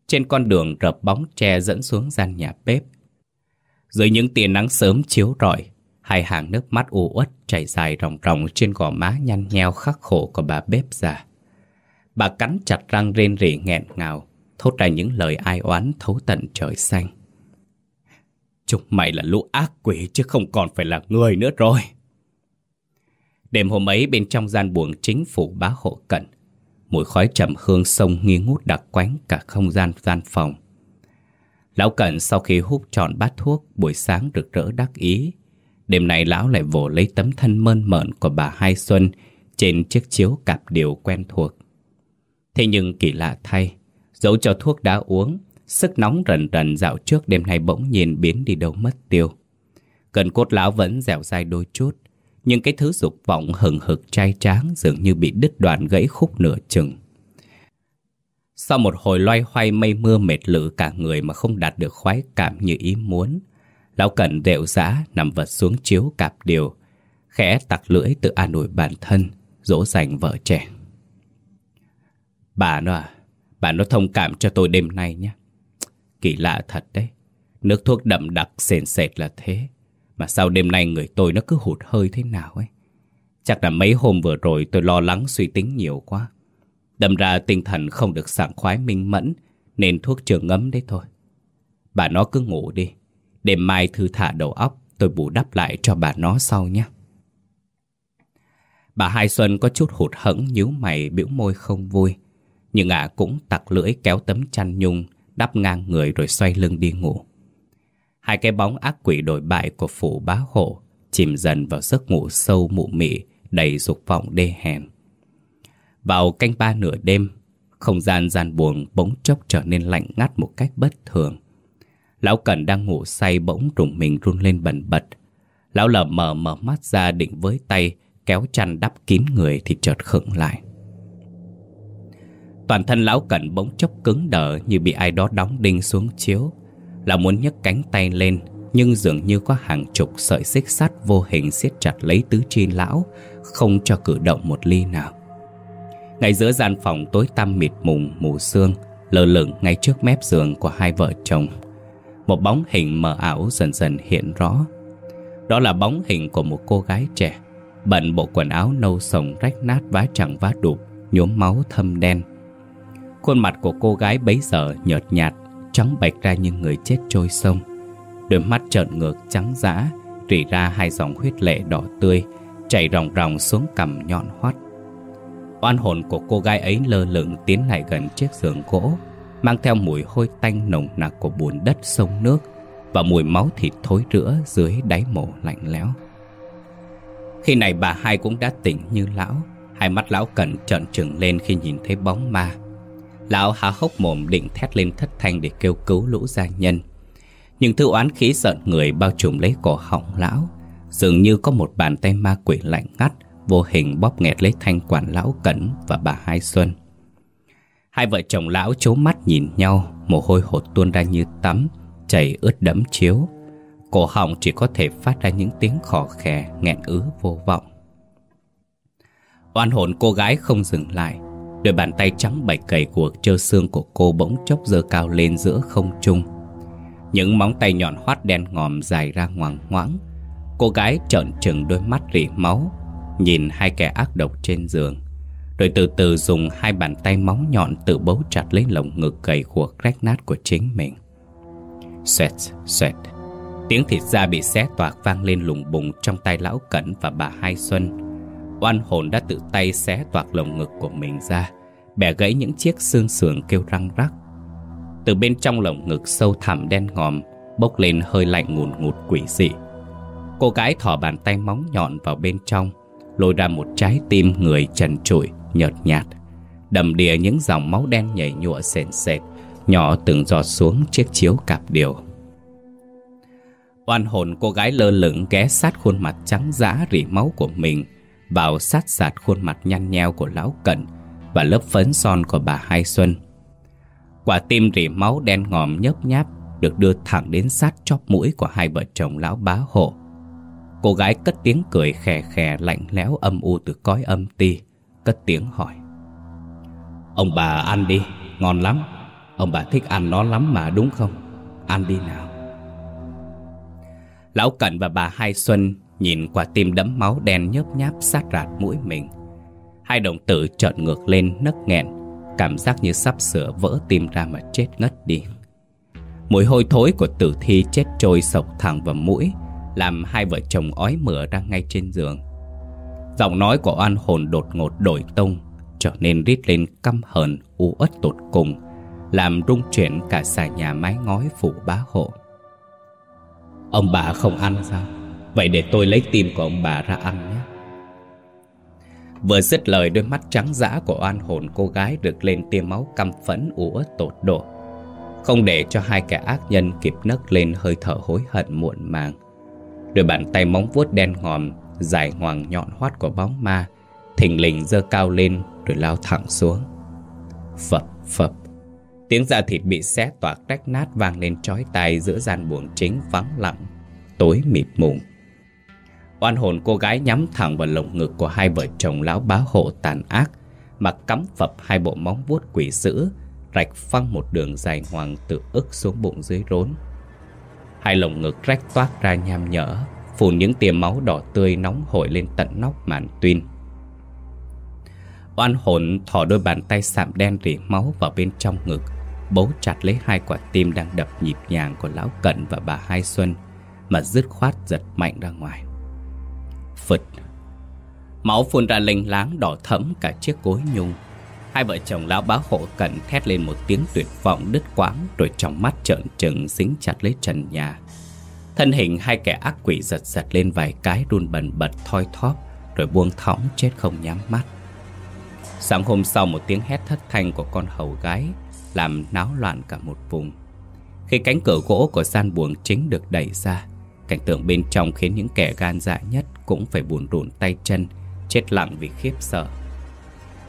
Trên con đường rập bóng tre dẫn xuống gian nhà bếp. Dưới những tia nắng sớm chiếu rọi, hai hàng nước mắt u uất chảy dài ròng ròng trên gò má nhăn nheo khắc khổ của bà bếp già. Bà cắn chặt răng rên rỉ nghẹn ngào, thốt ra những lời ai oán thấu tận trời xanh. Chúng mày là lũ ác quỷ chứ không còn phải là người nữa rồi. Đêm hôm ấy bên trong gian buồng chính phủ bá hộ cận, mùi khói trầm hương sông nghi ngút đặc quánh cả không gian gian phòng. Lão Cận sau khi hút tròn bát thuốc buổi sáng rực rỡ đắc ý, đêm nay lão lại vồ lấy tấm thân mơn mởn của bà Hai Xuân trên chiếc chiếu cạp điều quen thuộc. Thế nhưng kỳ lạ thay, dẫu cho thuốc đã uống, sức nóng rần rần dạo trước đêm nay bỗng nhiên biến đi đâu mất tiêu. Cần cốt lão vẫn dẻo dai đôi chút, nhưng cái thứ dục vọng hừng hực trai tráng dường như bị đứt đoạn gãy khúc nửa chừng. Sau một hồi loay hoay mây mưa mệt lử cả người mà không đạt được khoái cảm như ý muốn, lão cẩn rệu rã nằm vật xuống chiếu cạp điều, khẽ tặc lưỡi tự an ủi bản thân, dỗ dành vợ trẻ. Bà nó à, bà nó thông cảm cho tôi đêm nay nhé. Kỳ lạ thật đấy, nước thuốc đậm đặc sền sệt là thế. Mà sao đêm nay người tôi nó cứ hụt hơi thế nào ấy Chắc là mấy hôm vừa rồi tôi lo lắng suy tính nhiều quá Đâm ra tinh thần không được sảng khoái minh mẫn Nên thuốc trường ngấm đấy thôi Bà nó cứ ngủ đi Đêm mai thư thả đầu óc Tôi bù đắp lại cho bà nó sau nhé Bà Hai Xuân có chút hụt hẫng nhíu mày biểu môi không vui Nhưng ả cũng tặc lưỡi kéo tấm chăn nhung Đắp ngang người rồi xoay lưng đi ngủ Hai cái bóng ác quỷ đổi bại của phủ bá hộ chìm dần vào giấc ngủ sâu mụ mị đầy dục vọng đê hèn. Vào canh ba nửa đêm, không gian gian buồn bỗng chốc trở nên lạnh ngắt một cách bất thường. Lão Cẩn đang ngủ say bỗng rùng mình run lên bần bật. Lão lờ mờ mở mắt ra định với tay, kéo chăn đắp kín người thì chợt khựng lại. Toàn thân lão Cẩn bỗng chốc cứng đờ như bị ai đó đóng đinh xuống chiếu là muốn nhấc cánh tay lên, Nhưng dường như có hàng chục sợi xích sắt vô hình siết chặt lấy tứ chi lão, Không cho cử động một ly nào Ngay giữa gian phòng tối tăm mịt mùng mù sương, Lờ lửng ngay trước mép giường của hai vợ chồng một bóng hình mờ ảo dần dần hiện rõ Đó là bóng hình của một cô gái trẻ Bận bộ quần áo nâu sồng rách nát vá chẳng vá đục Nhuốm máu thâm đen Khuôn mặt của cô gái bấy giờ nhợt nhạt trắng bạch ra như người chết trôi sông. Đôi mắt trợn ngược trắng dã, rỉ ra hai dòng huyết lệ đỏ tươi, chảy ròng ròng xuống cằm nhọn hoắt. Oan hồn của cô gái ấy lơ lửng tiến lại gần chiếc giường gỗ, mang theo mùi hôi tanh nồng nặc của bùn đất sông nước và mùi máu thịt thối rữa dưới đáy mổ lạnh lẽo. Khi này bà hai cũng đã tỉnh như lão, hai mắt lão cẩn trợn trừng lên khi nhìn thấy bóng ma. Lão há hốc mồm định thét lên thất thanh để kêu cứu lũ gia nhân. Nhưng thư oán khí giận người bao trùm lấy cổ họng lão Dường như có một bàn tay ma quỷ lạnh ngắt Vô hình bóp nghẹt lấy thanh quản lão cẩn và bà Hai Xuân. Hai vợ chồng lão chố mắt nhìn nhau, Mồ hôi hột tuôn ra như tắm, Chảy ướt đẫm chiếu. Cổ họng chỉ có thể phát ra những tiếng khò khè, nghẹn ứ, vô vọng. Oan hồn cô gái không dừng lại, Đôi bàn tay trắng bạch cầy của trơ xương của cô bỗng chốc dơ cao lên giữa không trung. Những móng tay nhọn hoắt đen ngòm dài ra ngoằng ngoãng. Cô gái trợn trừng đôi mắt rỉ máu, Nhìn hai kẻ ác độc trên giường. Rồi từ từ dùng hai bàn tay móng nhọn tự bấu chặt lấy lồng ngực gầy của rách nát của chính mình. Xoẹt, xoẹt. Tiếng thịt da bị xé toạc vang lên lùng bùng trong tay lão Cẩn và bà Hai Xuân. Oan hồn đã tự tay xé toạc lồng ngực của mình ra Bẻ gãy những chiếc xương sườn kêu răng rắc. Từ bên trong lồng ngực sâu thẳm đen ngòm Bốc lên hơi lạnh ngùn ngụt quỷ dị. Cô gái thỏ bàn tay móng nhọn vào bên trong Lôi ra một trái tim người trần trụi, nhợt nhạt. Đầm đìa những dòng máu đen nhảy nhụa sền sệt, Nhỏ từng giọt xuống chiếc chiếu cạp điều. Oan hồn cô gái lơ lửng ghé sát khuôn mặt trắng dã rỉ máu của mình, Vào sát sạt khuôn mặt nhăn nheo của lão cận Và lớp phấn son của bà Hai Xuân. Quả tim rỉ máu đen ngòm nhấp nháp Được đưa thẳng đến sát chóp mũi của hai vợ chồng lão bá hộ. Cô gái cất tiếng cười khè khè lạnh lẽo âm u từ cõi âm ti. Cất tiếng hỏi. Ông bà ăn đi, ngon lắm. Ông bà thích ăn nó lắm mà đúng không? Ăn đi nào. Lão Cận và bà Hai Xuân nhìn quả tim đẫm máu đen nhớp nháp sát rạt mũi mình. Hai đồng tử trợn ngược lên nấc nghẹn. Cảm giác như sắp sửa vỡ tim ra mà chết ngất đi. Mùi hôi thối của tử thi chết trôi sộc thẳng vào mũi làm hai vợ chồng ói mửa ra ngay trên giường. Giọng nói của oan hồn đột ngột đổi tông, Trở nên rít lên căm hờn, u uất tột cùng, Làm rung chuyển cả xà nhà mái ngói phủ bá hộ. Ông bà không ăn sao? Vậy để tôi lấy tim của ông bà ra ăn nhé. Vừa dứt lời, đôi mắt trắng dã của oan hồn cô gái được lên tia máu căm phẫn, u uất tột độ. Không để cho hai kẻ ác nhân kịp nấc lên hơi thở hối hận muộn màng. Đôi bàn tay móng vuốt đen ngòm Dài hoàng nhọn hoắt của bóng ma, Thình lình dơ cao lên Rồi lao thẳng xuống. Phập phập. Tiếng da thịt bị xé toạc rách nát vang lên chói tai giữa gian buồng chính vắng lặng, Tối mịt mùng Oan hồn cô gái nhắm thẳng vào lồng ngực của hai vợ chồng lão bá hộ tàn ác Mà cắm phập hai bộ móng vuốt quỷ dữ, Rạch phăng một đường dài hoàng từ ức xuống bụng dưới rốn. Hai lồng ngực rách toát ra nham nhở. Phun những tia máu đỏ tươi nóng hổi lên tận nóc màn tuyên. Oan hồn thỏ đôi bàn tay sạm đen rỉ máu vào bên trong ngực, Bấu chặt lấy hai quả tim đang đập nhịp nhàng của lão cận và bà Hai Xuân, Mà dứt khoát giật mạnh ra ngoài. Phật! Máu phun ra lênh láng đỏ thẫm cả chiếc gối nhung. Hai vợ chồng lão bá hộ cận thét lên một tiếng tuyệt vọng đứt quãng, Rồi trong mắt trợn trừng dính chặt lấy trần nhà. Thân hình hai kẻ ác quỷ giật giật lên vài cái run bần bật thoi thóp Rồi buông thõng chết không nhắm mắt. Sáng hôm sau một tiếng hét thất thanh của con hầu gái Làm náo loạn cả một vùng. Khi cánh cửa gỗ của gian buồng chính được đẩy ra Cảnh tượng bên trong khiến những kẻ gan dạ nhất Cũng phải buồn rụn tay chân Chết lặng vì khiếp sợ.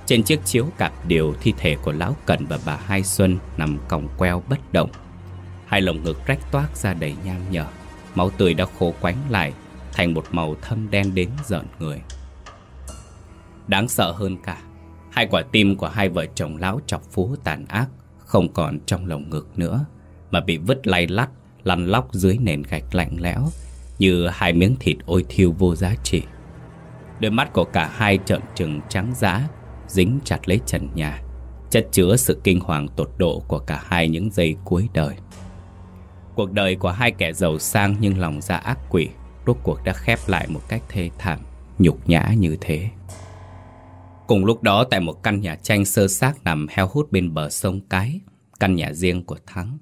Trên chiếc chiếu cạp điều thi thể của Lão Cần và bà Hai Xuân nằm còng queo bất động. Hai lồng ngực rách toác ra đầy nham nhở, máu tươi đã khô quánh lại thành một màu thâm đen đến giận người. Đáng sợ hơn cả, hai quả tim của hai vợ chồng lão chọc phú tàn ác không còn trong lồng ngực nữa, mà bị vứt lay lắt, lăn lóc dưới nền gạch lạnh lẽo như hai miếng thịt ôi thiêu vô giá trị. Đôi mắt của cả hai trợn trừng trắng dã dính chặt lấy trần nhà, chất chứa sự kinh hoàng tột độ của cả hai những giây cuối đời. Cuộc đời của hai kẻ giàu sang nhưng lòng dạ ác quỷ rốt cuộc đã khép lại một cách thê thảm, nhục nhã như thế. Cùng lúc đó tại một căn nhà tranh sơ xác nằm heo hút bên bờ sông Cái, căn nhà riêng của Thắng,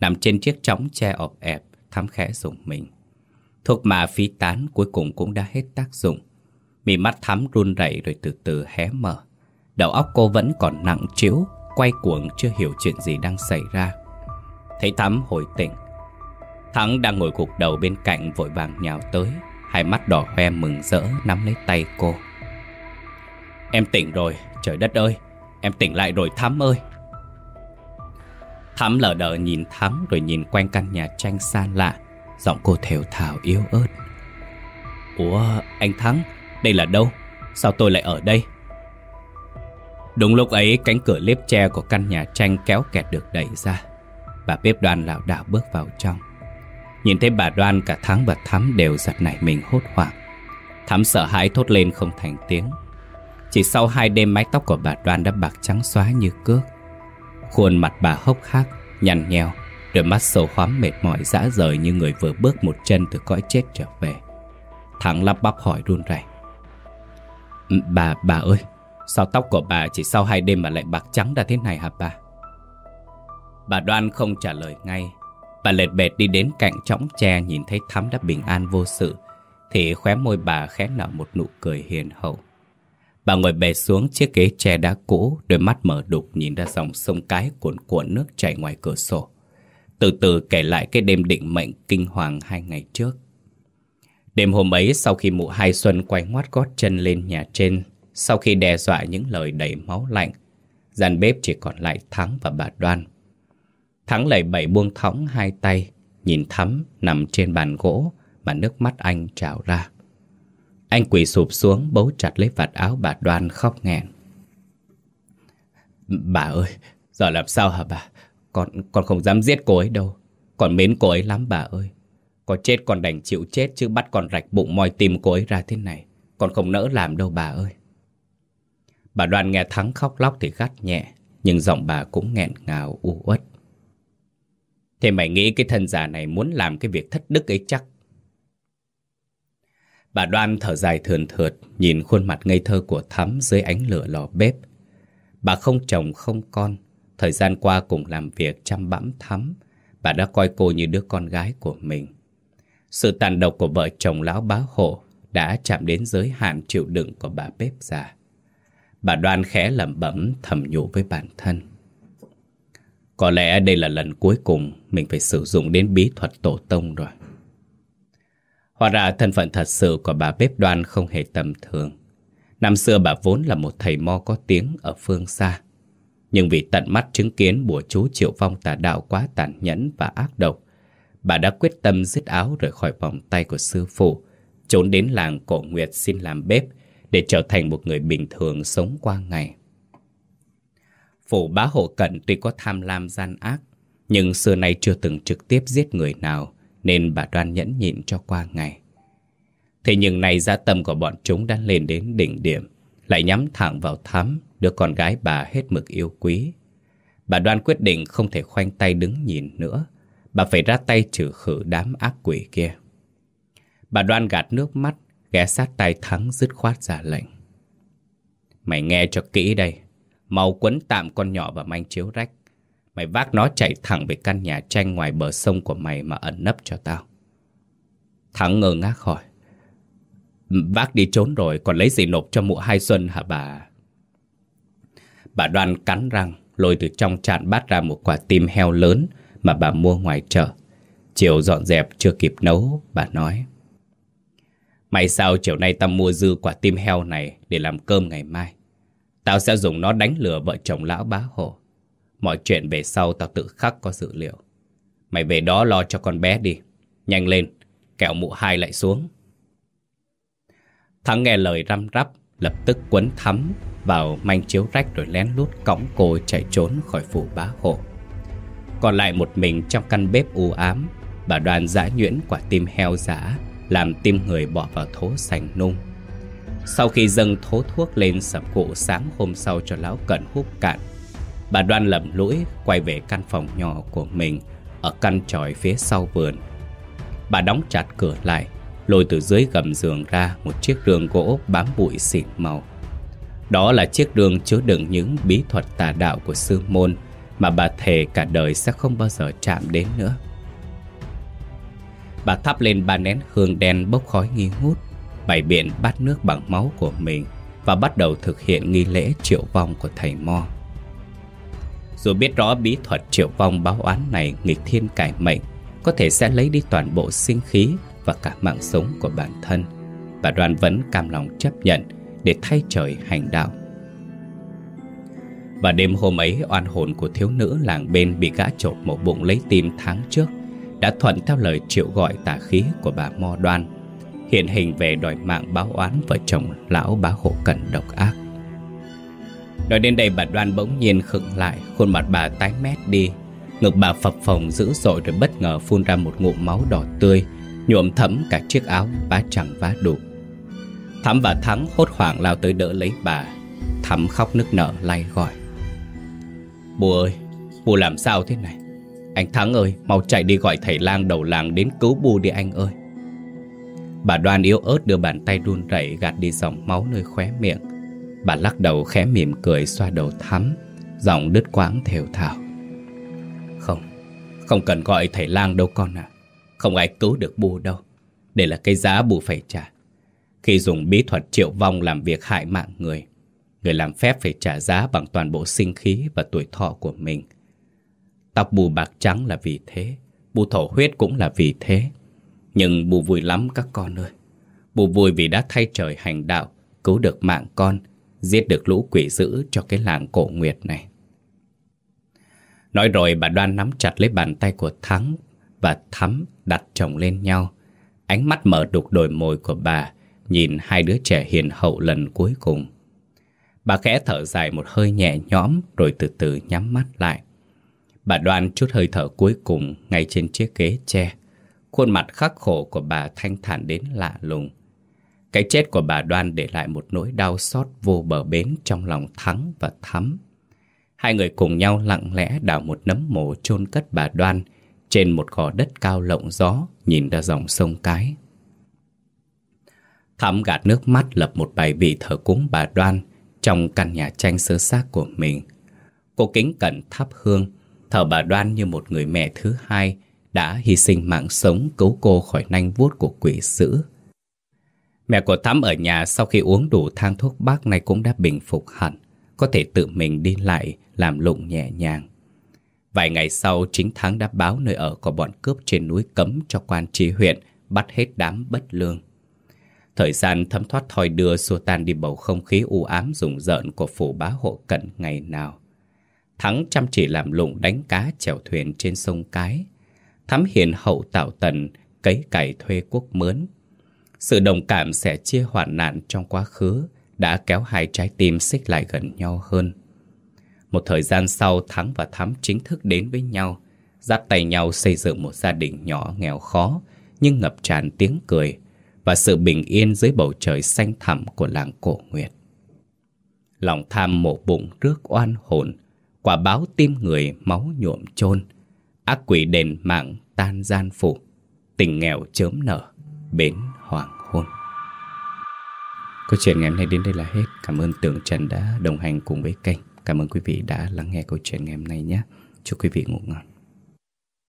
nằm trên chiếc trống tre ọp ẹp, thắm khẽ dùng mình. Thuốc mà phí tán cuối cùng cũng đã hết tác dụng. Mì mắt thắm run rẩy rồi từ từ hé mở. Đầu óc cô vẫn còn nặng trĩu Quay cuồng chưa hiểu chuyện gì đang xảy ra Thấy Thắm hồi tỉnh Thắng đang ngồi gục đầu bên cạnh vội vàng nhào tới Hai mắt đỏ hoe mừng rỡ nắm lấy tay cô. Em tỉnh rồi, trời đất ơi Em tỉnh lại rồi Thắm ơi. Thắm lờ đờ nhìn Thắm rồi nhìn quanh căn nhà tranh xa lạ Giọng cô thều thào yếu ớt. Ủa anh Thắng Đây là đâu? Sao tôi lại ở đây? Đúng lúc ấy cánh cửa liếp tre của căn nhà tranh kéo kẹt được đẩy ra. Bà bếp đoàn lảo đảo bước vào trong. Nhìn thấy bà đoan cả Thắng và Thắm đều giật nảy mình hốt hoảng. Thắm sợ hãi thốt lên không thành tiếng. Chỉ sau hai đêm mái tóc của bà đoan đã bạc trắng xóa như cước. Khuôn mặt bà hốc hác, nhằn nheo Đôi mắt sâu hoắm mệt mỏi dã rời như người vừa bước một chân từ cõi chết trở về. Thắng lắp bắp hỏi run rẩy. Ừ, bà, bà ơi Sao tóc của bà chỉ sau hai đêm mà lại bạc trắng ra thế này hả bà? Bà đoan không trả lời ngay. Bà lệt bệt đi đến cạnh chõng tre nhìn thấy Thắm đã bình an vô sự, Thì khóe môi bà khẽ nở một nụ cười hiền hậu. Bà ngồi bề xuống chiếc ghế tre đá cũ, Đôi mắt mở đục nhìn ra dòng sông cái cuộn cuộn nước chảy ngoài cửa sổ. Từ từ kể lại cái đêm định mệnh kinh hoàng hai ngày trước. Đêm hôm ấy, sau khi mụ hai xuân quay ngoắt gót chân lên nhà trên, Sau khi đe dọa những lời đầy máu lạnh, Gian bếp chỉ còn lại Thắng và bà Đoan. Thắng lẩy bẩy buông thõng hai tay Nhìn Thắm nằm trên bàn gỗ Mà nước mắt anh trào ra. Anh quỳ sụp xuống bấu chặt lấy vạt áo bà Đoan khóc nghẹn. Bà ơi Giờ làm sao hả bà? Con, con không dám giết cô ấy đâu. Con mến cô ấy lắm bà ơi. Có chết còn đành chịu chết Chứ bắt con rạch bụng moi tim cô ấy ra thế này. Con không nỡ làm đâu bà ơi. Bà Đoan nghe Thắng khóc lóc thì gắt nhẹ Nhưng giọng bà cũng nghẹn ngào u uất. Thế mày nghĩ cái thân già này muốn làm cái việc thất đức ấy chắc? Bà Đoan thở dài thườn thượt, nhìn khuôn mặt ngây thơ của Thắm dưới ánh lửa lò bếp. Bà không chồng không con, thời gian qua cùng làm việc chăm bẵm Thắm, bà đã coi cô như đứa con gái của mình. Sự tàn độc của vợ chồng lão bá hộ đã chạm đến giới hạn chịu đựng của bà bếp già. Bà Đoan khẽ lẩm bẩm thầm nhủ với bản thân. Có lẽ đây là lần cuối cùng mình phải sử dụng đến bí thuật tổ tông rồi. Hóa ra thân phận thật sự của bà bếp đoan không hề tầm thường. Năm xưa bà vốn là một thầy mo có tiếng ở phương xa. Nhưng vì tận mắt chứng kiến bùa chú triệu vong tà đạo quá tàn nhẫn và ác độc, bà đã quyết tâm dứt áo rời khỏi vòng tay của sư phụ, trốn đến làng cổ nguyệt xin làm bếp để trở thành một người bình thường sống qua ngày. Phủ bá hộ cận tuy có tham lam gian ác, nhưng xưa nay chưa từng trực tiếp giết người nào, nên bà đoan nhẫn nhịn cho qua ngày. Thế nhưng nay gia tâm của bọn chúng đã lên đến đỉnh điểm, lại nhắm thẳng vào thắm, đứa con gái bà hết mực yêu quý. Bà đoan quyết định không thể khoanh tay đứng nhìn nữa, bà phải ra tay trừ khử đám ác quỷ kia. Bà đoan gạt nước mắt, ghé sát tay thắng dứt khoát ra lệnh. Mày nghe cho kỹ đây, màu quấn tạm con nhỏ vào manh chiếu rách. Mày vác nó chạy thẳng về căn nhà tranh ngoài bờ sông của mày mà ẩn nấp cho tao. Thắng ngơ ngác hỏi, Vác đi trốn rồi, còn lấy gì nộp cho mụ hai xuân hả bà? Bà đoan cắn răng, Lôi từ trong chạn bát ra một quả tim heo lớn Mà bà mua ngoài chợ. Chiều dọn dẹp, chưa kịp nấu, Bà nói May sao chiều nay tao mua dư quả tim heo này Để làm cơm ngày mai? Tao sẽ dùng nó đánh lừa vợ chồng lão bá hộ. Mọi chuyện về sau tao tự khắc có dự liệu. Mày về đó lo cho con bé đi. Nhanh lên, kẹo mụ hai lại xuống. Thắng nghe lời răm rắp, lập tức quấn thắm vào manh chiếu rách rồi lén lút cõng cô chạy trốn khỏi phủ bá hộ. Còn lại một mình trong căn bếp u ám, bà đoàn giã nhuyễn quả tim heo giả, làm tim người bỏ vào thố sành nung. Sau khi dâng thố thuốc lên sập cụ sáng hôm sau cho lão cận hút cạn, Bà đoan lầm lũi quay về căn phòng nhỏ của mình Ở căn tròi phía sau vườn. Bà đóng chặt cửa lại, Lôi từ dưới gầm giường ra một chiếc rương gỗ bám bụi xịn màu. Đó là chiếc rương chứa đựng những bí thuật tà đạo của sư môn Mà bà thề cả đời sẽ không bao giờ chạm đến nữa. Bà thắp lên ba nén hương đen bốc khói nghi ngút bày biện bát nước bằng máu của mình và bắt đầu thực hiện nghi lễ triệu vong của thầy Mo. Dù biết rõ bí thuật triệu vong báo oán này nghịch thiên cải mệnh có thể sẽ lấy đi toàn bộ sinh khí và cả mạng sống của bản thân, và Đoan vẫn cam lòng chấp nhận để thay trời hành đạo. Và đêm hôm ấy oan hồn của thiếu nữ làng bên bị gã trột một bụng lấy tim tháng trước Đã thuận theo lời triệu gọi tà khí của bà Mo Đoan Hiện hình về đòi mạng báo oán vợ chồng lão bá hộ cận độc ác. Nói đến đây bà Đoan bỗng nhiên khựng lại Khuôn mặt bà tái mét đi. Ngực bà phập phồng dữ dội rồi bất ngờ phun ra một ngụm máu đỏ tươi Nhuộm thấm cả chiếc áo bá chẳng vá đủ Thắm và Thắng hốt hoảng lao tới đỡ lấy bà. Thắm khóc nức nở lay gọi. Bố ơi, bố làm sao thế này? Anh Thắng ơi, mau chạy đi gọi thầy lang đầu làng đến cứu bù đi anh ơi. Bà đoan yếu ớt đưa bàn tay run rẩy gạt đi dòng máu nơi khóe miệng. Bà lắc đầu khẽ mỉm cười xoa đầu Thắm Giọng đứt quãng thều thào. Không, không cần gọi thầy lang đâu con à Không ai cứu được bù đâu. Đây là cái giá bù phải trả. Khi dùng bí thuật triệu vong làm việc hại mạng người Người làm phép phải trả giá bằng toàn bộ sinh khí và tuổi thọ của mình. Tóc bù bạc trắng là vì thế, bù thổ huyết cũng là vì thế. Nhưng bù vui lắm các con ơi. Bù vui vì đã thay trời hành đạo, cứu được mạng con, giết được lũ quỷ dữ cho cái làng cổ nguyệt này. Nói rồi bà đoan nắm chặt lấy bàn tay của Thắng và Thắm đặt chồng lên nhau. Ánh mắt mở đục đồi môi của bà, nhìn hai đứa trẻ hiền hậu lần cuối cùng. Bà khẽ thở dài một hơi nhẹ nhõm rồi từ từ nhắm mắt lại. Bà đoan chút hơi thở cuối cùng ngay trên chiếc ghế tre. Khuôn mặt khắc khổ của bà thanh thản đến lạ lùng. Cái chết của bà đoan để lại một nỗi đau xót vô bờ bến trong lòng thắng và thắm. Hai người cùng nhau lặng lẽ đào một nấm mồ chôn cất bà đoan trên một gò đất cao lộng gió nhìn ra dòng sông cái. Thắm gạt nước mắt lập một bài vị thờ cúng bà đoan trong căn nhà tranh sơ xác của mình. Cô kính cẩn thắp hương, thờ bà đoan như một người mẹ thứ hai đã hy sinh mạng sống cứu cô khỏi nanh vuốt của quỷ dữ. Mẹ của Thắm ở nhà sau khi uống đủ thang thuốc bắc này cũng đã bình phục hẳn, có thể tự mình đi lại, làm lụng nhẹ nhàng. Vài ngày sau, chính Thắng đã báo nơi ở của bọn cướp trên núi cấm cho quan tri huyện bắt hết đám bất lương. Thời gian thấm thoát thoi đưa xua tan đi bầu không khí u ám rùng rợn của phủ bá hộ cận ngày nào. Thắng chăm chỉ làm lụng đánh cá chèo thuyền trên sông Cái. Thắm hiền hậu tạo tần, cấy cày thuê quốc mướn. Sự đồng cảm sẽ chia hoạn nạn trong quá khứ đã kéo hai trái tim xích lại gần nhau hơn. Một thời gian sau Thắng và Thắm chính thức đến với nhau, dắt tay nhau xây dựng một gia đình nhỏ nghèo khó nhưng ngập tràn tiếng cười, và sự bình yên dưới bầu trời xanh thẳm của làng cổ nguyệt. Lòng tham mổ bụng rước oan hồn, quả báo tim người máu nhuộm chôn ác quỷ đền mạng tan gian phủ, tình nghèo chớm nở, bến hoàng hôn. Câu chuyện ngày hôm nay đến đây là hết. Cảm ơn Tường Trần đã đồng hành cùng với kênh. Cảm ơn quý vị đã lắng nghe câu chuyện ngày hôm nay nhé. Chúc quý vị ngủ ngon.